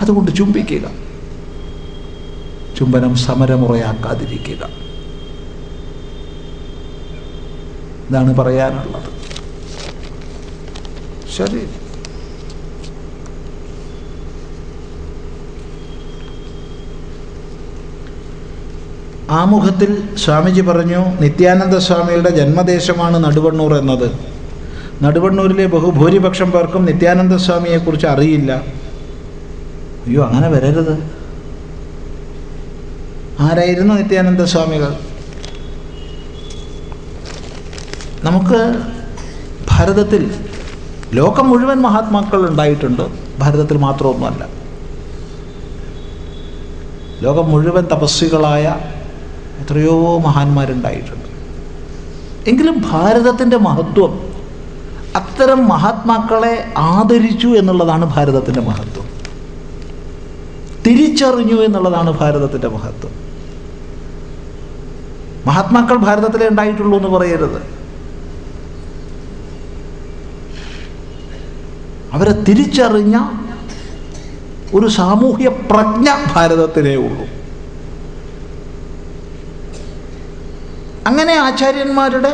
അതുകൊണ്ട് ചുംബിക്കുക. ചുംബനം സമരമുറയാക്കാതിരിക്കുക. ഇതാണ് പറയാനുള്ളത്. ശരി. ആമുഖത്തിൽ സ്വാമിജി പറഞ്ഞു നിത്യാനന്ദ സ്വാമിയുടെ ജന്മദേശമാണ് നടുവണ്ണൂർ എന്നത്. നടുവണ്ണൂരിലെ ബഹുഭൂരിപക്ഷം പേർക്കും നിത്യാനന്ദ സ്വാമിയെക്കുറിച്ച് അറിയില്ല. അയ്യോ അങ്ങനെ വരരുത്. ആരായിരുന്നു നിത്യാനന്ദ സ്വാമികൾ? നമുക്ക് ഭാരതത്തിൽ ലോകം മുഴുവൻ മഹാത്മാക്കൾ ഉണ്ടായിട്ടുണ്ട്. ഭാരതത്തിൽ മാത്രമൊന്നുമല്ല. ലോകം മുഴുവൻ തപസ്വികളായ എത്രയോ മഹാന്മാരുണ്ടായിട്ടുണ്ട്. എങ്കിലും ഭാരതത്തിന്റെ മഹത്വം അത്തരം മഹാത്മാക്കളെ ആദരിച്ചു എന്നുള്ളതാണ് ഭാരതത്തിന്റെ മഹത്വം. തിരിച്ചറിഞ്ഞു എന്നുള്ളതാണ് ഭാരതത്തിന്റെ മഹത്വം. മഹാത്മാക്കൾ ഭാരതത്തിലേ ഉണ്ടായിട്ടുള്ളൂ എന്ന് പറയരുത്. അവരെ തിരിച്ചറിഞ്ഞ ഒരു സാമൂഹ്യ പ്രജ്ഞ ഭാരതത്തിലേ ഉള്ളൂ. അങ്ങനെ ആചാര്യന്മാരുടെ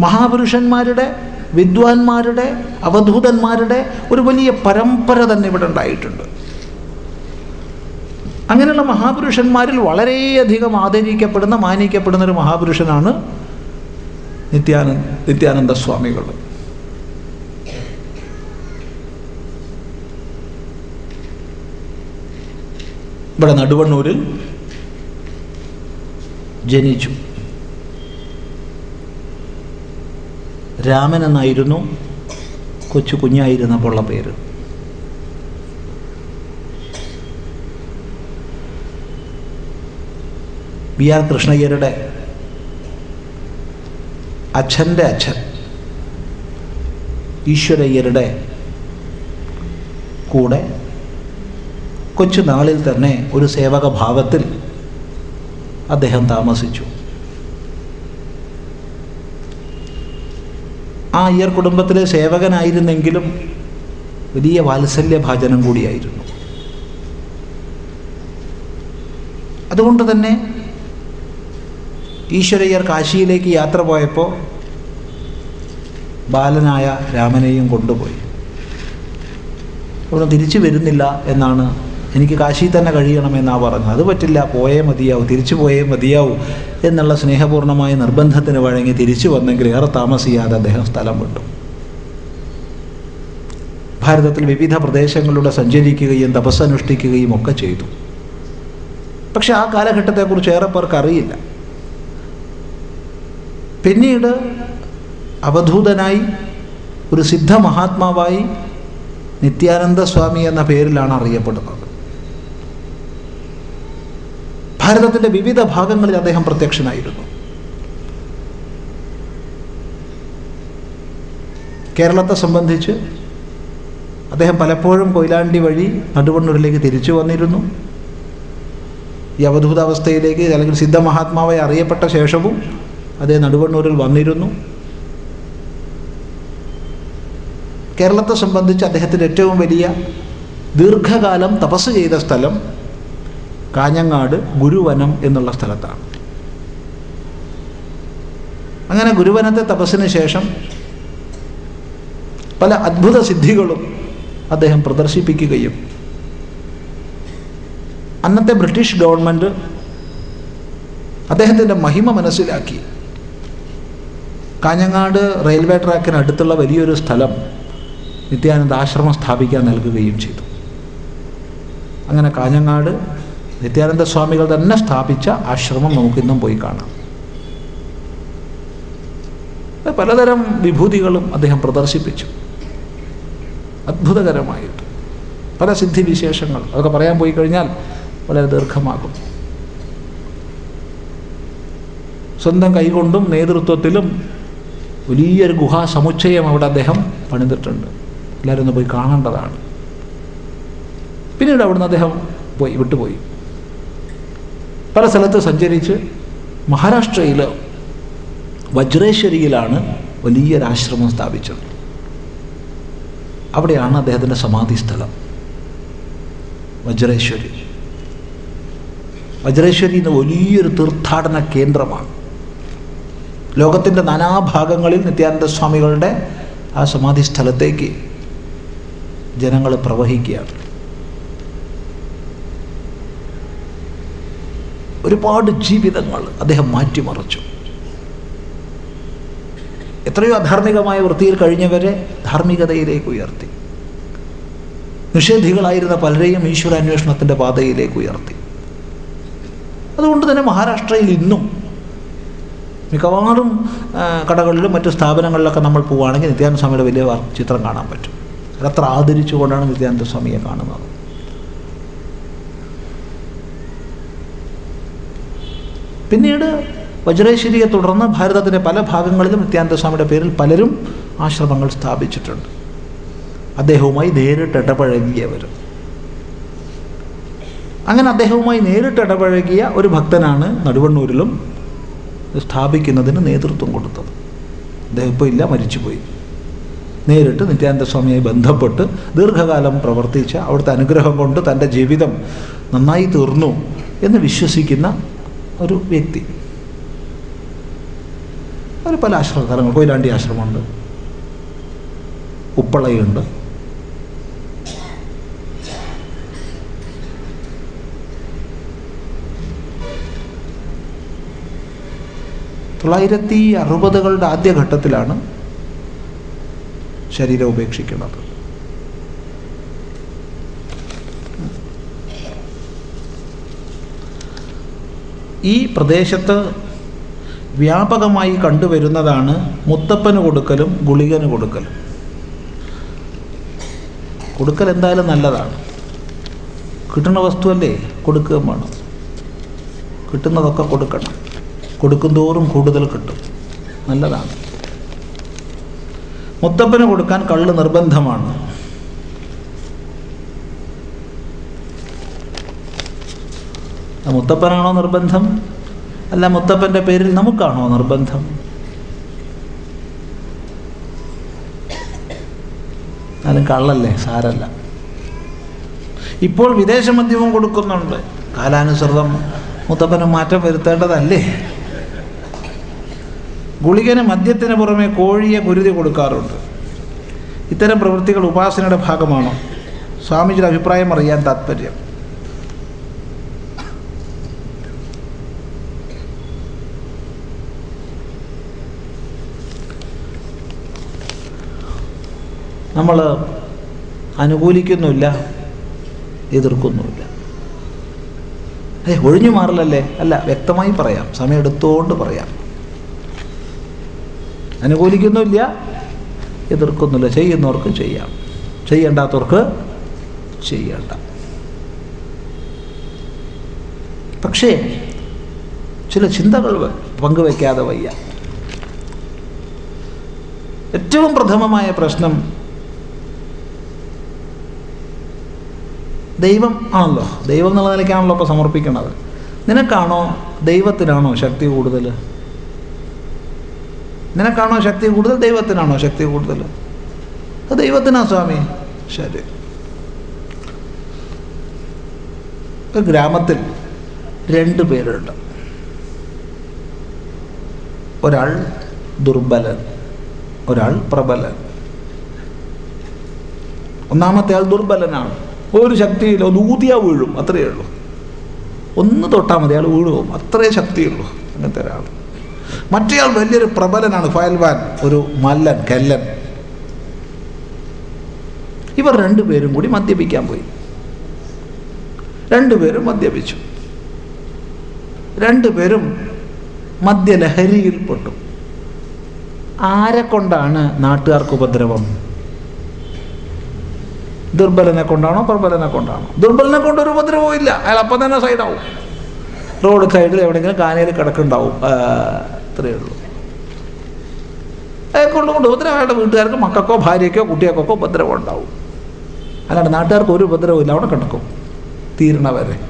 മഹാപുരുഷന്മാരുടെ വിദ്വാൻമാരുടെ അവധൂതന്മാരുടെ ഒരു വലിയ പരമ്പര തന്നെ ഇവിടെ ഉണ്ടായിട്ടുണ്ട്. അങ്ങനെയുള്ള മഹാപുരുഷന്മാരിൽ വളരെയധികം ആദരിക്കപ്പെടുന്ന മാനിക്കപ്പെടുന്ന ഒരു മഹാപുരുഷനാണ് നിത്യാനന്ദ നിത്യാനന്ദ സ്വാമികൾ. ഇവിടെ നടുവണ്ണൂരിൽ ജനിച്ചു. രാമൻ എന്നായിരുന്നു കൊച്ചു കുഞ്ഞായിരുന്നപ്പോഴുള്ള പേര്. വി ആർ കൃഷ്ണയ്യരുടെ അച്ഛന്റെ അച്ഛൻ ഈശ്വരയ്യരുടെ കൂടെ കൊച്ചു നാളിൽ തന്നെ ഒരു സേവക ഭാവത്തിൽ അദ്ദേഹം താമസിച്ചു. ആ അയ്യർ കുടുംബത്തിലെ സേവകനായിരുന്നെങ്കിലും വലിയ വാത്സല്യ ഭാചനം കൂടിയായിരുന്നു. അതുകൊണ്ട് തന്നെ ഈശ്വരയ്യർ കാശിയിലേക്ക് യാത്ര പോയപ്പോൾ ബാലനായ രാമനെയും കൊണ്ടുപോയി. അവിടെ തിരിച്ചു വരുന്നില്ല എന്നാണ് എനിക്ക് കാശിയിൽ തന്നെ കഴിയണമെന്നാണ് പറഞ്ഞത്. അത് പറ്റില്ല പോയേ മതിയാവും തിരിച്ചു പോയേ മതിയാവൂ. എന്നുള്ള സ്നേഹപൂർണമായ നിർബന്ധത്തിന് വഴങ്ങി തിരിച്ചു വന്നെങ്കിൽ ഏറെ താമസിയാതെ അദ്ദേഹം സ്ഥലം വിട്ടു. ഭാരതത്തിൽ വിവിധ പ്രദേശങ്ങളിലൂടെ സഞ്ചരിക്കുകയും തപസ്സനുഷ്ഠിക്കുകയും ഒക്കെ ചെയ്തു. പക്ഷെ ആ കാലഘട്ടത്തെക്കുറിച്ച് ഏറെ പേർക്ക് അറിയില്ല. പിന്നീട് അവധൂതനായി ഒരു സിദ്ധ മഹാത്മാവായി നിത്യാനന്ദ സ്വാമി എന്ന പേരിലാണ് അറിയപ്പെടുന്നത്. ഭാരതത്തിന്റെ വിവിധ ഭാഗങ്ങളിൽ അദ്ദേഹം പ്രത്യക്ഷനായിരുന്നു. കേരളത്തെ സംബന്ധിച്ച് അദ്ദേഹം പലപ്പോഴും കൊയിലാണ്ടി വഴി നടുവണ്ണൂരിലേക്ക് തിരിച്ചു വന്നിരുന്നു. ഈ അവധൂതാവസ്ഥയിലേക്ക് അല്ലെങ്കിൽ സിദ്ധമഹാത്മാവായി അറിയപ്പെട്ട ശേഷവും അദ്ദേഹം നടുവണ്ണൂരിൽ വന്നിരുന്നു. കേരളത്തെ സംബന്ധിച്ച് അദ്ദേഹത്തിന്റെ ഏറ്റവും വലിയ ദീർഘകാലം തപസ് ചെയ്ത സ്ഥലം കാഞ്ഞങ്ങാട് ഗുരുവനം എന്നുള്ള സ്ഥലത്താണ്. അങ്ങനെ ഗുരുവനത്തെ തപസ്സിന് ശേഷം പല അത്ഭുത സിദ്ധികളും അദ്ദേഹം പ്രദർശിപ്പിക്കുകയും അന്നത്തെ ബ്രിട്ടീഷ് ഗവൺമെന്റ് അദ്ദേഹത്തിന്റെ മഹിമ മനസ്സിലാക്കി. കാഞ്ഞങ്ങാട് റെയിൽവേ ട്രാക്കിന് അടുത്തുള്ള വലിയൊരു സ്ഥലം നിത്യാനന്ദ ആശ്രമം സ്ഥാപിക്കാൻ നൽകുകയും ചെയ്തു. അങ്ങനെ കാഞ്ഞങ്ങാട് നിത്യാനന്ദ സ്വാമികൾ തന്നെ സ്ഥാപിച്ച ആശ്രമം നമുക്കിന്നും പോയി കാണാം. പലതരം വിഭൂതികളും അദ്ദേഹം പ്രദർശിപ്പിച്ചു. അത്ഭുതകരമായിട്ട്. പല സിദ്ധിവിശേഷങ്ങൾ. അതൊക്കെ പറയാൻ പോയി കഴിഞ്ഞാൽ വളരെ ദീർഘമാകും. സ്വന്തം കൈകൊണ്ടും നേതൃത്വത്തിലും വലിയൊരു ഗുഹാ സമുച്ചയം അവിടെ അദ്ദേഹം പണിതിട്ടുണ്ട്. എല്ലാവരും ഒന്ന് പോയി കാണേണ്ടതാണ്. പിന്നീട് അവിടുന്ന് അദ്ദേഹം പോയി വിട്ടുപോയി. പല സ്ഥലത്ത് സഞ്ചരിച്ച് മഹാരാഷ്ട്രയിൽ വജ്രേശ്വരിയിലാണ് വലിയൊരാശ്രമം സ്ഥാപിച്ചത്. അവിടെയാണ് അദ്ദേഹത്തിന്റെ സമാധി സ്ഥലം. വജ്രേശ്വരി. വജ്രേശ്വരി എന്ന് വലിയൊരു തീർത്ഥാടന കേന്ദ്രമാണ്. ലോകത്തിന്റെ നാനാഭാഗങ്ങളിൽ നിത്യാനന്ദ സ്വാമികളുടെ ആ സമാധി സ്ഥലത്തേക്ക് ജനങ്ങൾ പ്രവഹിക്കുകയാണ്. ഒരുപാട് ജീവിതങ്ങൾ അദ്ദേഹം മാറ്റിമറിച്ചു. എത്രയോ അധാർമികമായ വൃത്തിയിൽ കഴിഞ്ഞവരെ ധാർമ്മികതയിലേക്ക് ഉയർത്തി. നിഷേധികളായിരുന്ന പലരെയും ഈശ്വര ഈശ്വരാന്വേഷണത്തിന്റെ പാതയിലേക്ക് ഉയർത്തി. അതുകൊണ്ട് തന്നെ മഹാരാഷ്ട്രയിൽ ഇന്നും മിക്കവാറും കടകളിലും മറ്റു സ്ഥാപനങ്ങളിലൊക്കെ നമ്മൾ പോവുകയാണെങ്കിൽ നിത്യാനന്ദ സ്വാമിയുടെ വലിയ ചിത്രം കാണാൻ പറ്റും. അത്ര ആദരിച്ചുകൊണ്ടാണ് നിത്യാനന്ദ സ്വാമിയെ കാണുന്നത്. പിന്നീട് വജ്രേശ്വരിയെ തുടർന്ന് ഭാരതത്തിന്റെ പല ഭാഗങ്ങളിലും നിത്യാനന്ദ സ്വാമിയുടെ പേരിൽ പലരും ആശ്രമങ്ങൾ സ്ഥാപിച്ചിട്ടുണ്ട്. അദ്ദേഹവുമായി നേരിട്ട് ഇടപഴകിയവർ അങ്ങനെ അദ്ദേഹവുമായി നേരിട്ട് ഇടപഴകിയ ഒരു ഭക്തനാണ് നടുവണ്ണൂരിലും സ്ഥാപിക്കുന്നതിന് നേതൃത്വം കൊടുത്തത്. അദ്ദേഹം ഇപ്പോൾ ഇല്ല മരിച്ചുപോയി. നേരിട്ട് നിത്യാനന്ദ സ്വാമിയെ ബന്ധപ്പെട്ട് ദീർഘകാലം പ്രവർത്തിച്ച അവിടുത്തെ അനുഗ്രഹം കൊണ്ട് തന്റെ ജീവിതം നന്നായി തീർന്നു എന്ന് വിശ്വസിക്കുന്ന ഒരു വ്യക്തി. ഒരു പല ആശ്രമ സ്ഥലങ്ങൾ. കൊയിലാണ്ടി ആശ്രമമുണ്ട്. ഉപ്പളയുണ്ട്. തൊള്ളായിരത്തി അറുപതുകളുടെ ആദ്യഘട്ടത്തിലാണ് ശരീരം ഉപേക്ഷിക്കുന്നത്. ഈ പ്രദേശത്ത് വ്യാപകമായി കണ്ടുവരുന്നതാണ് മുത്തപ്പന് കൊടുക്കലും ഗുളികന് കൊടുക്കലും. കൊടുക്കൽ എന്തായാലും നല്ലതാണ്. കിട്ടുന്ന വസ്തുവല്ലേ? കൊടുക്കുകയും വേണം. കിട്ടുന്നതൊക്കെ കൊടുക്കണം. കൊടുക്കും തോറും കൂടുതൽ കിട്ടും. നല്ലതാണ്. മുത്തപ്പന് കൊടുക്കാൻ കള്ള് നിർബന്ധമാണ്. മുത്തപ്പനാണോ നിർബന്ധം? അല്ല മുത്തപ്പന്റെ പേരിൽ നമുക്കാണോ നിർബന്ധം? എന്നാലും കള്ളല്ലേ സാരല്ല. ഇപ്പോൾ വിദേശ മദ്യവും കൊടുക്കുന്നുണ്ട്. കാലാനുസൃതം മുത്തപ്പന് മാറ്റം വരുത്തേണ്ടതല്ലേ? ഗുളികന് മദ്യത്തിന് പുറമെ കോഴിയെ കുരുതി കൊടുക്കാറുണ്ട്. ഇത്തരം പ്രവൃത്തികൾ ഉപാസനയുടെ ഭാഗമാണോ? സ്വാമിജിയുടെ അഭിപ്രായം അറിയാൻ താത്പര്യം. നമ്മൾ അനുകൂലിക്കുന്നുമില്ല എതിർക്കുന്നുമില്ല. ഏ ഒഴിഞ്ഞു മാറില്ലല്ലേ അല്ല വ്യക്തമായി പറയാം സമയം എടുത്തുകൊണ്ട് പറയാം. അനുകൂലിക്കുന്നുമില്ല എതിർക്കുന്നില്ല ചെയ്യുന്നവർക്ക് ചെയ്യാം. ചെയ്യേണ്ടാത്തവർക്ക് ചെയ്യണ്ട. പക്ഷേ ചില ചിന്തകൾ പങ്കുവയ്ക്കാതെ വയ്യ. ഏറ്റവും പ്രഥമമായ പ്രശ്നം ദൈവം ആണല്ലോ. ദൈവം എന്നുള്ള നിലയ്ക്കാണല്ലോ ഇപ്പോൾ സമർപ്പിക്കുന്നത് നിനക്കാണോ ദൈവത്തിനാണോ ശക്തി കൂടുതൽ? നിനക്കാണോ ശക്തി കൂടുതൽ? ദൈവത്തിനാണോ ശക്തി കൂടുതൽ? അത് ദൈവത്തിനാ സ്വാമി. ശരി. ഗ്രാമത്തിൽ രണ്ട് പേരുണ്ട്. ഒരാൾ ദുർബലൻ ഒരാൾ പ്രബലൻ. ഒന്നാമത്തെ ആൾ ദുർബലനാണ്. ഒരു ശക്തിയില്ല. ഒന്ന് വീഴും. അത്രയേ ഉള്ളൂ. ഒന്ന് തൊട്ടാൽ മതി. അയാൾ പോകും. അത്രേ ശക്തിയുള്ളൂ അങ്ങനത്തെ ഒരാൾ. മറ്റേയാൾ വലിയൊരു പ്രബലനാണ്. ഫയൽവാൻ. ഒരു മല്ലൻ കല്ലൻ. ഇവർ രണ്ടുപേരും കൂടി മദ്യപിക്കാൻ പോയി. രണ്ടുപേരും മദ്യപിച്ചു. രണ്ടുപേരും മദ്യലഹരിയിൽപ്പെട്ടു ആരെ കൊണ്ടാണ് നാട്ടുകാർക്ക് ഉപദ്രവം? ദുർബലനെ കൊണ്ടാണോ പ്രബലനെ കൊണ്ടാണോ? ദുർബലനെ കൊണ്ട് ഒരു ഉപദ്രവവും ഇല്ല. അയാൾ അപ്പം തന്നെ സൈഡാവും റോഡ് സൈഡിൽ എവിടെയെങ്കിലും കാനയിൽ കിടക്കുന്നുണ്ടാവും. അത്രയേ ഉള്ളൂ. അയാൾ കൊണ്ട് കൊണ്ട് ഉപദ്രവം. അയാളുടെ വീട്ടുകാർക്ക് മക്കൾക്കോ ഭാര്യയ്ക്കോ കുട്ടികൾക്കൊക്കെ ഉപദ്രവം ഉണ്ടാവും. അല്ലാണ്ട് നാട്ടുകാർക്ക് ഒരു ഉപദ്രവം ഇല്ല. അവിടെ കിടക്കും. തീരണവരെ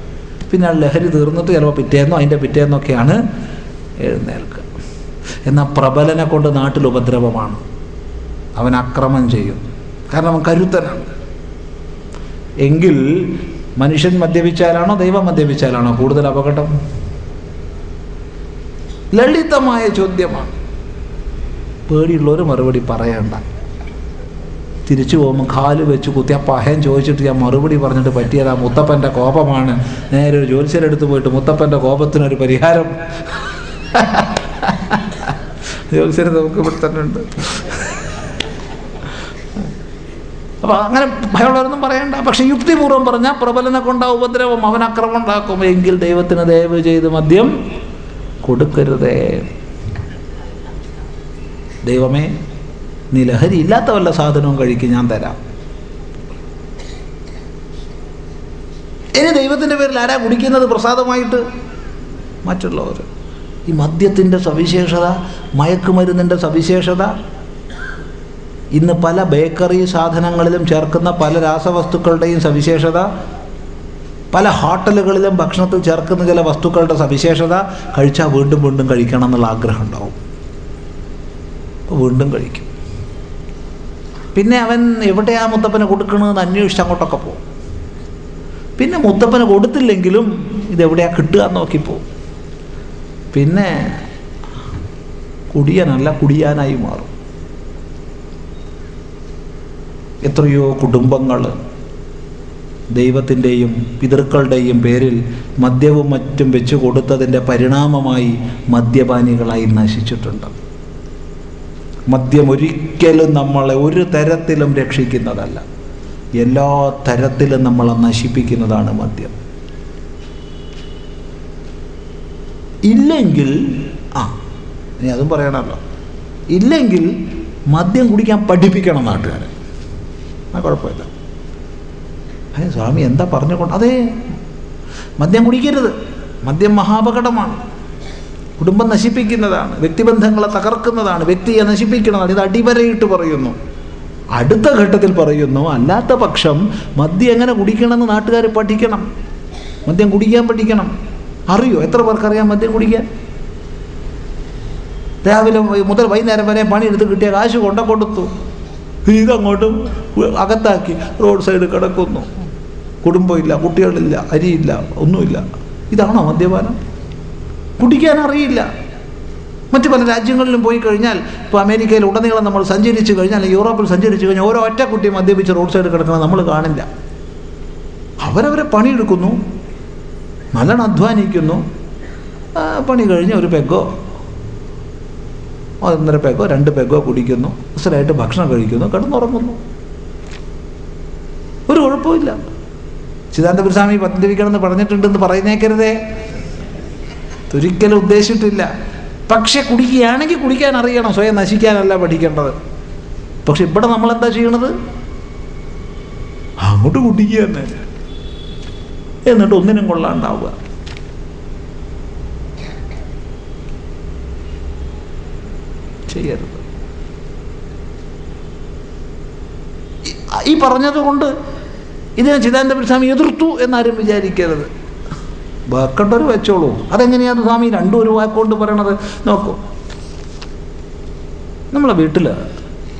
പിന്നെ ആ ലഹരി തീർന്നിട്ട് ചിലപ്പോൾ പിറ്റേന്നോ അതിന്റെ പിറ്റേന്നൊക്കെയാണ് എഴുന്നേൽക്കുക. എന്നാൽ പ്രബലനെ കൊണ്ട് നാട്ടിൽ ഉപദ്രവമാണ്. അവൻ അക്രമം ചെയ്യും. കാരണം അവൻ കരുത്തനാണ്. എങ്കിൽ മനുഷ്യൻ മദ്യപിച്ചാലാണോ ദൈവം മദ്യപിച്ചാലാണോ കൂടുതൽ അപകടം? ലളിതമായ ചോദ്യമാണ്. പേടിയുള്ളവർ മറുപടി പറയണ്ട. തിരിച്ചു പോകുമ്പോൾ കാൽ വെച്ച് കുത്തി ആ പഹയൻ ചോദിച്ചിട്ട് ഞാൻ മറുപടി പറഞ്ഞിട്ട് പറ്റിയത് മുത്തപ്പന്റെ കോപമാണ്. നേരെ ഒരു ജ്യോത്സ്യരെടുത്ത് പോയിട്ട് മുത്തപ്പന്റെ കോപത്തിനൊരു പരിഹാരം. ജ്യോത്സ്യര് നമുക്ക് ഇവിടെ തന്നെ ഉണ്ട്. അപ്പോൾ അങ്ങനെ ഭയമുള്ളവരൊന്നും പറയണ്ട. പക്ഷെ യുക്തിപൂർവം പറഞ്ഞാൽ പ്രബലനെ കൊണ്ടാ ഉപദ്രവം അവൻ അക്രമം ഉണ്ടാക്കും. എങ്കിൽ ദൈവത്തിന് ദയവ് ചെയ്ത് മദ്യം കൊടുക്കരുതേ. ദൈവമേ നീ ലഹരി ഇല്ലാത്ത വല്ല സാധനവും കഴിക്കും ഞാൻ തരാം. ഇനി ദൈവത്തിന്റെ പേരിൽ ആരാ കുടിക്കുന്നത്? പ്രസാദമായിട്ട് മറ്റുള്ളവർ ഈ മദ്യത്തിന്റെ സവിശേഷത മയക്കുമരുന്നിന്റെ സവിശേഷത ഇന്ന് പല ബേക്കറി സാധനങ്ങളിലും ചേർക്കുന്ന പല രാസവസ്തുക്കളുടെയും സവിശേഷത പല ഹോട്ടലുകളിലും ഭക്ഷണത്തിൽ ചേർക്കുന്ന ചില വസ്തുക്കളുടെ സവിശേഷത കഴിച്ചാൽ വീണ്ടും വീണ്ടും കഴിക്കണം എന്നുള്ള ആഗ്രഹം ഉണ്ടാവും. വീണ്ടും കഴിക്കും. പിന്നെ അവൻ എവിടെയാ മുത്തപ്പനെ കൊടുക്കണമെന്ന് അന്വേഷിച്ച് അങ്ങോട്ടൊക്കെ പോകും പിന്നെ മുത്തപ്പന് കൊടുത്തില്ലെങ്കിലും ഇതെവിടെയാ കിട്ടുക എന്ന് നോക്കിപ്പോവും പിന്നെ കുടിയനല്ല കുടിയാനായി മാറും. എത്രയോ കുടുംബങ്ങൾ ദൈവത്തിന്റെയും പിതൃക്കളുടെയും പേരിൽ മദ്യവും മറ്റും വെച്ചു കൊടുത്തതിന്റെ പരിണാമമായി മദ്യപാനികളായി നശിച്ചിട്ടുണ്ട്. മദ്യം ഒരിക്കലും നമ്മളെ ഒരു തരത്തിലും രക്ഷിക്കുന്നതല്ല. എല്ലാ തരത്തിലും നമ്മളെ നശിപ്പിക്കുന്നതാണ് മദ്യം. ഇല്ലെങ്കിൽ ആ ഇനി അതും പറയണമല്ലോ. ഇല്ലെങ്കിൽ മദ്യം കുടിക്കാൻ പഠിപ്പിക്കണം നാട്ടുകാരെ. ആ കുഴപ്പമില്ല. അതെ സ്വാമി എന്താ പറഞ്ഞുകൊണ്ട് അതെ മദ്യം കുടിക്കരുത്. മദ്യം മഹാപകടമാണ്. കുടുംബം നശിപ്പിക്കുന്നതാണ്. വ്യക്തിബന്ധങ്ങളെ തകർക്കുന്നതാണ്. വ്യക്തിയെ നശിപ്പിക്കുന്നതാണ് ഇത് അടിവരയിട്ട് പറയുന്നു. അടുത്ത ഘട്ടത്തിൽ പറയുന്നു അല്ലാത്ത പക്ഷം മദ്യം എങ്ങനെ കുടിക്കണമെന്ന് നാട്ടുകാർ പഠിക്കണം. മദ്യം കുടിക്കാൻ പഠിക്കണം. അറിയോ? എത്ര പേർക്കറിയാം മദ്യം കുടിക്കാൻ? രാവിലെ മുതൽ വൈകുന്നേരം വരെ പണിയെടുത്ത് കിട്ടിയ കാശ് കൊണ്ട കൊടുത്തു. ഇതങ്ങോട്ട് അകത്താക്കി റോഡ് സൈഡ് കിടക്കുന്നു. കുടുംബമില്ല കുട്ടികളില്ല അരിയില്ല ഒന്നുമില്ല. ഇതാണോ മദ്യപാനം? കുടിക്കാൻ അറിയില്ല. മറ്റു പല രാജ്യങ്ങളിലും പോയി കഴിഞ്ഞാൽ ഇപ്പോൾ അമേരിക്കയിൽ ഉടനീളം നമ്മൾ സഞ്ചരിച്ച് കഴിഞ്ഞാൽ യൂറോപ്പിൽ സഞ്ചരിച്ച് കഴിഞ്ഞാൽ ഓരോ ഒറ്റ കുട്ടി മദ്യപിച്ച് റോഡ് സൈഡ് കിടക്കുന്നത് നമ്മൾ കാണില്ല. അവരവരെ പണിയെടുക്കുന്നു. നല്ലോണം അധ്വാനിക്കുന്നു. പണി കഴിഞ്ഞ് ഒരു പെഗോ. ഒന്നര പേക്കോ രണ്ട് പേക്കോ കുടിക്കുന്നു സ്ഥിരമായിട്ട് ഭക്ഷണം കഴിക്കുന്നു കിടന്നുറങ്ങുന്നു. ഒരു കുഴപ്പമില്ല ചിദാനന്ദപുരസ്വാമി പദ്ധതിക്കണമെന്ന് പറഞ്ഞിട്ടുണ്ടെന്ന് പറയുന്നേക്കരുതേ. ഒരിക്കലും ഉദ്ദേശിച്ചിട്ടില്ല. പക്ഷെ കുടിക്കുകയാണെങ്കിൽ കുടിക്കാൻ അറിയണം സ്വയം നശിക്കാനല്ല പഠിക്കേണ്ടത്. പക്ഷെ ഇവിടെ നമ്മൾ എന്താ ചെയ്യണത്? അങ്ങോട്ട് കുടിക്കുക തന്നെ എന്നിട്ട് ഒന്നിനും കൊള്ളാണ്ടാവുക. ചെയ്യരുത്. ഈ- പറഞ്ഞതുകൊണ്ട് പറഞ്ഞത് കൊണ്ട് ഇതിനെ ചിദാനന്ദപുരി സ്വാമി എതിർത്തു എന്നാരും വിചാരിക്കരുത്. വാക്കണ്ടൊരു വെച്ചോളൂ. അതെങ്ങനെയാണ് സ്വാമി രണ്ടും ഒരു വാക്കുകൊണ്ട് പറയണത്? നോക്കൂ. നമ്മളെ വീട്ടിൽ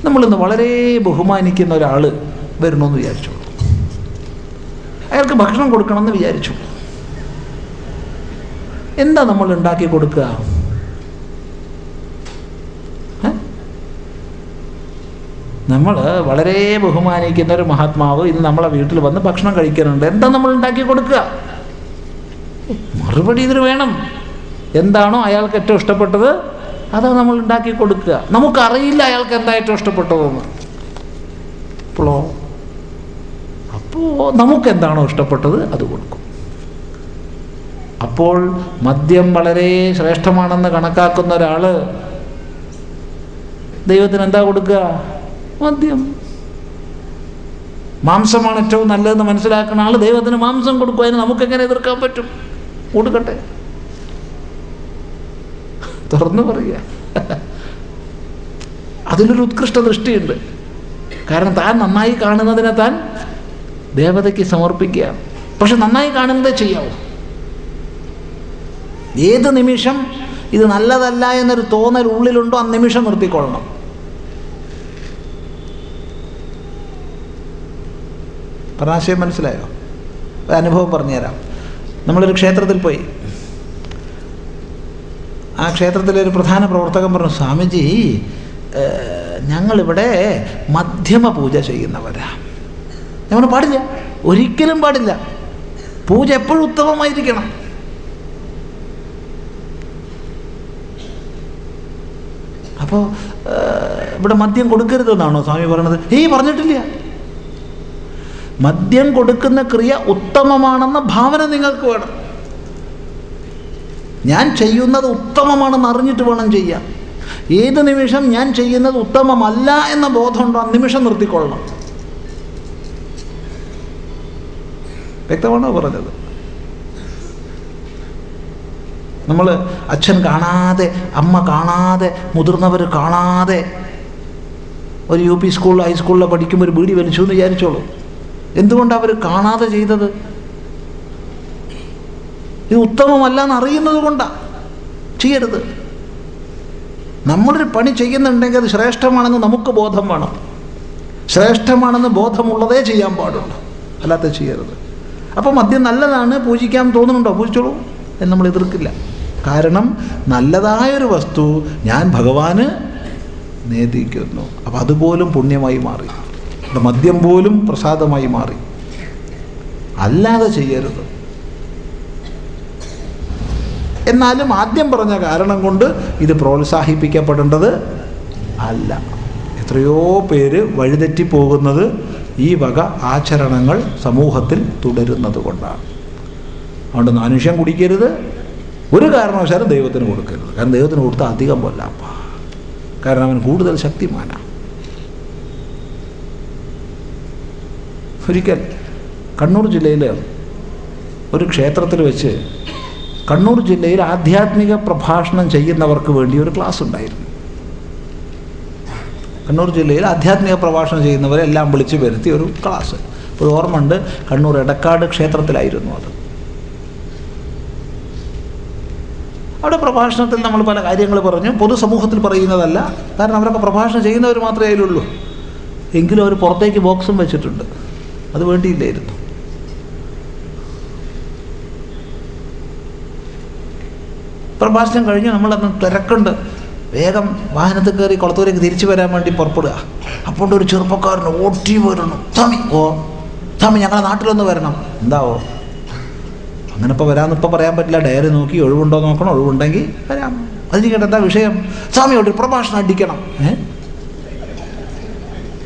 നമ്മളിന്ന് വളരെ ബഹുമാനിക്കുന്ന ഒരാൾ വരണമെന്ന് വിചാരിച്ചു. അയാൾക്ക് ഭക്ഷണം കൊടുക്കണമെന്ന് വിചാരിച്ചു. എന്താ നമ്മൾ ഉണ്ടാക്കി കൊടുക്കുക? നമ്മൾ വളരെ ബഹുമാനിക്കുന്ന ഒരു മഹാത്മാവ് ഇന്ന് നമ്മളെ വീട്ടിൽ വന്ന് ഭക്ഷണം കഴിക്കുന്നുണ്ട്. എന്താ നമ്മൾ ഉണ്ടാക്കി കൊടുക്കുക? മറുപടി ഇതിന് വേണം. എന്താണോ അയാൾക്ക് ഏറ്റവും ഇഷ്ടപ്പെട്ടത് അതാ നമ്മൾ ഉണ്ടാക്കി കൊടുക്കുക. നമുക്കറിയില്ല അയാൾക്ക് എന്താ ഏറ്റവും ഇഷ്ടപ്പെട്ടതെന്ന്. അപ്പോളോ? അപ്പോൾ നമുക്ക് എന്താണോ ഇഷ്ടപ്പെട്ടത് അത് കൊടുക്കും. അപ്പോൾ മദ്യം വളരെ ശ്രേഷ്ഠമാണെന്ന് കണക്കാക്കുന്ന ഒരാൾ ദൈവത്തിന് എന്താ കൊടുക്കുക? മദ്യം മാംസമാണ് ഏറ്റവും നല്ലതെന്ന് മനസ്സിലാക്കുന്ന ആൾ ദൈവത്തിന് മാംസം കൊടുക്കുക അതിന് നമുക്കെങ്ങനെ എതിർക്കാൻ പറ്റും? കൊടുക്കട്ടെ. തുറന്നു പറയുക. അതിലൊരു ഉത്കൃഷ്ട ദൃഷ്ടിയുണ്ട്. കാരണം താൻ നന്നായി കാണുന്നതിനെ താൻ ദേവതയ്ക്ക് സമർപ്പിക്കുക പക്ഷെ നന്നായി കാണുന്നതേ ചെയ്യാവൂ. ഏത് നിമിഷം ഇത് നല്ലതല്ല എന്നൊരു തോന്നൽ ഉള്ളിലുണ്ടോ ആ നിമിഷം നിർത്തിക്കൊള്ളണം. പരാശയം മനസ്സിലായോ? അനുഭവം പറഞ്ഞുതരാം. നമ്മളൊരു ക്ഷേത്രത്തിൽ പോയി. ആ ക്ഷേത്രത്തിലെ ഒരു പ്രധാന പ്രവർത്തകൻ പറഞ്ഞു സ്വാമിജി "ഏഹ്, ഞങ്ങളിവിടെ മധ്യമ പൂജ ചെയ്യുന്നവരാ. ഞങ്ങൾ പാടില്ല. ഒരിക്കലും പാടില്ല. പൂജ എപ്പോഴും ഉത്തമമായിരിക്കണം. അപ്പോൾ ഇവിടെ മദ്യം കൊടുക്കരുതെന്നാണോ സ്വാമി പറയണത് ഏയ് പറഞ്ഞിട്ടില്ല. മദ്യം കൊടുക്കുന്ന ക്രിയ ഉത്തമമാണെന്ന ഭാവന നിങ്ങൾക്ക് വേണം. ഞാൻ ചെയ്യുന്നത് ഉത്തമമാണെന്ന് അറിഞ്ഞിട്ട് വേണം ചെയ്യാൻ. ഏത് നിമിഷം ഞാൻ ചെയ്യുന്നത് ഉത്തമമല്ല എന്ന ബോധമുണ്ടോ? ആ നിമിഷം നിർത്തിക്കൊള്ളണം. വ്യക്തമാണോ പറഞ്ഞത്? നമ്മൾ അച്ഛൻ കാണാതെ അമ്മ കാണാതെ മുതിർന്നവർ കാണാതെ ഒരു യു പി സ്കൂളിൽ ഹൈസ്കൂളിൽ പഠിക്കുമ്പോൾ ഒരു ബീഡി വലിച്ചു എന്ന് വിചാരിച്ചോളൂ. എന്തുകൊണ്ടാണ് അവർ കാണാതെ ചെയ്തത്? ഇത് ഉത്തമമല്ല എന്ന് അറിയുന്നത് കൊണ്ടാണ് ചെയ്യരുത്. നമ്മളൊരു പണി ചെയ്യുന്നുണ്ടെങ്കിൽ അത് ശ്രേഷ്ഠമാണെന്ന് നമുക്ക് ബോധം വേണം. ശ്രേഷ്ഠമാണെന്ന് ബോധമുള്ളതേ ചെയ്യാൻ പാടുള്ളൂ. അല്ലാത്ത ചെയ്യരുത്. അപ്പം മദ്യം നല്ലതാണ് പൂജിക്കാൻ തോന്നുന്നുണ്ടോ? പൂജിച്ചോളൂ എന്ന് നമ്മൾ എതിർക്കില്ല. കാരണം നല്ലതായൊരു വസ്തു ഞാൻ ഭഗവാന് നേദിക്കുന്നു. അപ്പം അതുപോലും പുണ്യമായി മാറി. മദ്യം പോലും പ്രസാദമായി മാറി. അല്ലാതെ ചെയ്യരുത്. എന്നാലും ആദ്യം പറഞ്ഞ കാരണം കൊണ്ട് ഇത് പ്രോത്സാഹിപ്പിക്കപ്പെടേണ്ടത് അല്ല. എത്രയോ പേര് വഴിതെറ്റി പോകുന്നത് ഈ വക ആചരണങ്ങൾ സമൂഹത്തിൽ തുടരുന്നത് കൊണ്ടാണ്. അതുകൊണ്ട് മനുഷ്യൻ കുടിക്കരുത്. ഒരു കാരണവശാലും ദൈവത്തിന് കൊടുക്കരുത്. കാരണം ദൈവത്തിന് കൊടുത്താൽ അധികം കൊല്ലാപ്പ കാരണം അവൻ കൂടുതൽ ശക്തിമാനാണ്. ഒരിക്കൽ കണ്ണൂർ ജില്ലയിൽ ഒരു ക്ഷേത്രത്തിൽ വെച്ച് കണ്ണൂർ ജില്ലയിൽ ആധ്യാത്മിക പ്രഭാഷണം ചെയ്യുന്നവർക്ക് വേണ്ടി ഒരു ക്ലാസ് ഉണ്ടായിരുന്നു. കണ്ണൂർ ജില്ലയിൽ ആധ്യാത്മിക പ്രഭാഷണം ചെയ്യുന്നവരെ എല്ലാം വിളിച്ചു വരുത്തി ഒരു ക്ലാസ്. ഇപ്പോൾ ഓർമ്മയുണ്ട് കണ്ണൂർ എടക്കാട് ക്ഷേത്രത്തിലായിരുന്നു അത്. അവിടെ പ്രഭാഷണത്തിൽ നമ്മൾ പല കാര്യങ്ങൾ പറഞ്ഞു. പൊതുസമൂഹത്തിൽ പറയുന്നതല്ല. കാരണം അവരൊക്കെ പ്രഭാഷണം ചെയ്യുന്നവർ മാത്രമേ അതിലുള്ളൂ എങ്കിലും അവർ പുറത്തേക്ക് ബോക്സും വെച്ചിട്ടുണ്ട്. അത് വേണ്ടിയില്ലായിരുന്നു. പ്രഭാഷണം കഴിഞ്ഞ് നമ്മളന്ന് തിരക്കുണ്ട്. വേഗം വാഹനത്തിൽ കയറി കുളത്തൂരേക്ക് തിരിച്ചു വരാൻ വേണ്ടി പുറപ്പെടുക. അപ്പോൾ ഒരു ചെറുപ്പക്കാരൻ ഓട്ടി വരണം തമി ഓ തമി ഞങ്ങളെ നാട്ടിലൊന്ന് വരണം. എന്താവോ അങ്ങനെ ഇപ്പോൾ വരാമെന്ന് ഇപ്പോൾ പറയാൻ പറ്റില്ല. ഡയറി നോക്കി ഒഴിവുണ്ടോ നോക്കണം. ഒഴിവുണ്ടെങ്കിൽ വരാം. അതിരിക്കട്ടെ എന്താ വിഷയം? സ്വാമി ഒരു പ്രഭാഷണം അടിക്കണം. ഏ?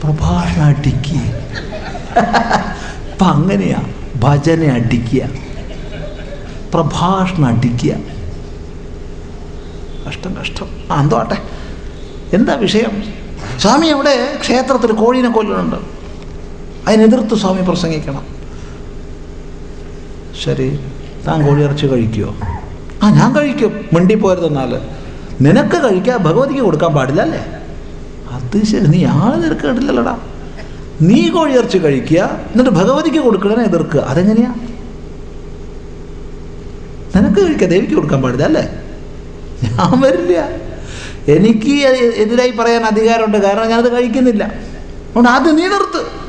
പ്രഭാഷണം അടിക്കുക ഇപ്പം അങ്ങനെയാ ഭജന അടിക്കുക പ്രഭാഷണം അടിക്കുക. കഷ്ടം കഷ്ടം. ആ എന്തോ ആട്ടെ? എന്താ വിഷയം? സ്വാമി അവിടെ ക്ഷേത്രത്തിൽ കോഴീനെ കൊല്ലുന്നുണ്ട്. അതിനെതിർത്ത് സ്വാമി പ്രസംഗിക്കണം. ശരി താൻ കോഴിയിറച്ചി കഴിക്കുമോ ആ ഞാൻ കഴിക്കും. മിണ്ടി പോരുതെന്നാൽ നിനക്ക് കഴിക്കാൻ ഭഗവതിക്ക് കൊടുക്കാൻ പാടില്ല അല്ലേ അത് ശരി നീ ആളെ നിരക്കേണ്ടില്ലല്ലോടാ നീ കോഴിയിറച്ചി കഴിക്കുക എന്നിട്ട് ഭഗവതിക്ക് കൊടുക്കണേ എതിർക്കുക. അതെങ്ങനെയാ? നിനക്ക് കഴിക്കുക ദേവിക്ക് കൊടുക്കാൻ പാടില്ല അല്ലേ? ഞാൻ വരില്ല. എനിക്ക് എതിരായി പറയാൻ അധികാരമുണ്ട്. കാരണം ഞാനത് കഴിക്കുന്നില്ല. അതുകൊണ്ട് അത് നീ നിർത്ത്.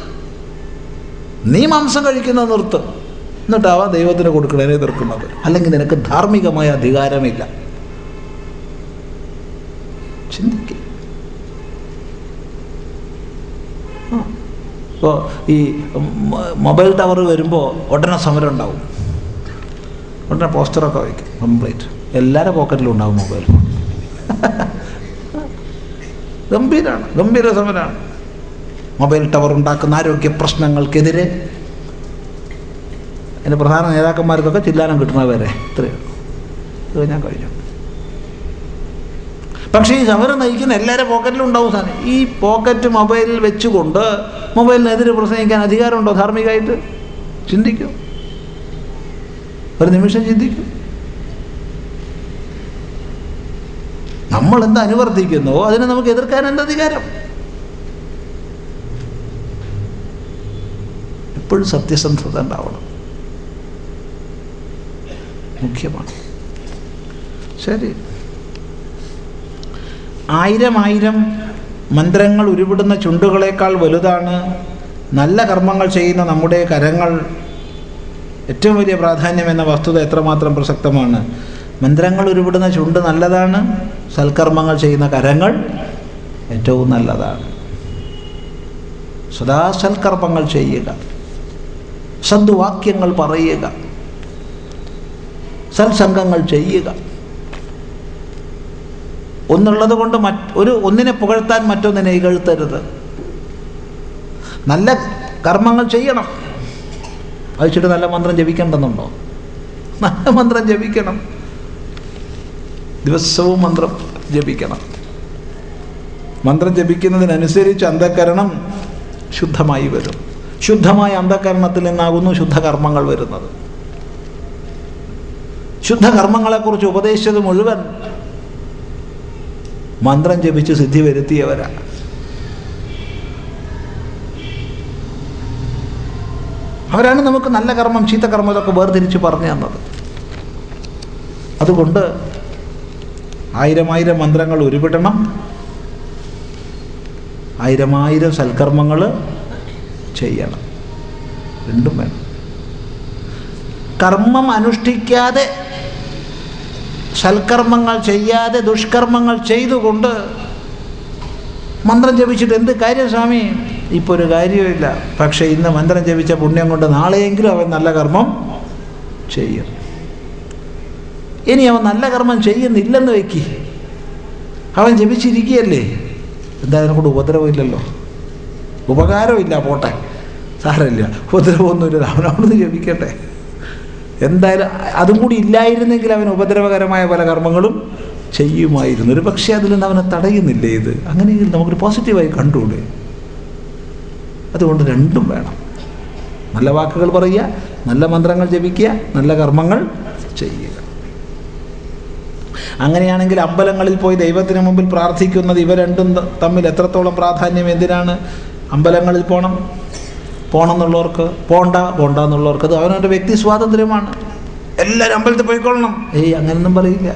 നീ മാംസം കഴിക്കുന്നത് നിർത്ത്. എന്നിട്ടാവാം ദൈവത്തിന് കൊടുക്കണേനെ എതിർക്കുന്നത്. അല്ലെങ്കിൽ നിനക്ക് ധാർമ്മികമായ അധികാരമില്ല. ചിന്തിക്കുക ഇപ്പോൾ ഈ മൊബൈൽ ടവർ വരുമ്പോൾ ഉടനെ സമരം ഉണ്ടാവും. ഉടനെ പോസ്റ്ററൊക്കെ വയ്ക്കും കംപ്ലീറ്റ് എല്ലാവരുടെ പോക്കറ്റിലും ഉണ്ടാവും മൊബൈൽ. ഫോൺ ഗംഭീരമാണ് ഗംഭീര സമരമാണ് മൊബൈൽ ടവർ ഉണ്ടാക്കുന്ന ആരോഗ്യ പ്രശ്നങ്ങൾക്കെതിരെ. അതിന്റെ പ്രധാന നേതാക്കന്മാർക്കൊക്കെ ചില്ലാനം കിട്ടണവരെ ഇത്രയേ ഉള്ളൂ. ഇത് ഞാൻ കഴിഞ്ഞു. പക്ഷേ ഈ സമരം നയിക്കുന്ന എല്ലാവരും പോക്കറ്റിലും ഉണ്ടാവും സാധനം ഈ പോക്കറ്റ് മൊബൈലിൽ വെച്ചുകൊണ്ട് മൊബൈലിനെതിരെ പ്രസംഗിക്കാൻ അധികാരമുണ്ടോ ധാർമ്മികമായിട്ട്? ചിന്തിക്കൂ. ഒരു നിമിഷം ചിന്തിക്കൂ. നമ്മൾ എന്ത് അനുവർത്തിക്കുന്നോ? അതിനെ നമുക്ക് എതിർക്കാൻ എന്ത് അധികാരം? എപ്പോഴും സത്യസന്ധത ഉണ്ടാവണം. മുഖ്യമാണ്. ശരി. ആയിരം ആയിരം മന്ത്രങ്ങൾ ഉരുവിടുന്ന ചുണ്ടുകളേക്കാൾ വലുതാണ് നല്ല കർമ്മങ്ങൾ ചെയ്യുന്ന നമ്മുടെ കരങ്ങൾ ഏറ്റവും വലിയ പ്രാധാന്യം എന്ന വസ്തുത എത്രമാത്രം പ്രസക്തമാണ്. മന്ത്രങ്ങൾ ഉരുവിടുന്ന ചുണ്ട് നല്ലതാണ് സൽക്കർമ്മങ്ങൾ ചെയ്യുന്ന കരങ്ങൾ ഏറ്റവും നല്ലതാണ്. സദാ സൽക്കർമ്മങ്ങൾ ചെയ്യുക സദ്വാക്യങ്ങൾ പറയുക സത്സംഗങ്ങൾ ചെയ്യുക. ഒന്നുള്ളത് കൊണ്ട് മറ്റ് ഒരു ഒന്നിനെ പുകഴ്ത്താൻ മറ്റൊന്നിനെ ഇകഴ്ത്തരുത്. നല്ല കർമ്മങ്ങൾ ചെയ്യണം. അയച്ചിട്ട് നല്ല മന്ത്രം ജപിക്കേണ്ടെന്നുണ്ടോ? നല്ല മന്ത്രം ജപിക്കണം. ദിവസവും മന്ത്രം ജപിക്കണം. മന്ത്രം ജപിക്കുന്നതിനനുസരിച്ച് അന്ധകരണം ശുദ്ധമായി വരും. ശുദ്ധമായ അന്ധകരണത്തിൽ നിന്നാകുന്നു ശുദ്ധകർമ്മങ്ങൾ വരുന്നത്. ശുദ്ധകർമ്മങ്ങളെക്കുറിച്ച് ഉപദേശിച്ചത് മുഴുവൻ മന്ത്രം ജപിച്ച് സിദ്ധി വരുത്തിയവരാ. അവരാണ് നമുക്ക് നല്ല കർമ്മം ചീത്തകർമ്മം ഇതൊക്കെ വേർതിരിച്ച് പറഞ്ഞു തന്നത്. അതുകൊണ്ട് ആയിരം ആയിരം മന്ത്രങ്ങൾ ഉരുവിടണം. ആയിരമായിരം ആയിരം സൽക്കർമ്മങ്ങൾ ചെയ്യണം. രണ്ടും വേണം. കർമ്മം അനുഷ്ഠിക്കാതെ സൽക്കർമ്മങ്ങൾ ചെയ്യാതെ ദുഷ്കർമ്മങ്ങൾ ചെയ്തുകൊണ്ട് മന്ത്രം ജപിച്ചിട്ട് എന്ത് കാര്യം സ്വാമി? ഇപ്പോൾ ഒരു കാര്യമില്ല പക്ഷേ ഇന്ന് മന്ത്രം ജപിച്ച പുണ്യം കൊണ്ട് നാളെയെങ്കിലും അവൻ നല്ല കർമ്മം ചെയ്യും. ഇനി അവൻ നല്ല കർമ്മം ചെയ്യുന്നില്ലെന്ന് വെക്കി. അവൻ ജപിച്ചിരിക്കുകയല്ലേ? എന്താ അതിനെക്കൊണ്ട് ഉപദ്രവമില്ലല്ലോ? ഉപകാരമില്ല പോട്ടെ. സാരമില്ല. ഉപദ്രവമൊന്നുമില്ല. അവനവിടുന്ന് ജപിക്കട്ടെ. എന്തായാലും അതും കൂടി ഇല്ലായിരുന്നെങ്കിൽ അവൻ ഉപദ്രവകരമായ പല കർമ്മങ്ങളും ചെയ്യുമായിരുന്നു ഒരു പക്ഷേ അതിൽ നിന്ന് അവനെ തടയുന്നില്ലേ ഇത്? അങ്ങനെയെങ്കിൽ നമുക്കൊരു പോസിറ്റീവായി കണ്ടുകൂടെ? അതുകൊണ്ട് രണ്ടും വേണം. നല്ല വാക്കുകൾ പറയുക നല്ല മന്ത്രങ്ങൾ ജപിക്കുക നല്ല കർമ്മങ്ങൾ ചെയ്യുക. അങ്ങനെയാണെങ്കിൽ അമ്പലങ്ങളിൽ പോയി ദൈവത്തിന് മുമ്പിൽ പ്രാർത്ഥിക്കുന്നത് ഇവ രണ്ടും തമ്മിൽ എത്രത്തോളം പ്രാധാന്യം? എന്തിനാണ് അമ്പലങ്ങളിൽ പോകണം പോകണം എന്നുള്ളവർക്ക് പോണ്ട പോണ്ട എന്നുള്ളവർക്ക് അത് അവനവന്റെ വ്യക്തി സ്വാതന്ത്ര്യമാണ്. എല്ലാവരും അമ്പലത്തിൽ പോയിക്കൊള്ളണം. ഏയ് അങ്ങനെയൊന്നും പറയില്ല.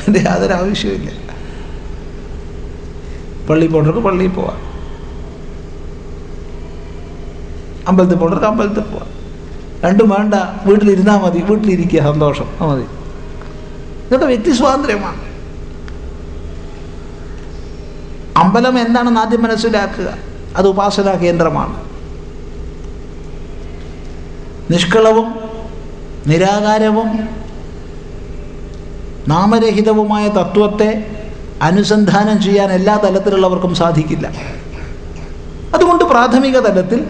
അതിന്റെ യാതൊരു ആവശ്യമില്ല പള്ളിയിൽ പോകേണ്ടവർക്ക് പള്ളിയിൽ പോവാം. അമ്പലത്തിൽ പോകേണ്ടവർക്ക് അമ്പലത്തിൽ പോവാം. രണ്ടും വേണ്ട. വീട്ടിലിരുന്നാൽ മതി. വീട്ടിലിരിക്കുക. സന്തോഷം. ആ മതി. ഇതൊക്കെ വ്യക്തി സ്വാതന്ത്ര്യമാണ്. അമ്പലം എന്താണെന്ന് ആദ്യം മനസ്സിലാക്കുക. അത് ഉപാസനാ കേന്ദ്രമാണ്. നിഷ്കളവും നിരാകാരവും നാമരഹിതവുമായ തത്വത്തെ അനുസന്ധാനം ചെയ്യാൻ എല്ലാ തലത്തിലുള്ളവർക്കും സാധിക്കില്ല. അതുകൊണ്ട് പ്രാഥമിക തലത്തിൽ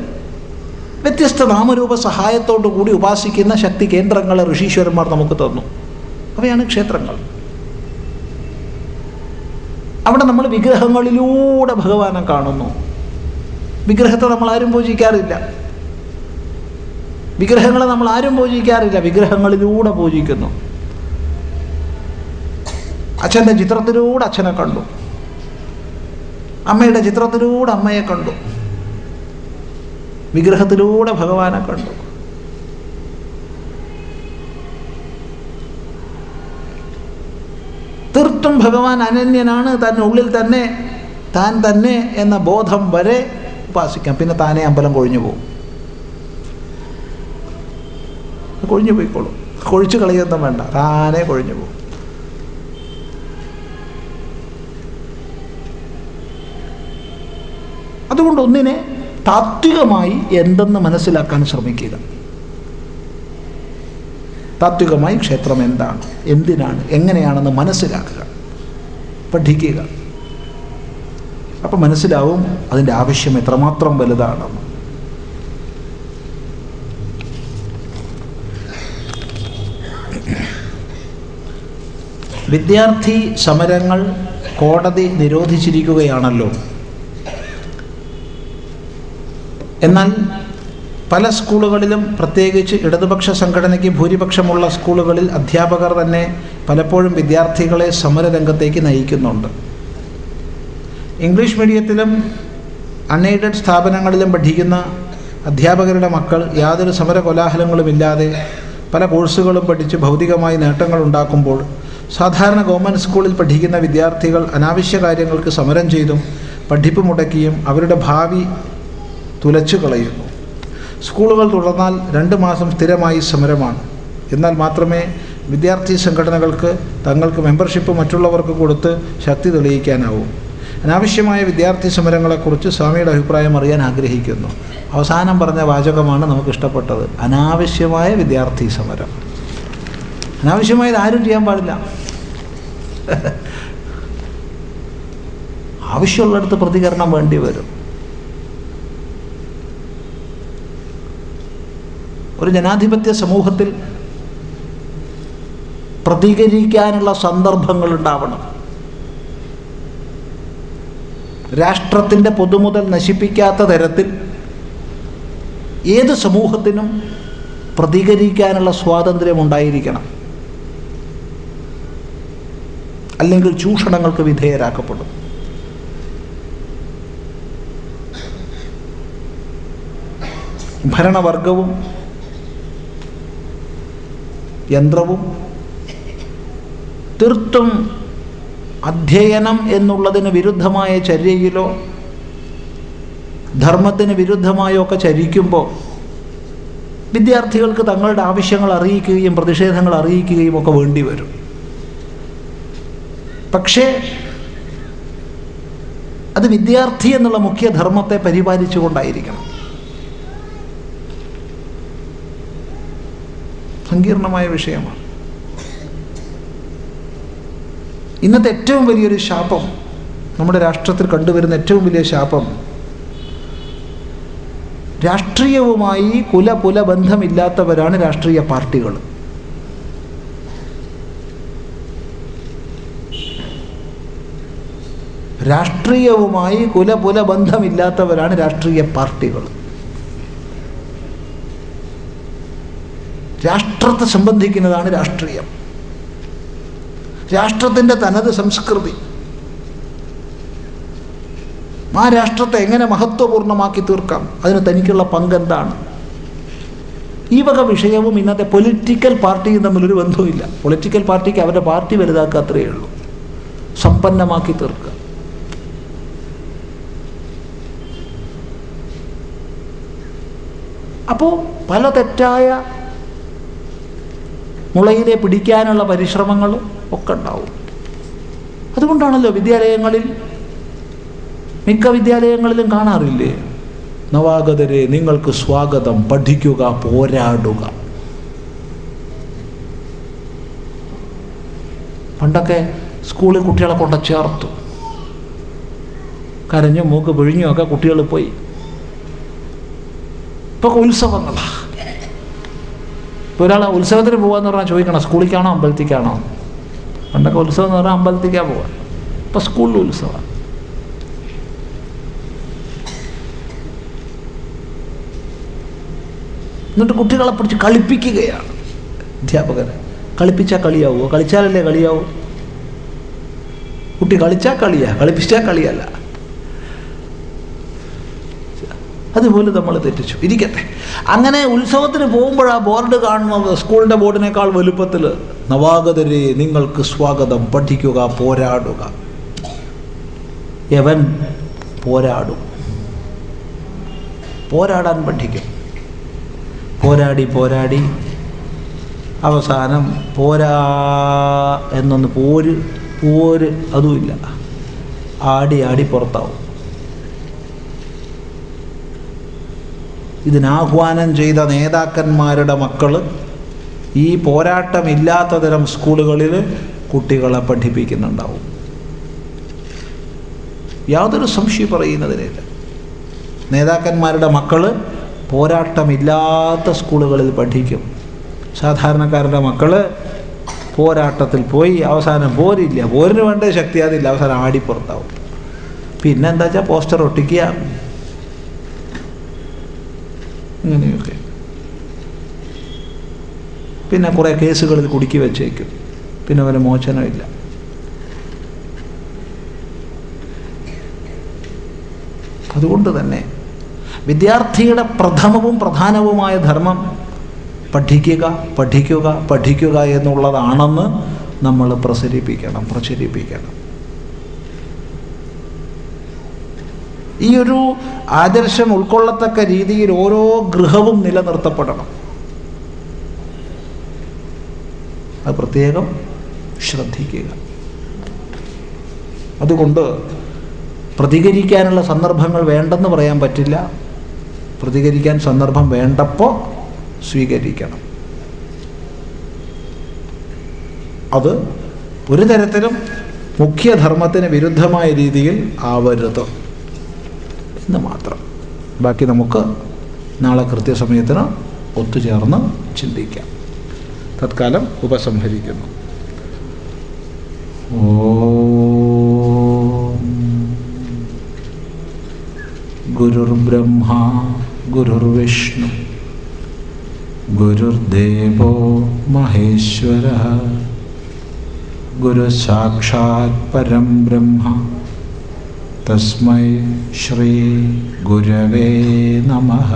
വ്യത്യസ്ത നാമരൂപ സഹായത്തോടു കൂടി ഉപാസിക്കുന്ന ശക്തി കേന്ദ്രങ്ങൾ ഋഷീശ്വരന്മാർ നമുക്ക് തന്നു. അവയാണ് ക്ഷേത്രങ്ങൾ. അവിടെ നമ്മൾ വിഗ്രഹങ്ങളിലൂടെ ഭഗവാനെ കാണുന്നു. വിഗ്രഹത്തെ നമ്മൾ ആരും പൂജിക്കാറില്ല. വിഗ്രഹങ്ങളെ നമ്മൾ ആരും പൂജിക്കാറില്ല. വിഗ്രഹങ്ങളിലൂടെ പൂജിക്കുന്നു. അച്ഛന്റെ ചിത്രത്തിലൂടെ അച്ഛനെ കണ്ടു. അമ്മയുടെ ചിത്രത്തിലൂടെ അമ്മയെ കണ്ടു. വിഗ്രഹത്തിലൂടെ ഭഗവാനെ കണ്ടു. തീർത്തും ഭഗവാൻ അനന്യനാണ്. തന്നെ ഉള്ളിൽ തന്നെ താൻ തന്നെ എന്ന ബോധം വരെ ഉപാസിക്കാം. പിന്നെ താനേ അമ്പലം കൊഴിഞ്ഞു പോകും. കൊഴിഞ്ഞു പോയിക്കോളും. കൊഴിച്ച് കളയൊന്നും വേണ്ട. താനേ കൊഴിഞ്ഞു പോകും അതുകൊണ്ട് ഒന്നിനെ താത്വികമായി എന്തെന്ന് മനസ്സിലാക്കാൻ ശ്രമിക്കുക. താത്വികമായി ക്ഷേത്രം എന്താണ്? എന്തിനാണ്? എങ്ങനെയാണെന്ന് മനസ്സിലാക്കുക. പഠിക്കുക. അപ്പം മനസ്സിലാവും അതിന്റെ ആവശ്യം എത്രമാത്രം വലുതാണെന്ന്. വിദ്യാർത്ഥി സമരങ്ങൾ കോടതി നിരോധിച്ചിരിക്കുകയാണല്ലോ. എന്നാൽ പല സ്കൂളുകളിലും പ്രത്യേകിച്ച് ഇടതുപക്ഷ സംഘടനയ്ക്ക് ഭൂരിപക്ഷമുള്ള സ്കൂളുകളിൽ അധ്യാപകർ തന്നെ പലപ്പോഴും വിദ്യാർത്ഥികളെ സമരരംഗത്തേക്ക് നയിക്കുന്നുണ്ട്. ഇംഗ്ലീഷ് മീഡിയത്തിലും അൺഎയ്ഡഡ് സ്ഥാപനങ്ങളിലും പഠിക്കുന്ന അധ്യാപകരുടെ മക്കൾ യാതൊരു സമര കോലാഹലങ്ങളുമില്ലാതെ പല കോഴ്സുകളും പഠിച്ച് ഭൗതികമായി നേട്ടങ്ങൾ ഉണ്ടാക്കുമ്പോൾ സാധാരണ ഗവൺമെന്റ് സ്കൂളിൽ പഠിക്കുന്ന വിദ്യാർത്ഥികൾ അനാവശ്യ കാര്യങ്ങൾക്ക് സമരം ചെയ്തും പഠിപ്പ് മുടക്കിയും അവരുടെ ഭാവി തുലച്ചു കളയുന്നു. സ്കൂളുകൾ തുടർന്നാൽ രണ്ട് മാസം സ്ഥിരമായി സമരമാണ്. എന്നാൽ മാത്രമേ വിദ്യാർത്ഥി സംഘടനകൾക്ക് തങ്ങൾക്ക് മെമ്പർഷിപ്പ് മറ്റുള്ളവർക്ക് കൊടുത്ത് ശക്തി തെളിയിക്കാനാവൂ. അനാവശ്യമായ വിദ്യാർത്ഥി സമരങ്ങളെക്കുറിച്ച് സ്വാമിയുടെ അഭിപ്രായം അറിയാൻ ആഗ്രഹിക്കുന്നു. അവസാനം പറഞ്ഞ വാചകമാണ് നമുക്ക് ഇഷ്ടപ്പെട്ടത് അനാവശ്യമായ വിദ്യാർത്ഥി സമരം. അനാവശ്യമായത് ആരും ചെയ്യാൻ പാടില്ല. ആവശ്യമുള്ളിടത്ത് പ്രതികരണം വേണ്ടി വരും. ഒരു ജനാധിപത്യ സമൂഹത്തിൽ പ്രതികരിക്കാനുള്ള സന്ദർഭങ്ങൾ ഉണ്ടാവണം. രാഷ്ട്രത്തിന്റെ പൊതുമുതൽ നശിപ്പിക്കാത്ത തരത്തിൽ ഏത് സമൂഹത്തിനും പ്രതികരിക്കാനുള്ള സ്വാതന്ത്ര്യം ഉണ്ടായിരിക്കണം. അല്ലെങ്കിൽ ചൂഷണങ്ങൾക്ക് വിധേയരാക്കപ്പെടും. ഭരണവർഗവും യന്ത്രവും തീർത്തും അധ്യയനം എന്നുള്ളതിന് വിരുദ്ധമായ ചര്യയിലോ ധർമ്മത്തിന് വിരുദ്ധമായോ ഒക്കെ ചരിക്കുമ്പോൾ വിദ്യാർത്ഥികൾക്ക് തങ്ങളുടെ ആവശ്യങ്ങൾ അറിയിക്കുകയും പ്രതിഷേധങ്ങൾ അറിയിക്കുകയും ഒക്കെ വേണ്ടി വരും. പക്ഷേ അത് വിദ്യാർത്ഥി എന്നുള്ള മുഖ്യധർമ്മത്തെ പരിപാലിച്ചുകൊണ്ടായിരിക്കണം. സങ്കീർണമായ വിഷയമാണ്. ഇന്നത്തെ ഏറ്റവും വലിയൊരു ശാപം നമ്മുടെ രാഷ്ട്രത്തിൽ കണ്ടുവരുന്ന ഏറ്റവും വലിയ ശാപം രാഷ്ട്രീയവുമായി കുലപുല ബന്ധമില്ലാത്തവരാണ് രാഷ്ട്രീയ പാർട്ടികൾ. രാഷ്ട്രീയവുമായി കുലപുല ബന്ധമില്ലാത്തവരാണ് രാഷ്ട്രീയ പാർട്ടികൾ. രാഷ്ട്രത്തെ സംബന്ധിക്കുന്നതാണ് രാഷ്ട്രീയം. രാഷ്ട്രത്തിന്റെ തനത് സംസ്കൃതി. ആ രാഷ്ട്രത്തെ എങ്ങനെ മഹത്വപൂർണമാക്കി തീർക്കാം? അതിന് തനിക്കുള്ള പങ്കെന്താണ്? ഈ വക വിഷയവും ഇന്നത്തെ പൊളിറ്റിക്കൽ പാർട്ടിയും തമ്മിലൊരു ബന്ധവുമില്ല. പൊളിറ്റിക്കൽ പാർട്ടിക്ക് അവരുടെ പാർട്ടി വലുതാക്കുക അത്രയേ ഉള്ളൂ. സമ്പന്നമാക്കി തീർക്കുക. അപ്പോൾ പല തെറ്റായ മുളയിലെ പിടിക്കാനുള്ള പരിശ്രമങ്ങൾ ഒക്കെ ഉണ്ടാവും. അതുകൊണ്ടാണല്ലോ വിദ്യാലയങ്ങളിൽ മിക്ക വിദ്യാലയങ്ങളിലും കാണാറില്ലേ? നവാഗതരെ നിങ്ങൾക്ക് സ്വാഗതം പഠിക്കുക പോരാടുക. പണ്ടൊക്കെ സ്കൂളിൽ കുട്ടികളെ കൊണ്ട് ചേർത്തു. കരഞ്ഞു മൂക്ക് പിഴിഞ്ഞും ഒക്കെ കുട്ടികൾ പോയി. ഇപ്പൊ ഉത്സവങ്ങളാ ഇപ്പോൾ ഒരാൾ ഉത്സവത്തിന് പോകാന്ന് പറഞ്ഞാൽ ചോദിക്കണം? സ്കൂളിക്കാണോ അമ്പലത്തിക്കാണോ പണ്ടൊക്കെ ഉത്സവം എന്ന് പറഞ്ഞാൽ അമ്പലത്തിക്കാ പോവാ. ഇപ്പൊ സ്കൂളിൽ ഉത്സവം. എന്നിട്ട് കുട്ടികളെ പിടിച്ച് കളിപ്പിക്കുകയാണ് അധ്യാപകരെ. കളിപ്പിച്ചാൽ കളിയാവുമോ കളിച്ചാലല്ലേ കളിയാവൂ? കുട്ടി കളിച്ചാൽ കളിയാ കളിപ്പിച്ചാൽ കളിയല്ല. അതുപോലെ നമ്മൾ തെറ്റിച്ചു. ഇരിക്കട്ടെ. അങ്ങനെ ഉത്സവത്തിന് പോകുമ്പോഴാ ബോർഡ് കാണുന്നത് സ്കൂളിന്റെ ബോർഡിനേക്കാൾ വലുപ്പത്തിൽ നവാഗതരെ നിങ്ങൾക്ക് സ്വാഗതം. പഠിക്കുക പോരാടുക. യവൻ പോരാടും? പോരാടാൻ പഠിക്കും. പോരാടി പോരാടി. അവസാനം പോരാ എന്നൊന്ന് പോര് പോര് അതുമില്ല. ആടി ആടി പുറത്താവും. ഇതിനാഹ്വാനം ചെയ്ത നേതാക്കന്മാരുടെ മക്കൾ ഈ പോരാട്ടമില്ലാത്ത തരം സ്കൂളുകളിൽ കുട്ടികളെ പഠിപ്പിക്കുന്നുണ്ടാവും. യാതൊരു സംശയം പറയുന്നതിനില്ല. നേതാക്കന്മാരുടെ മക്കൾ പോരാട്ടമില്ലാത്ത സ്കൂളുകളിൽ പഠിക്കും. സാധാരണക്കാരുടെ മക്കൾ പോരാട്ടത്തിൽ പോയി അവസാനം പോരില്ല പോരിന് വേണ്ട ശക്തി അതില്ല അവസാനം ആടിപ്പുറത്താവും. പിന്നെന്താ വെച്ചാൽ പോസ്റ്റർ ഒട്ടിക്കുക. ഇങ്ങനെയൊക്കെ പിന്നെ കുറേ കേസുകളിൽ കുടുക്കി വെച്ചേക്കും. പിന്നെ അവന് മോചനമില്ല അതുകൊണ്ട് തന്നെ വിദ്യാർത്ഥിയുടെ പ്രഥമവും പ്രധാനവുമായ ധർമ്മം പഠിക്കുക പഠിക്കുക പഠിക്കുക എന്നുള്ളതാണെന്ന് നമ്മൾ പ്രസരിപ്പിക്കണം പ്രചരിപ്പിക്കണം. ഈ ഒരു ആദർശം ഉൾക്കൊള്ളത്തക്ക രീതിയിൽ ഓരോ ഗൃഹവും നിലനിർത്തപ്പെടണം. അത് പ്രത്യേകം ശ്രദ്ധിക്കുക. അതുകൊണ്ട് പ്രതികരിക്കാനുള്ള സന്ദർഭങ്ങൾ വേണ്ടെന്ന് പറയാൻ പറ്റില്ല. പ്രതികരിക്കാൻ സന്ദർഭം വേണ്ടപ്പോൾ സ്വീകരിക്കണം. അത് ഒരു തരത്തിലും മുഖ്യധർമ്മത്തിന് വിരുദ്ധമായ രീതിയിൽ ആവരുത്. എന്ന് മാത്രം. ബാക്കി നമുക്ക് നാളെ കൃത്യസമയത്തിന് ഒത്തുചേർന്ന് ചിന്തിക്കാം. തത്കാലം ഉപസംഹരിക്കുന്നു. ഓം. ഗുരുർബ്രഹ്മ ഗുരുർവിഷ്ണു ഗുരുദേവോ മഹേശ്വര ഗുരുസാക്ഷാത് പരം ബ്രഹ്മ. तस्मै श्रीगुरवे नमः।